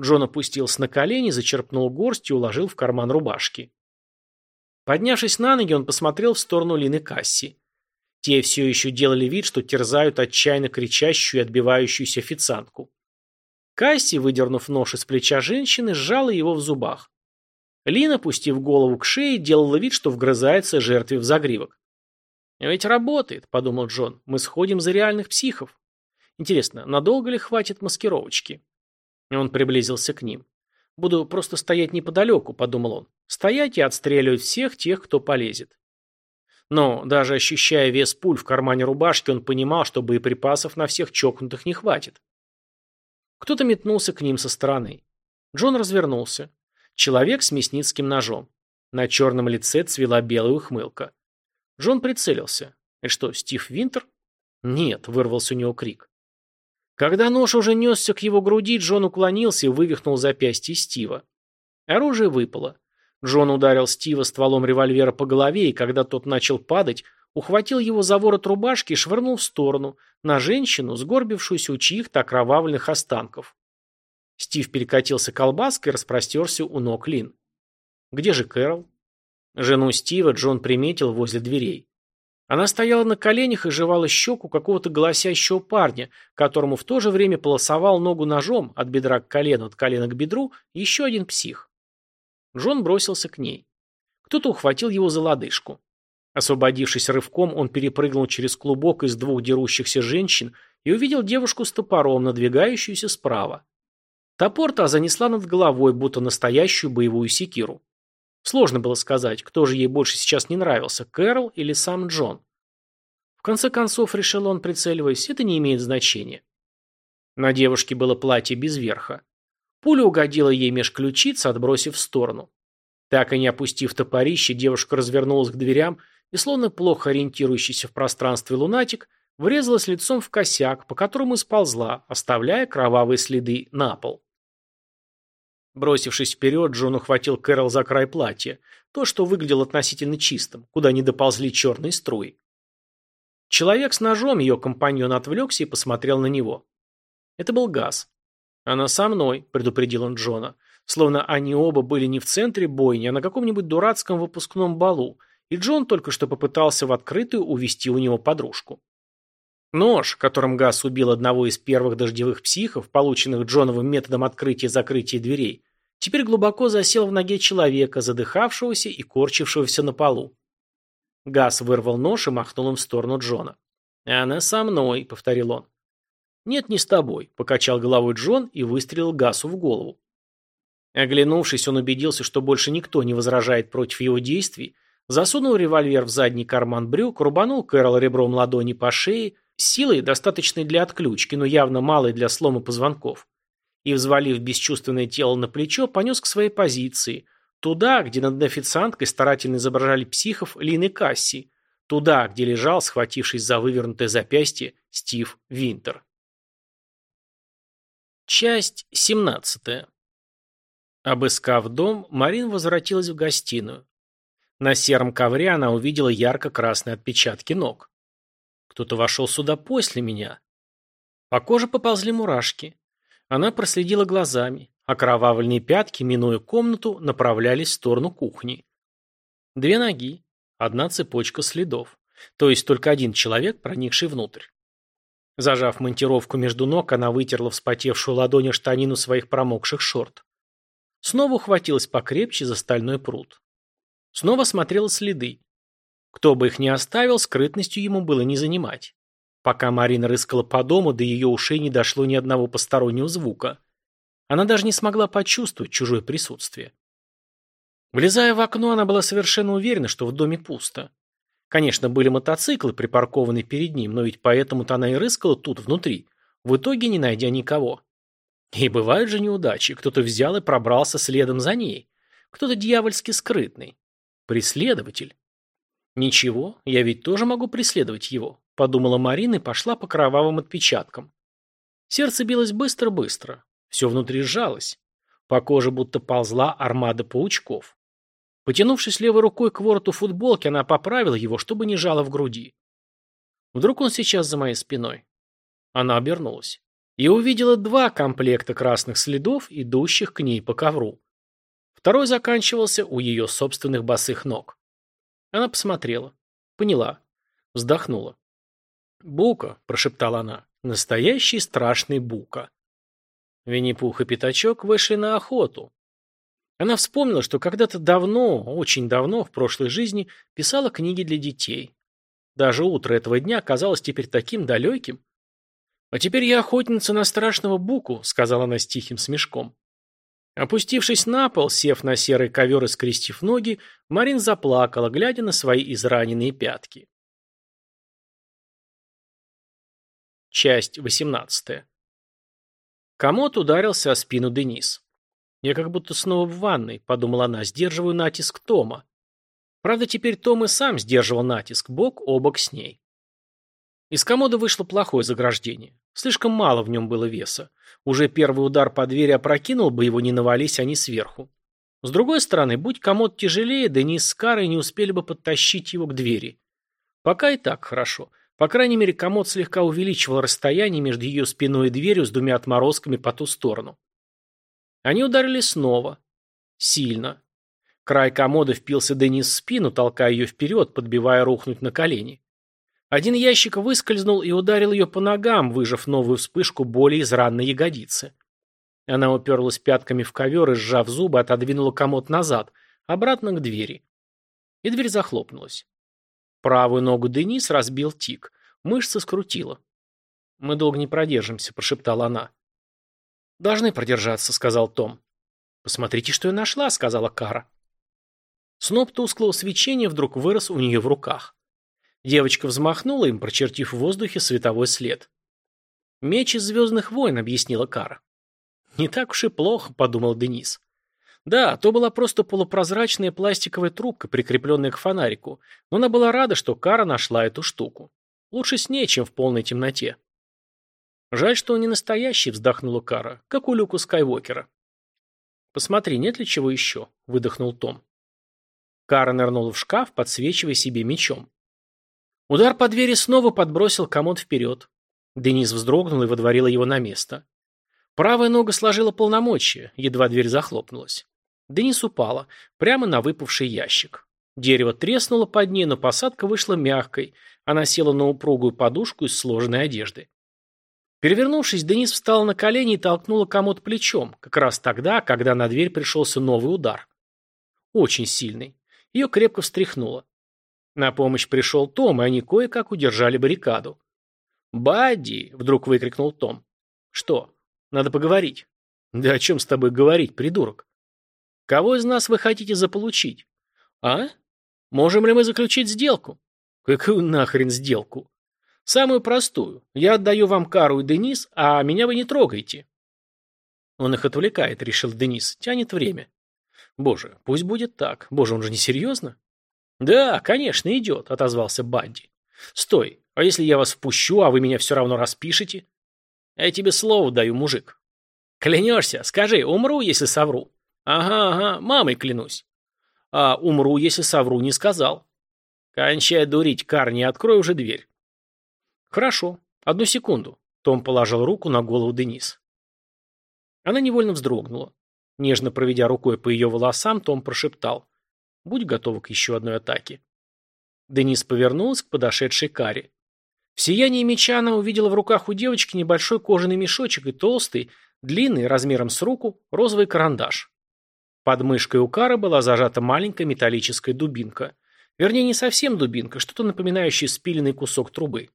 Джон опустился на колени, зачерпнул горсть и уложил в карман рубашки. Поднявшись на ноги, он посмотрел в сторону Лины Касси. Те все еще делали вид, что терзают отчаянно кричащую и отбивающуюся официантку. Касси, выдернув нож из плеча женщины, сжала его в зубах. Лина, пустив голову к шее, делала вид, что вгрызается жертве в загривок. «Ведь работает», — подумал Джон. «Мы сходим за реальных психов. Интересно, надолго ли хватит маскировочки?» Он приблизился к ним. «Буду просто стоять неподалеку», — подумал он. «Стоять и отстреливать всех тех, кто полезет». Но, даже ощущая вес пуль в кармане рубашки, он понимал, что боеприпасов на всех чокнутых не хватит. Кто-то метнулся к ним со стороны. Джон развернулся. Человек с мясницким ножом. На черном лице цвела белая ухмылка. Джон прицелился. «Это что, Стив Винтер?» «Нет», — вырвался у него крик. Когда нож уже несся к его груди, Джон уклонился и вывихнул запястье Стива. Оружие выпало. Джон ударил Стива стволом револьвера по голове, и когда тот начал падать, ухватил его за ворот рубашки и швырнул в сторону, на женщину, сгорбившуюся у чьих-то окровавленных останков. Стив перекатился колбаской и распростерся у ног Лин. «Где же Кэрол?» Жену Стива Джон приметил возле дверей. Она стояла на коленях и жевала щеку какого-то голосящего парня, которому в то же время полосовал ногу ножом от бедра к колену, от колена к бедру еще один псих. Джон бросился к ней. Кто-то ухватил его за лодыжку. Освободившись рывком, он перепрыгнул через клубок из двух дерущихся женщин и увидел девушку с топором, надвигающуюся справа. Топор та занесла над головой, будто настоящую боевую секиру. Сложно было сказать, кто же ей больше сейчас не нравился, Кэрол или сам Джон. В конце концов, решил он, прицеливаясь, это не имеет значения. На девушке было платье без верха. Пуля угодила ей меж ключиц, отбросив в сторону. Так и не опустив топорище, девушка развернулась к дверям и, словно плохо ориентирующийся в пространстве лунатик, врезалась лицом в косяк, по которому сползла, оставляя кровавые следы на пол. Бросившись вперед, Джон ухватил Кэрол за край платья, то, что выглядело относительно чистым, куда не доползли черные струи. Человек с ножом, ее компаньон отвлекся и посмотрел на него. Это был Газ. «Она со мной», — предупредил он Джона. Словно они оба были не в центре бойни, а на каком-нибудь дурацком выпускном балу, и Джон только что попытался в открытую увести у него подружку. Нож, которым Газ убил одного из первых дождевых психов, полученных Джоновым методом открытия и закрытия дверей, теперь глубоко засел в ноге человека, задыхавшегося и корчившегося на полу. Газ вырвал нож и махнул им в сторону Джона. «Она со мной», — повторил он. «Нет, не с тобой», — покачал головой Джон и выстрелил Гасу в голову. Оглянувшись, он убедился, что больше никто не возражает против его действий, засунул револьвер в задний карман брюк, рубанул Кэрол ребром ладони по шее, силой, достаточной для отключки, но явно малой для слома позвонков, и, взвалив бесчувственное тело на плечо, понес к своей позиции, туда, где над официанткой старательно изображали психов Лины Касси, туда, где лежал, схватившись за вывернутое запястье, Стив Винтер. Часть 17. Обыскав дом, Марин возвратилась в гостиную. На сером ковре она увидела ярко-красные отпечатки ног. Кто-то вошел сюда после меня. По коже поползли мурашки. Она проследила глазами. Окровавленные пятки, минуя комнату, направлялись в сторону кухни. Две ноги, одна цепочка следов. То есть только один человек, проникший внутрь. Зажав монтировку между ног, она вытерла вспотевшую ладонью штанину своих промокших шорт. Снова ухватилась покрепче за стальной пруд. Снова смотрела следы. Кто бы их ни оставил, скрытностью ему было не занимать. Пока Марина рыскала по дому, до ее ушей не дошло ни одного постороннего звука. Она даже не смогла почувствовать чужое присутствие. Влезая в окно, она была совершенно уверена, что в доме пусто. Конечно, были мотоциклы, припаркованные перед ним, но ведь поэтому-то она и рыскала тут, внутри, в итоге не найдя никого. И бывают же неудачи. Кто-то взял и пробрался следом за ней. Кто-то дьявольски скрытный. Преследователь. «Ничего, я ведь тоже могу преследовать его», – подумала Марина и пошла по кровавым отпечаткам. Сердце билось быстро-быстро. Все внутри сжалось. По коже будто ползла армада паучков. Потянувшись левой рукой к вороту футболки, она поправила его, чтобы не жало в груди. Вдруг он сейчас за моей спиной. Она обернулась. И увидела два комплекта красных следов, идущих к ней по ковру. Второй заканчивался у ее собственных босых ног. Она посмотрела. Поняла. Вздохнула. «Бука», — прошептала она. «Настоящий страшный Бука». Винни-Пух и Пятачок вышли на охоту. Она вспомнила, что когда-то давно, очень давно, в прошлой жизни, писала книги для детей. Даже утро этого дня казалось теперь таким далеким. «А теперь я охотница на страшного Буку», — сказала она с тихим смешком. Опустившись на пол, сев на серый ковер и скрестив ноги, Марин заплакала, глядя на свои израненные пятки. Часть 18. Комод ударился о спину Денис. Я как будто снова в ванной, подумала она, сдерживаю натиск Тома. Правда, теперь Том и сам сдерживал натиск, бок о бок с ней. Из комода вышло плохое заграждение. Слишком мало в нем было веса. Уже первый удар по двери опрокинул бы его, не навались они сверху. С другой стороны, будь комод тяжелее, Денис с Карой не успели бы подтащить его к двери. Пока и так хорошо. По крайней мере, комод слегка увеличивал расстояние между ее спиной и дверью с двумя отморозками по ту сторону. Они ударили снова. Сильно. Край комода впился Денис в спину, толкая ее вперед, подбивая рухнуть на колени. Один ящик выскользнул и ударил ее по ногам, выжав новую вспышку боли из ранной ягодицы. Она уперлась пятками в ковер и, сжав зубы, отодвинула комод назад, обратно к двери. И дверь захлопнулась. Правую ногу Денис разбил тик. Мышца скрутила. «Мы долго не продержимся», — прошептала она. «Должны продержаться», — сказал Том. «Посмотрите, что я нашла», — сказала Кара. Сноп тусклого свечения вдруг вырос у нее в руках. Девочка взмахнула им, прочертив в воздухе световой след. «Меч из «Звездных войн», — объяснила Кара. «Не так уж и плохо», — подумал Денис. Да, то была просто полупрозрачная пластиковая трубка, прикрепленная к фонарику, но она была рада, что Кара нашла эту штуку. Лучше с ней, чем в полной темноте. «Жаль, что он не настоящий», — вздохнула Кара, — «как у Люка Скайуокера». «Посмотри, нет ли чего еще?» — выдохнул Том. Кара нырнула в шкаф, подсвечивая себе мечом. Удар по двери снова подбросил комод вперед. Денис вздрогнул и водворила его на место. Правая нога сложила полномочия, едва дверь захлопнулась. Денис упала, прямо на выпавший ящик. Дерево треснуло под ней, но посадка вышла мягкой. Она села на упругую подушку из сложенной одежды. Перевернувшись, Денис встала на колени и толкнула комод плечом, как раз тогда, когда на дверь пришелся новый удар. Очень сильный. Ее крепко встряхнуло. На помощь пришел Том, и они кое-как удержали баррикаду. «Бадди!» — вдруг выкрикнул Том. «Что? Надо поговорить». «Да о чем с тобой говорить, придурок?» «Кого из нас вы хотите заполучить?» «А? Можем ли мы заключить сделку?» «Какую нахрен сделку?» «Самую простую. Я отдаю вам Кару и Денис, а меня вы не трогаете». Он их отвлекает, решил Денис. Тянет время. Боже, пусть будет так. Боже, он же не серьезно? Да, конечно, идет, отозвался Банди. Стой, а если я вас впущу, а вы меня все равно распишете? Я тебе слово даю, мужик. Клянешься? Скажи, умру, если совру. Ага, ага, мамой клянусь. А умру, если совру, не сказал. Кончай дурить, Карни, открой уже дверь. Хорошо, одну секунду. Том положил руку на голову Денис. Она невольно вздрогнула. Нежно проведя рукой по ее волосам, Том прошептал. «Будь готова к еще одной атаке». Денис повернулась к подошедшей Каре. В сиянии меча она увидела в руках у девочки небольшой кожаный мешочек и толстый, длинный, размером с руку, розовый карандаш. Под мышкой у Кары была зажата маленькая металлическая дубинка. Вернее, не совсем дубинка, что-то напоминающее спиленный кусок трубы.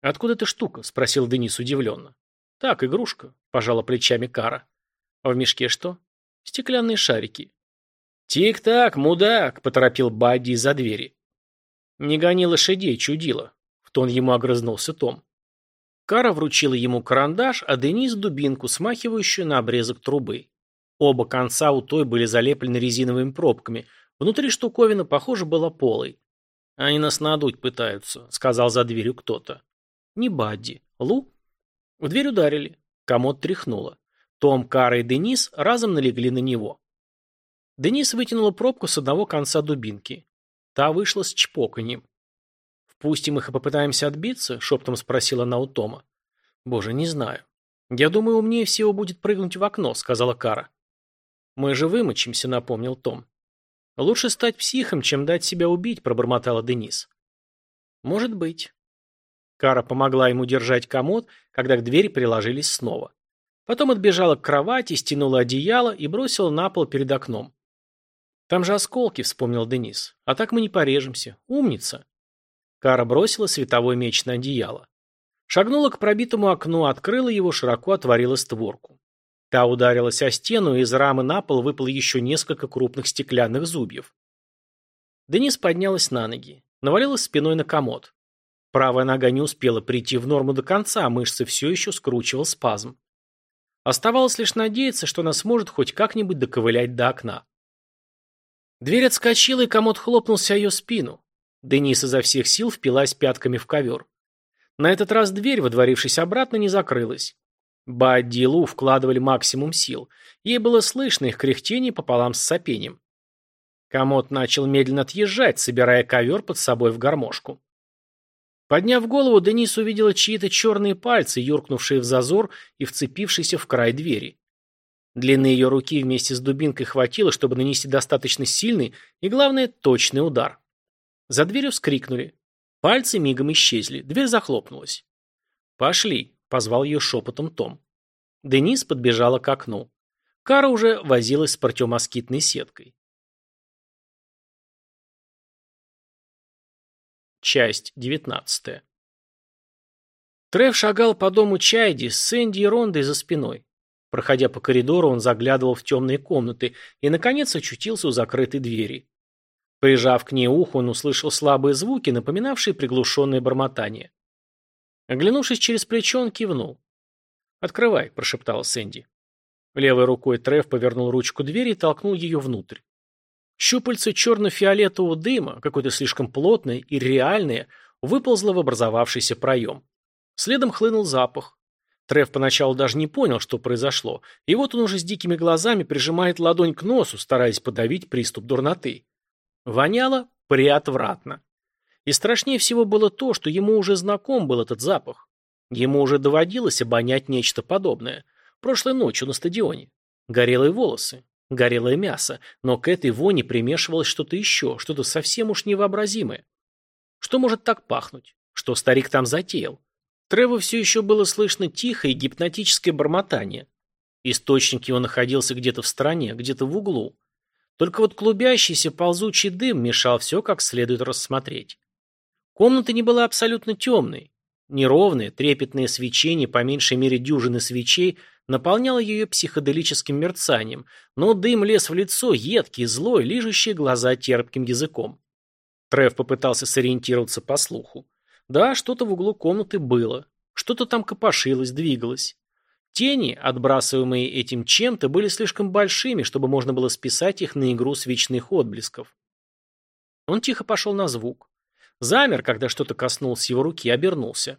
«Откуда эта штука?» – спросил Денис удивленно. «Так, игрушка», – пожала плечами Кара. «А в мешке что?» «Стеклянные шарики». «Тик-так, мудак!» – поторопил Бадди из-за двери. «Не гони лошадей, чудило», в тон ему огрызнулся Том. Кара вручила ему карандаш, а Денис – дубинку, смахивающую на обрезок трубы. Оба конца у той были залеплены резиновыми пробками. Внутри штуковина, похоже, была полой. «Они нас надуть пытаются», – сказал за дверью кто-то. «Не Бадди. Лу?» В дверь ударили. Комод тряхнуло. Том, Кара и Денис разом налегли на него. Денис вытянула пробку с одного конца дубинки. Та вышла с чпоканьем. «Впустим их и попытаемся отбиться?» – шептом спросила она у Тома. «Боже, не знаю. Я думаю, умнее всего будет прыгнуть в окно», – сказала Кара. «Мы же вымочимся», – напомнил Том. «Лучше стать психом, чем дать себя убить», – пробормотала Денис. «Может быть». Кара помогла ему держать комод, когда к двери приложились снова. Потом отбежала к кровати, стянула одеяло и бросила на пол перед окном. «Там же осколки», — вспомнил Денис. «А так мы не порежемся. Умница». Кара бросила световой меч на одеяло. Шагнула к пробитому окну, открыла его, широко отворила створку. Та ударилась о стену, и из рамы на пол выпало еще несколько крупных стеклянных зубьев. Денис поднялась на ноги, навалилась спиной на комод. Правая нога не успела прийти в норму до конца, а мышцы все еще скручивал спазм. Оставалось лишь надеяться, что она сможет хоть как-нибудь доковылять до окна. Дверь отскочила, и комод хлопнулся о ее спину. Денис изо всех сил впилась пятками в ковер. На этот раз дверь, водворившись обратно, не закрылась. Бадди и Лу вкладывали максимум сил. Ей было слышно их кряхтение пополам с сопением. Комод начал медленно отъезжать, собирая ковер под собой в гармошку. Подняв голову, Денис увидела чьи-то черные пальцы, юркнувшие в зазор и вцепившиеся в край двери. Длины ее руки вместе с дубинкой хватило, чтобы нанести достаточно сильный и, главное, точный удар. За дверью вскрикнули. Пальцы мигом исчезли. Дверь захлопнулась. «Пошли», — позвал ее шепотом Том. Денис подбежала к окну. Кара уже возилась с противомоскитной сеткой. Часть девятнадцатая. Трев шагал по дому Чайди с Сэнди и Рондой за спиной. Проходя по коридору, он заглядывал в темные комнаты и, наконец, очутился у закрытой двери. Прижав к ней ухо, он услышал слабые звуки, напоминавшие приглушенное бормотание. Оглянувшись через плечо, он кивнул. «Открывай», – прошептала Сэнди. Левой рукой Трев повернул ручку двери и толкнул ее внутрь. Щупальце черно-фиолетового дыма, какое-то слишком плотное и реальное, выползло в образовавшийся проем. Следом хлынул запах. Трев поначалу даже не понял, что произошло, и вот он уже с дикими глазами прижимает ладонь к носу, стараясь подавить приступ дурноты. Воняло приотвратно. И страшнее всего было то, что ему уже знаком был этот запах. Ему уже доводилось обонять нечто подобное. Прошлой ночью на стадионе. Горелые волосы, горелое мясо, но к этой воне примешивалось что-то еще, что-то совсем уж невообразимое. Что может так пахнуть? Что старик там затеял? Треву все еще было слышно тихое гипнотическое бормотание. Источник его находился где-то в стороне, где-то в углу. Только вот клубящийся ползучий дым мешал все как следует рассмотреть. Комната не была абсолютно темной. Неровное, трепетное свечение, по меньшей мере дюжины свечей, наполняло ее психоделическим мерцанием, но дым лез в лицо, едкий, злой, лижущий глаза терпким языком. Трев попытался сориентироваться по слуху. Да, что-то в углу комнаты было. Что-то там копошилось, двигалось. Тени, отбрасываемые этим чем-то, были слишком большими, чтобы можно было списать их на игру свечных отблесков. Он тихо пошел на звук. Замер, когда что-то коснулось его руки, обернулся.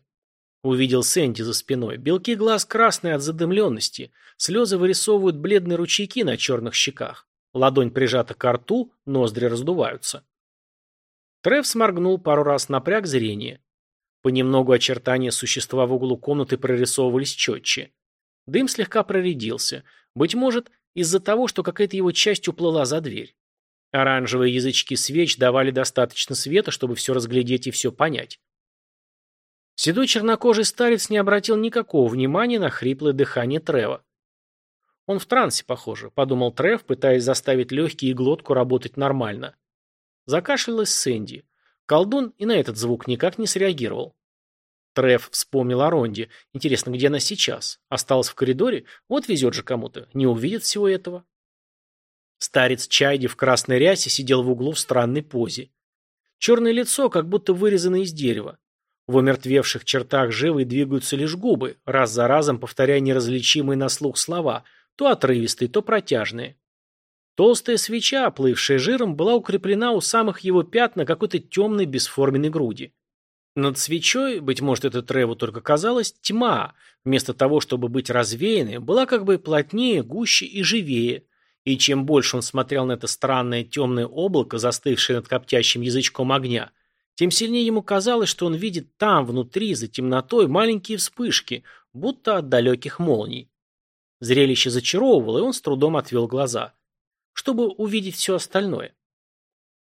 Увидел Сэнди за спиной. Белки глаз красные от задымленности. Слезы вырисовывают бледные ручейки на черных щеках. Ладонь прижата к рту, ноздри раздуваются. Трев сморгнул пару раз, напряг зрение. Понемногу очертания существа в углу комнаты прорисовывались четче. Дым слегка проредился. Быть может, из-за того, что какая-то его часть уплыла за дверь. Оранжевые язычки свеч давали достаточно света, чтобы все разглядеть и все понять. Седой чернокожий старец не обратил никакого внимания на хриплое дыхание Трева. Он в трансе, похоже, подумал Трев, пытаясь заставить легкие и глотку работать нормально. Закашлялась Сэнди. Колдун и на этот звук никак не среагировал. Треф вспомнил о Ронде. Интересно, где она сейчас? Осталась в коридоре? Вот везет же кому-то. Не увидит всего этого. Старец Чайди в красной рясе сидел в углу в странной позе. Черное лицо, как будто вырезано из дерева. В умертвевших чертах живы двигаются лишь губы, раз за разом повторяя неразличимые на слух слова, то отрывистые, то протяжные. Толстая свеча, оплывшая жиром, была укреплена у самых его пят на какой-то темной бесформенной груди. Над свечой, быть может, это Треву только казалось, тьма, вместо того, чтобы быть развеянной, была как бы плотнее, гуще и живее. И чем больше он смотрел на это странное темное облако, застывшее над коптящим язычком огня, тем сильнее ему казалось, что он видит там, внутри, за темнотой, маленькие вспышки, будто от далеких молний. Зрелище зачаровывало, и он с трудом отвел глаза чтобы увидеть все остальное.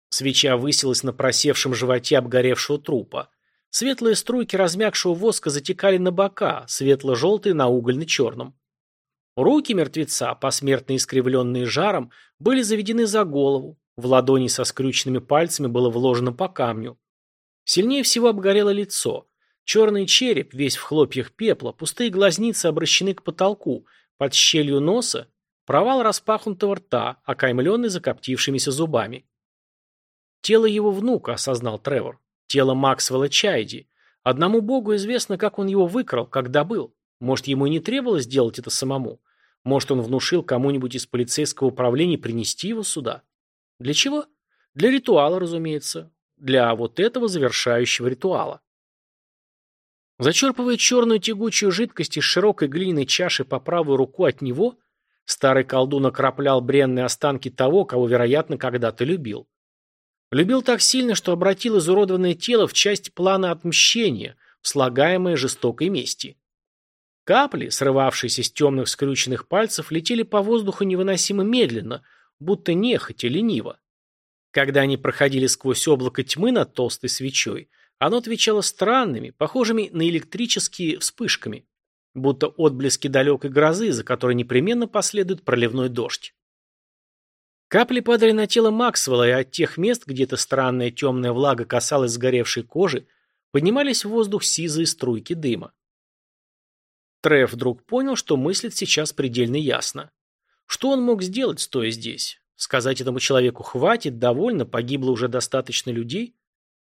Свеча высилась на просевшем животе обгоревшего трупа. Светлые струйки размягшего воска затекали на бока, светло-желтые на угольно-черном. Руки мертвеца, посмертно искривленные жаром, были заведены за голову, в ладони со скрюченными пальцами было вложено по камню. Сильнее всего обгорело лицо. Черный череп, весь в хлопьях пепла, пустые глазницы обращены к потолку, под щелью носа Провал распахнутого рта, окаймленный закоптившимися зубами. Тело его внука, осознал Тревор. Тело Максвелла Чайди. Одному богу известно, как он его выкрал, как добыл. Может, ему и не требовалось делать это самому? Может, он внушил кому-нибудь из полицейского управления принести его сюда? Для чего? Для ритуала, разумеется. Для вот этого завершающего ритуала. Зачерпывая черную тягучую жидкость из широкой глиняной чаши по правую руку от него, старый колдун окроплял бренные останки того, кого, вероятно, когда-то любил. Любил так сильно, что обратил изуродованное тело в часть плана отмщения, слагаемое жестокой мести. Капли, срывавшиеся с темных скрюченных пальцев, летели по воздуху невыносимо медленно, будто нехотя, лениво. Когда они проходили сквозь облако тьмы над толстой свечой, оно отвечало странными, похожими на электрические вспышками, будто отблески далекой грозы, за которой непременно последует проливной дождь. Капли падали на тело Максвелла, и от тех мест, где эта странная темная влага касалась сгоревшей кожи, поднимались в воздух сизые струйки дыма. Треф вдруг понял, что мыслит сейчас предельно ясно. Что он мог сделать, стоя здесь? Сказать этому человеку «хватит, довольно, погибло уже достаточно людей»?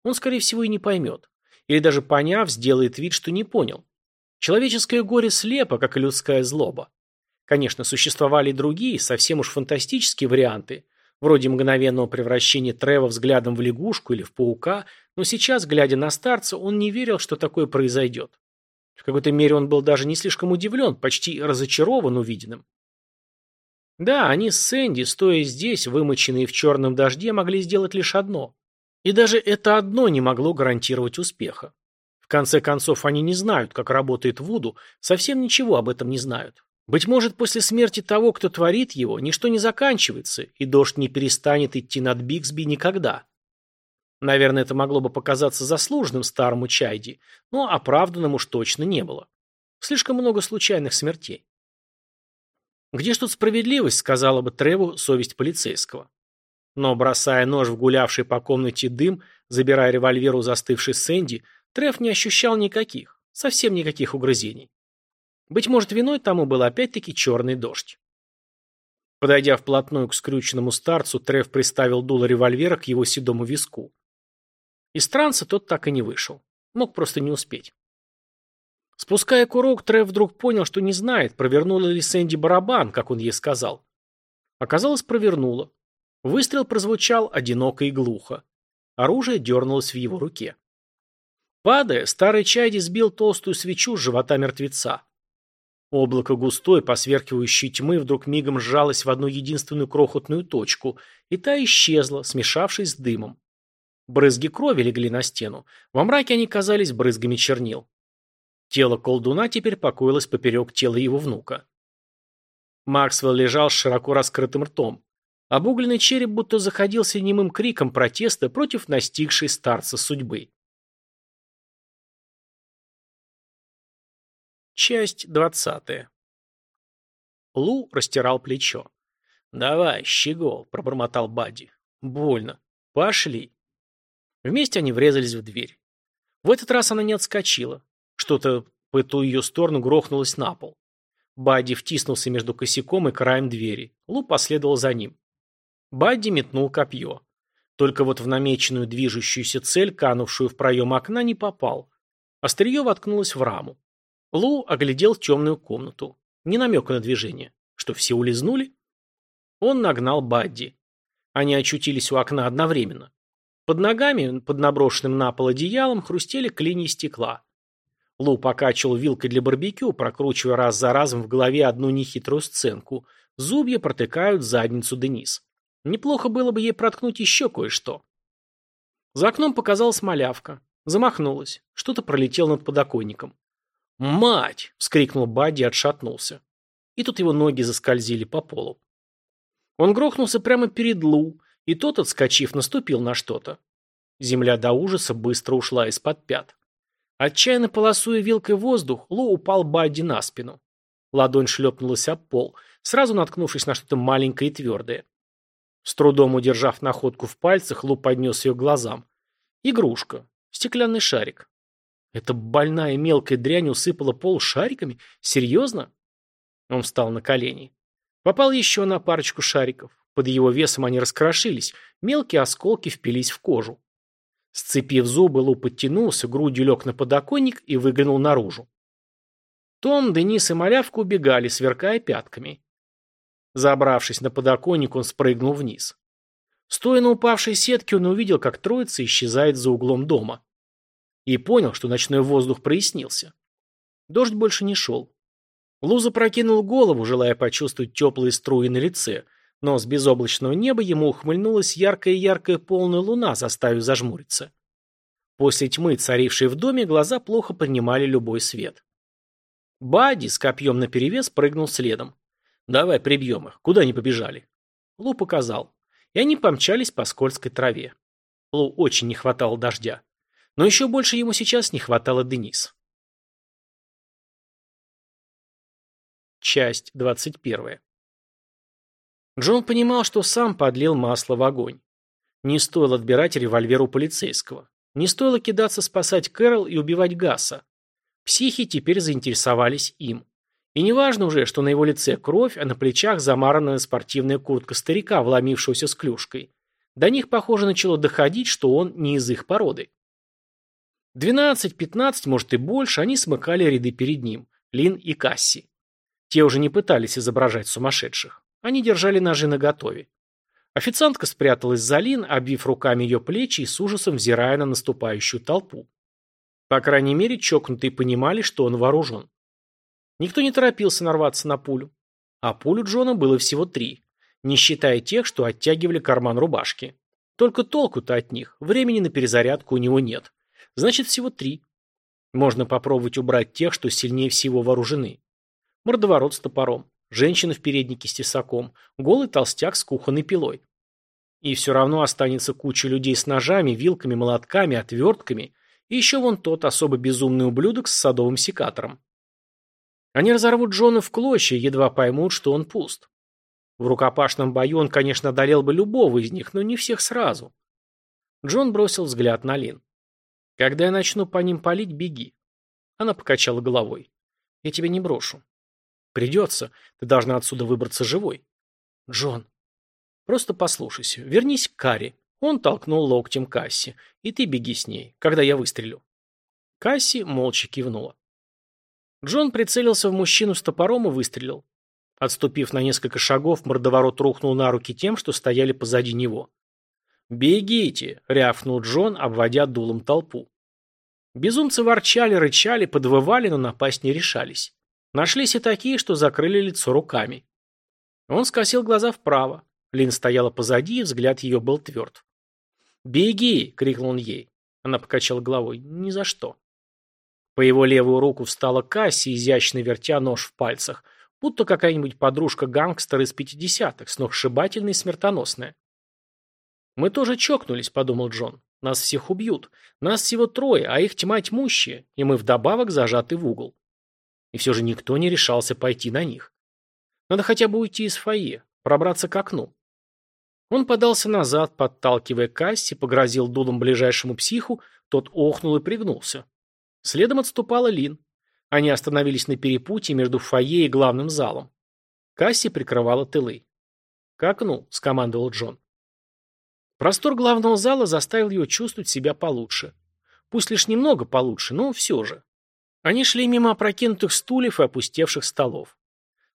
Он, скорее всего, и не поймет. Или даже поняв, сделает вид, что не понял. Человеческое горе слепо, как и людская злоба. Конечно, существовали и другие, совсем уж фантастические варианты, вроде мгновенного превращения Трева взглядом в лягушку или в паука, но сейчас, глядя на старца, он не верил, что такое произойдет. В какой-то мере он был даже не слишком удивлен, почти разочарован увиденным. Да, они с Сэнди, стоя здесь, вымоченные в черном дожде, могли сделать лишь одно. И даже это одно не могло гарантировать успеха. Конце концов, они не знают, как работает Вуду, совсем ничего об этом не знают. Быть может, после смерти того, кто творит его, ничто не заканчивается, и дождь не перестанет идти над Бигсби никогда. Наверное, это могло бы показаться заслуженным старому Чайди, но оправданным уж точно не было. Слишком много случайных смертей. «Где ж тут справедливость?» — сказала бы Треву совесть полицейского. Но, бросая нож в гулявший по комнате дым, забирая револьвер у застывшей Сэнди, Трев не ощущал никаких, совсем никаких угрызений. Быть может, виной тому был опять-таки черный дождь. Подойдя вплотную к скрюченному старцу, Трев приставил дуло револьвера к его седому виску. Из транса тот так и не вышел. Мог просто не успеть. Спуская курок, Трев вдруг понял, что не знает, провернула ли Сэнди барабан, как он ей сказал. Оказалось, провернула. Выстрел прозвучал одиноко и глухо. Оружие дернулось в его руке. Падая, старый Чайди сбил толстую свечу с живота мертвеца. Облако густой, посверкивающей тьмы вдруг мигом сжалось в одну единственную крохотную точку, и та исчезла, смешавшись с дымом. Брызги крови легли на стену. Во мраке они казались брызгами чернил. Тело колдуна теперь покоилось поперек тела его внука. Максвелл лежал с широко раскрытым ртом. Обугленный череп будто заходился немым криком протеста против настигшей старца судьбы. Часть двадцатая. Лу растирал плечо. «Давай, щегол», — пробормотал Бадди. «Больно. Пошли». Вместе они врезались в дверь. В этот раз она не отскочила. Что-то по эту ее сторону грохнулось на пол. Бадди втиснулся между косяком и краем двери. Лу последовал за ним. Бадди метнул копье. Только вот в намеченную движущуюся цель, канувшую в проем окна, не попал. Острие воткнулось в раму. Лу оглядел темную комнату. Ни намека на движение. Что, все улизнули? Он нагнал Бадди. Они очутились у окна одновременно. Под ногами, под наброшенным на пол одеялом, хрустели клинья стекла. Лу покачивал вилкой для барбекю, прокручивая раз за разом в голове одну нехитрую сценку. Зубья протыкают задницу Денис. Неплохо было бы ей проткнуть еще кое-что. За окном показалась малявка. Замахнулась. Что-то пролетело над подоконником. «Мать!» — вскрикнул Бадди и отшатнулся. И тут его ноги заскользили по полу. Он грохнулся прямо перед Лу, и тот, отскочив, наступил на что-то. Земля до ужаса быстро ушла из-под пят. Отчаянно полосуя вилкой воздух, Лу упал Бадди на спину. Ладонь шлепнулась об пол, сразу наткнувшись на что-то маленькое и твердое. С трудом удержав находку в пальцах, Лу поднес ее к глазам. Игрушка. Стеклянный шарик. Эта больная мелкая дрянь усыпала пол шариками? Серьезно? Он встал на колени. Попал еще на парочку шариков. Под его весом они раскрошились, мелкие осколки впились в кожу. Сцепив зубы, Лу подтянулся, грудью лег на подоконник и выглянул наружу. Том, Денис и Малявка убегали, сверкая пятками. Забравшись на подоконник, он спрыгнул вниз. Стоя на упавшей сетке, он увидел, как троица исчезает за углом дома. И понял, что ночной воздух прояснился. Дождь больше не шел. Луза прокинул голову, желая почувствовать теплые струи на лице, но с безоблачного неба ему ухмыльнулась яркая-яркая полная луна, заставив зажмуриться. После тьмы, царившей в доме, глаза плохо принимали любой свет. Бади с копьем наперевес прыгнул следом. «Давай прибьем их. Куда они побежали?» Лу показал. И они помчались по скользкой траве. Лу очень не хватало дождя. Но еще больше ему сейчас не хватало Денис. Часть двадцать первая. Джон понимал, что сам подлил масло в огонь. Не стоило отбирать револьвер у полицейского. Не стоило кидаться спасать Кэрол и убивать Гасса. Психи теперь заинтересовались им. И неважно уже, что на его лице кровь, а на плечах замаранная спортивная куртка старика, вломившегося с клюшкой. До них, похоже, начало доходить, что он не из их породы. Двенадцать, пятнадцать, может и больше, они смыкали ряды перед ним, Лин и Касси. Те уже не пытались изображать сумасшедших. Они держали ножи наготове. Официантка спряталась за Лин, обвив руками ее плечи и с ужасом взирая на наступающую толпу. По крайней мере, чокнутые понимали, что он вооружен. Никто не торопился нарваться на пулю. А пулю Джона было всего три, не считая тех, что оттягивали карман рубашки. Только толку-то от них, времени на перезарядку у него нет. Значит, всего три. Можно попробовать убрать тех, что сильнее всего вооружены. Мордоворот с топором, женщина в переднике с тесаком, голый толстяк с кухонной пилой. И все равно останется куча людей с ножами, вилками, молотками, отвертками, и еще вон тот особо безумный ублюдок с садовым секатором. Они разорвут Джона в клочья, едва поймут, что он пуст. В рукопашном бою он, конечно, одолел бы любого из них, но не всех сразу. Джон бросил взгляд на Лин. «Когда я начну по ним палить, беги». Она покачала головой. «Я тебя не брошу». «Придется. Ты должна отсюда выбраться живой». «Джон». «Просто послушайся. Вернись к Каре». Он толкнул локтем Касси. «И ты беги с ней, когда я выстрелю». Касси молча кивнула. Джон прицелился в мужчину с топором и выстрелил. Отступив на несколько шагов, мордоворот рухнул на руки тем, что стояли позади него. «Бегите!» — рявкнул Джон, обводя дулом толпу. Безумцы ворчали, рычали, подвывали, но напасть не решались. Нашлись и такие, что закрыли лицо руками. Он скосил глаза вправо. Лин стояла позади, и взгляд ее был тверд. «Беги!» — крикнул он ей. Она покачала головой. «Ни за что». По его левую руку встала Касси, изящно вертя нож в пальцах, будто какая-нибудь подружка-гангстер из пятидесятых, сногсшибательная и смертоносная. «Мы тоже чокнулись», — подумал Джон. «Нас всех убьют. Нас всего трое, а их тьма тьмущая, и мы вдобавок зажаты в угол». И все же никто не решался пойти на них. Надо хотя бы уйти из фойе, пробраться к окну. Он подался назад, подталкивая Касси, погрозил дулом ближайшему психу, тот охнул и пригнулся. Следом отступала Лин. Они остановились на перепутье между фойе и главным залом. Касси прикрывала тылы. «К окну», — скомандовал Джон. Простор главного зала заставил ее чувствовать себя получше. Пусть лишь немного получше, но все же. Они шли мимо опрокинутых стульев и опустевших столов.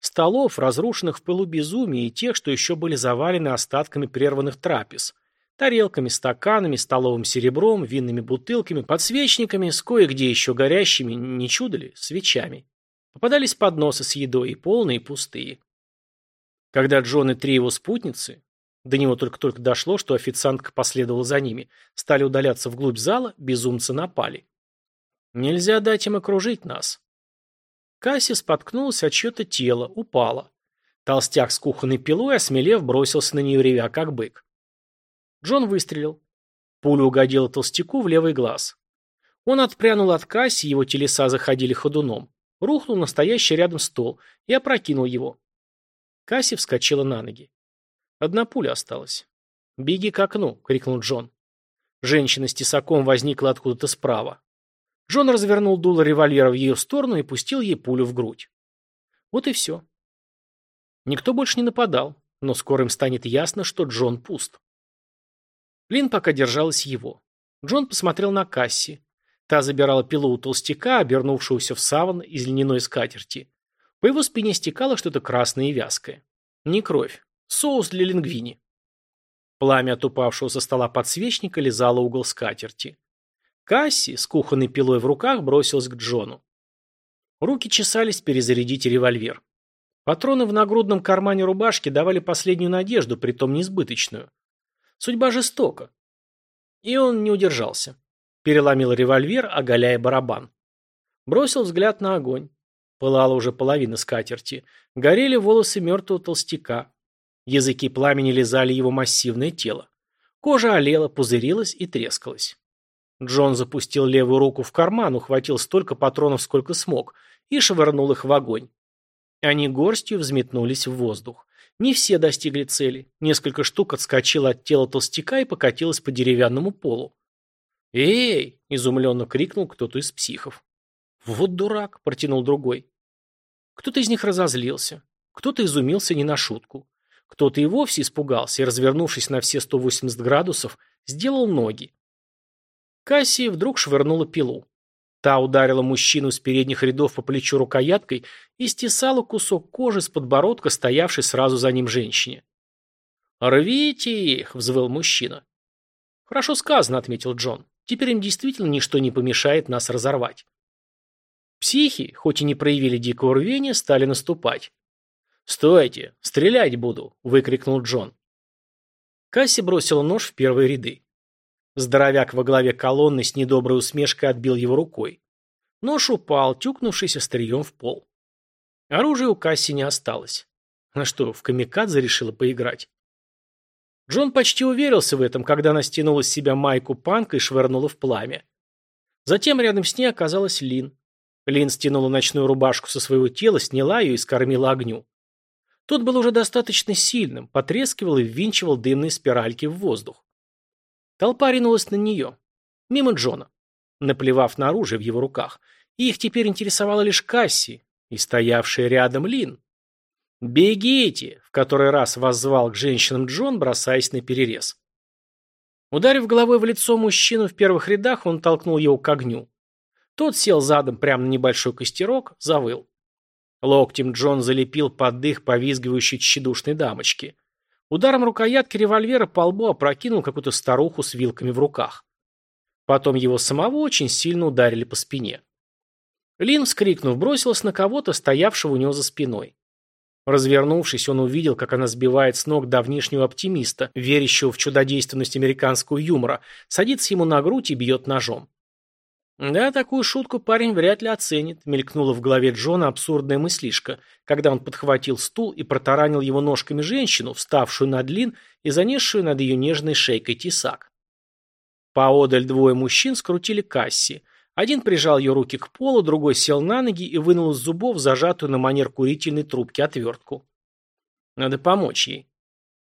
Столов, разрушенных в пылу безумия, и тех, что еще были завалены остатками прерванных трапез, Тарелками, стаканами, столовым серебром, винными бутылками, подсвечниками, с кое-где еще горящими, не чудо свечами. Попадались подносы с едой, и полные, и пустые. Когда Джон и три его спутницы, до него только-только дошло, что официантка последовала за ними, стали удаляться вглубь зала, безумцы напали. Нельзя дать им окружить нас. Касси споткнулась от чье-то тело, упала. Толстяк с кухонной пилой, осмелев, бросился на нее ревя, как бык. Джон выстрелил. Пуля угодила толстяку в левый глаз. Он отпрянул от касси, его телеса заходили ходуном. Рухнул настоящий рядом стол и опрокинул его. Касси вскочила на ноги. Одна пуля осталась. «Беги к окну!» — крикнул Джон. Женщина с тесаком возникла откуда-то справа. Джон развернул дуло револьвера в ее сторону и пустил ей пулю в грудь. Вот и все. Никто больше не нападал, но скоро им станет ясно, что Джон пуст. Лин пока держалась его. Джон посмотрел на Касси. Та забирала пилу у толстяка, обернувшегося в саван из льняной скатерти. По его спине стекало что-то красное и вязкое. Не кровь. Соус для лингвини. Пламя от упавшего со стола подсвечника лизало угол скатерти. Касси с кухонной пилой в руках бросилась к Джону. Руки чесались перезарядить револьвер. Патроны в нагрудном кармане рубашки давали последнюю надежду, притом несбыточную. Судьба жестока. И он не удержался. Переломил револьвер, оголяя барабан. Бросил взгляд на огонь. Пылала уже половина скатерти. Горели волосы мертвого толстяка. Языки пламени лизали его массивное тело. Кожа олела, пузырилась и трескалась. Джон запустил левую руку в карман, ухватил столько патронов, сколько смог, и швырнул их в огонь. Они горстью взметнулись в воздух. Не все достигли цели. Несколько штук отскочило от тела толстяка и покатилось по деревянному полу. «Эй!» – изумленно крикнул кто-то из психов. «Вот дурак!» – протянул другой. Кто-то из них разозлился. Кто-то изумился не на шутку. Кто-то и вовсе испугался и, развернувшись на все 180 градусов, сделал ноги. Кассия вдруг швырнула пилу. Та ударила мужчину с передних рядов по плечу рукояткой и стесала кусок кожи с подбородка, стоявшей сразу за ним женщине. «Рвите их!» – взвыл мужчина. «Хорошо сказано», – отметил Джон. Теперь им действительно ничто не помешает нас разорвать. Психи, хоть и не проявили дикого рвения, стали наступать. «Стойте! Стрелять буду!» – выкрикнул Джон. Касси бросила нож в первые ряды. Здоровяк во главе колонны с недоброй усмешкой отбил его рукой. Нож упал, тюкнувшись острием в пол. Оружия у Касси не осталось. На что, в камикадзе решила поиграть? Джон почти уверился в этом, когда она стянула с себя майку панка и швырнула в пламя. Затем рядом с ней оказалась Лин. Лин стянула ночную рубашку со своего тела, сняла ее и скормила огню. Тот был уже достаточно сильным, потрескивал и ввинчивал дымные спиральки в воздух. Толпа ринулась на нее. Мимо Джона. Наплевав на оружие в его руках. И их теперь интересовала лишь Касси и стоявшая рядом Лин. «Бегите!» — в который раз воззвал к женщинам Джон, бросаясь на перерез. Ударив головой в лицо мужчину в первых рядах, он толкнул его к огню. Тот сел задом прямо на небольшой костерок, завыл. Локтем Джон залепил под дых повизгивающей тщедушной дамочки. Ударом рукоятки револьвера по лбу опрокинул какую-то старуху с вилками в руках. Потом его самого очень сильно ударили по спине. Лин, вскрикнув, бросилась на кого-то, стоявшего у него за спиной. Развернувшись, он увидел, как она сбивает с ног давнишнего оптимиста, верящего в чудодейственность американского юмора, садится ему на грудь и бьет ножом. «Да, такую шутку парень вряд ли оценит», — мелькнула в голове Джона абсурдная мыслишка, когда он подхватил стул и протаранил его ножками женщину, вставшую над Лин и занесшую над ее нежной шейкой тесак. Поодаль двое мужчин скрутили Касси — один прижал ее руки к полу, другой сел на ноги и вынул из зубов зажатую на манер курительной трубки отвертку. Надо помочь ей.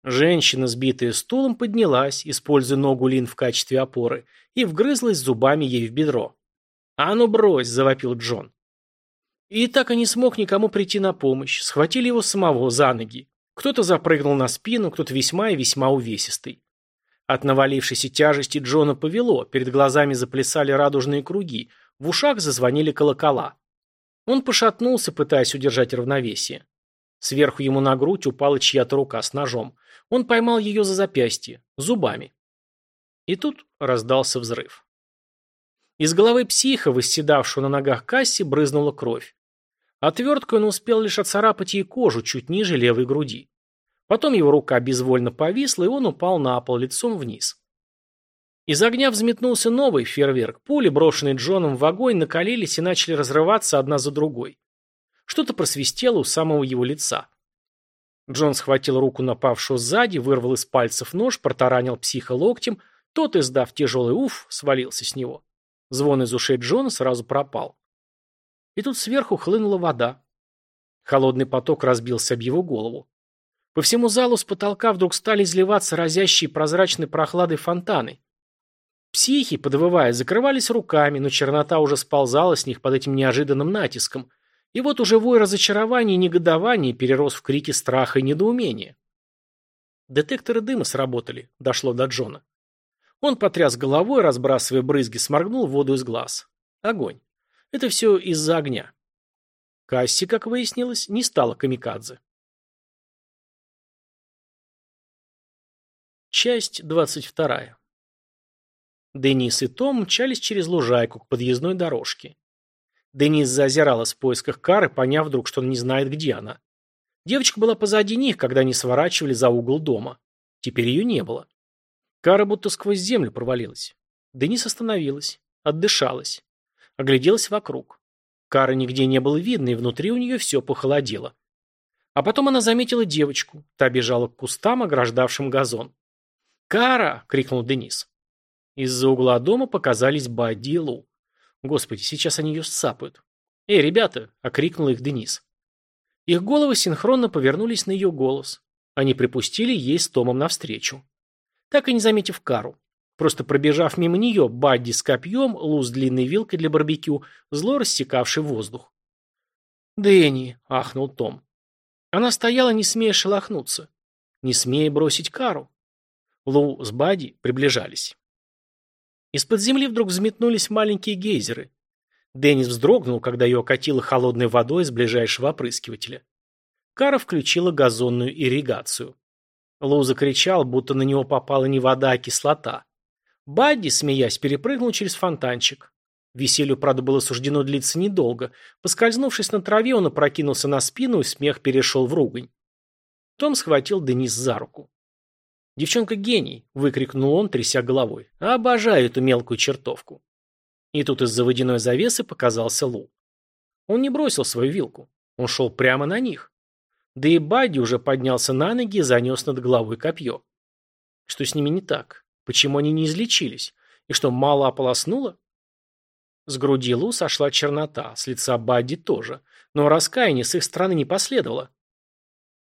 Женщина, сбитая стулом, поднялась, используя ногу Лин в качестве опоры, и вгрызлась зубами ей в бедро. «А ну брось!» – завопил Джон. И так и не смог никому прийти на помощь. Схватили его самого за ноги. Кто-то запрыгнул на спину, кто-то весьма и весьма увесистый. От навалившейся тяжести Джона повело, перед глазами заплясали радужные круги, в ушах зазвонили колокола. Он пошатнулся, пытаясь удержать равновесие. Сверху ему на грудь упала чья-то рука с ножом. Он поймал ее за запястье, зубами. И тут раздался взрыв. Из головы психа, восседавшего на ногах Касси, брызнула кровь. Отверткой он успел лишь оцарапать ей кожу чуть ниже левой груди. Потом его рука безвольно повисла, и он упал на пол лицом вниз. Из огня взметнулся новый фейерверк. Пули, брошенные Джоном в огонь, накалились и начали разрываться одна за другой. Что-то просвистело у самого его лица. Джон схватил руку напавшего сзади, вырвал из пальцев нож, протаранил психа локтем, тот, издав тяжелый уф, свалился с него. Звон из ушей Джона сразу пропал. И тут сверху хлынула вода. Холодный поток разбился об его голову. По всему залу с потолка вдруг стали изливаться разящие прозрачной прохладой фонтаны. Психи, подвывая, закрывались руками, но чернота уже сползала с них под этим неожиданным натиском. И вот уже вой разочарования и негодования перерос в крики страха и недоумения. Детекторы дыма сработали, дошло до Джона. Он потряс головой, разбрасывая брызги, сморгнул воду из глаз. Огонь. Это все из-за огня. Касси, как выяснилось, не стала камикадзе. Часть двадцать вторая. Денис и Том мчались через лужайку к подъездной дорожке. Денис зазиралась в поисках Кары, поняв вдруг, что он не знает, где она. Девочка была позади них, когда они сворачивали за угол дома. Теперь ее не было. Кара будто сквозь землю провалилась. Денис остановилась, отдышалась, огляделась вокруг. Кары нигде не было видно, и внутри у нее все похолодело. А потом она заметила девочку. Та бежала к кустам, ограждавшим газон. «Кара!» — крикнул Денис. Из-за угла дома показались Бадди и Лу. Господи, сейчас они ее сцапают. «Эй, ребята!» — окрикнул их Денис. Их головы синхронно повернулись на ее голос. Они припустили ей с Томом навстречу. Так и не заметив Кару. Просто пробежав мимо нее, Бадди с копьем, Лу с длинной вилкой для барбекю, зло рассекавший воздух. «Дэнни!» — ахнул Том. Она стояла, не смея шелохнуться, не смея бросить Кару. Лу с Бадди приближались. Из-под земли вдруг взметнулись маленькие гейзеры. Деннис вздрогнул, когда ее окатило холодной водой из ближайшего опрыскивателя. Кара включила газонную ирригацию. Лу закричал, будто на него попала не вода, а кислота. Бадди, смеясь, перепрыгнул через фонтанчик. Веселью, правда, было суждено длиться недолго. Поскользнувшись на траве, он опрокинулся на спину, и смех перешел в ругань. Том схватил Денис за руку. «Девчонка гений!» – выкрикнул он, тряся головой. «Обожаю эту мелкую чертовку!» И тут из-за водяной завесы показался Лу. Он не бросил свою вилку. Он шел прямо на них. Да и Бадди уже поднялся на ноги и занес над головой копье. Что с ними не так? Почему они не излечились? И что, мало ополоснуло? С груди Лу сошла чернота, с лица Бадди тоже. Но раскаяния с их стороны не последовало.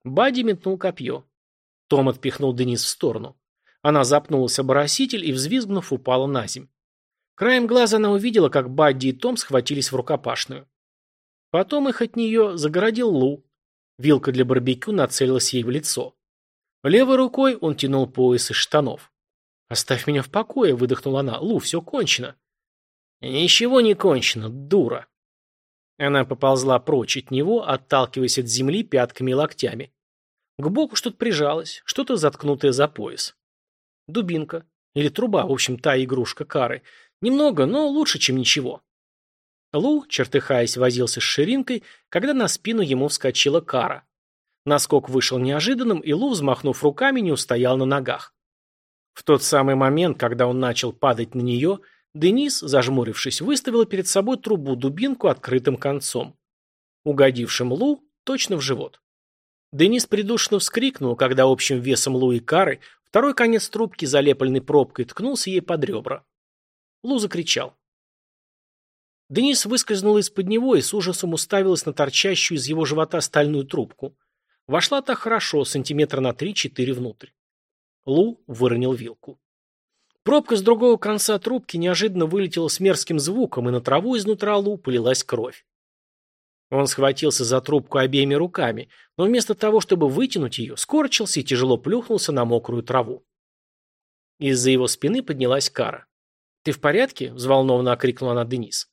Бадди метнул копье. Том отпихнул Денис в сторону. Она запнулась об ороситель и, взвизгнув, упала на земь. Краем глаза она увидела, как Бадди и Том схватились в рукопашную. Потом их от нее загородил Лу. Вилка для барбекю нацелилась ей в лицо. Левой рукой он тянул пояс из штанов. «Оставь меня в покое», — выдохнула она. «Лу, все кончено». «Ничего не кончено, дура». Она поползла прочь от него, отталкиваясь от земли пятками и локтями. К боку что-то прижалось, что-то заткнутое за пояс. Дубинка. Или труба, в общем, та игрушка кары. Немного, но лучше, чем ничего. Лу, чертыхаясь, возился с ширинкой, когда на спину ему вскочила кара. Наскок вышел неожиданным, и Лу, взмахнув руками, не устоял на ногах. В тот самый момент, когда он начал падать на нее, Денис, зажмурившись, выставила перед собой трубу-дубинку открытым концом. Угодившим Лу точно в живот. Денис придушно вскрикнул, когда общим весом Лу и Кары второй конец трубки, залепленный пробкой, ткнулся ей под ребра. Лу закричал. Денис выскользнула из-под него и с ужасом уставилась на торчащую из его живота стальную трубку. Вошла так хорошо, сантиметра на три-четыре внутрь. Лу выронил вилку. Пробка с другого конца трубки неожиданно вылетела с мерзким звуком, и на траву изнутра Лу полилась кровь. Он схватился за трубку обеими руками, но вместо того, чтобы вытянуть ее, скорчился и тяжело плюхнулся на мокрую траву. Из-за его спины поднялась Кара. «Ты в порядке?» – взволнованно окрикнула она Денис.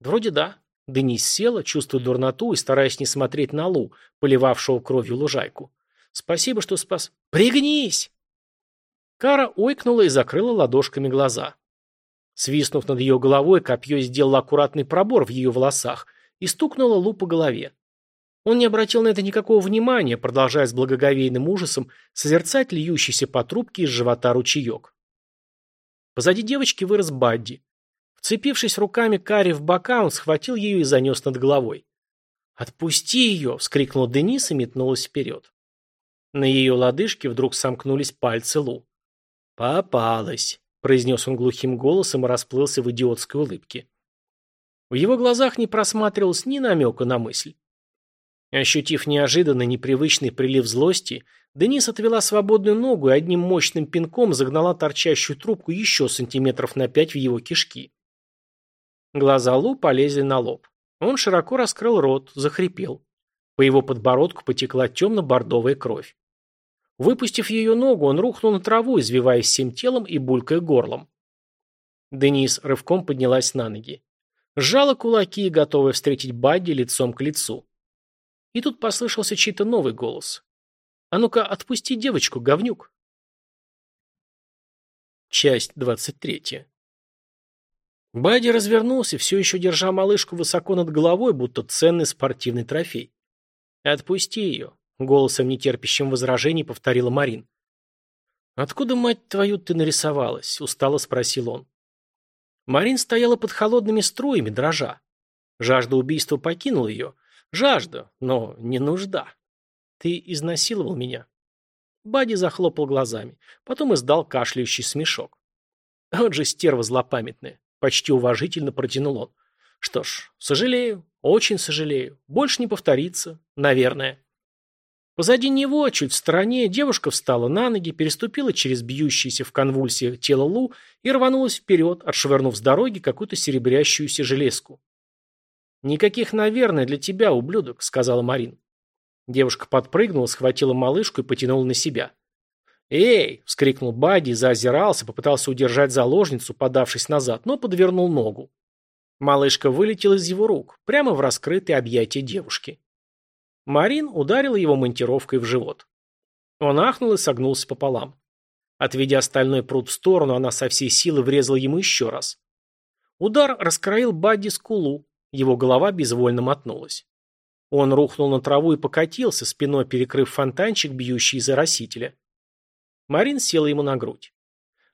«Вроде да». Денис села, чувствуя дурноту и стараясь не смотреть на Лу, поливавшего кровью лужайку. «Спасибо, что спас...» «Пригнись!» Кара ойкнула и закрыла ладошками глаза. Свистнув над ее головой, копье сделало аккуратный пробор в ее волосах – и стукнула Лу по голове. Он не обратил на это никакого внимания, продолжая с благоговейным ужасом созерцать льющийся по трубке из живота ручеек. Позади девочки вырос Бадди. Вцепившись руками Кари в бока, он схватил ее и занес над головой. «Отпусти ее!» — вскрикнул Денис и метнулась вперед. На ее лодыжке вдруг сомкнулись пальцы Лу. «Попалась!» — произнес он глухим голосом и расплылся в идиотской улыбке. В его глазах не просматривалось ни намека на мысль. Ощутив неожиданный, непривычный прилив злости, Денис отвела свободную ногу и одним мощным пинком загнала торчащую трубку еще сантиметров на пять в его кишки. Глаза Лу полезли на лоб. Он широко раскрыл рот, захрипел. По его подбородку потекла темно-бордовая кровь. Выпустив ее ногу, он рухнул на траву, извиваясь всем телом и булькая горлом. Денис рывком поднялась на ноги. Сжала кулаки, готовая встретить Бадди лицом к лицу. И тут послышался чей-то новый голос. «А ну-ка, отпусти девочку, говнюк!» Часть двадцать третья. Бадди развернулся, все еще держа малышку высоко над головой, будто ценный спортивный трофей. «Отпусти ее», — голосом нетерпящим возражений повторила Марин. «Откуда, мать твою, ты нарисовалась?» — устало спросил он. Марин стояла под холодными струями, дрожа. Жажда убийства покинула ее. Жажда, но не нужда. «Ты изнасиловал меня?» Бадди захлопал глазами, потом издал кашляющий смешок. Вот же стерва злопамятная. Почти уважительно протянул он. Что ж, сожалею, очень сожалею. Больше не повторится, наверное. Позади него, чуть в стороне, девушка встала на ноги, переступила через бьющееся в конвульсиях тело Лу и рванулась вперед, отшвырнув с дороги какую-то серебрящуюся железку. «Никаких «наверное» для тебя, ублюдок», — сказала Марин. Девушка подпрыгнула, схватила малышку и потянула на себя. «Эй!» – вскрикнул Бадди, заозирался, попытался удержать заложницу, подавшись назад, но подвернул ногу. Малышка вылетела из его рук, прямо в раскрытые объятия девушки. Марин ударила его монтировкой в живот. Он ахнул и согнулся пополам. Отведя стальной пруд в сторону, она со всей силы врезала ему еще раз. Удар раскроил Бадди скулу, его голова безвольно мотнулась. Он рухнул на траву и покатился, спиной перекрыв фонтанчик, бьющий из оросителя. Марин села ему на грудь.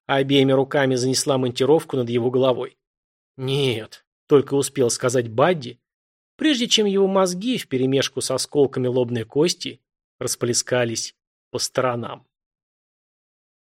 Обеими руками занесла монтировку над его головой. «Нет», — только успел сказать Бадди, прежде чем его мозги вперемешку с осколками лобной кости расплескались по сторонам.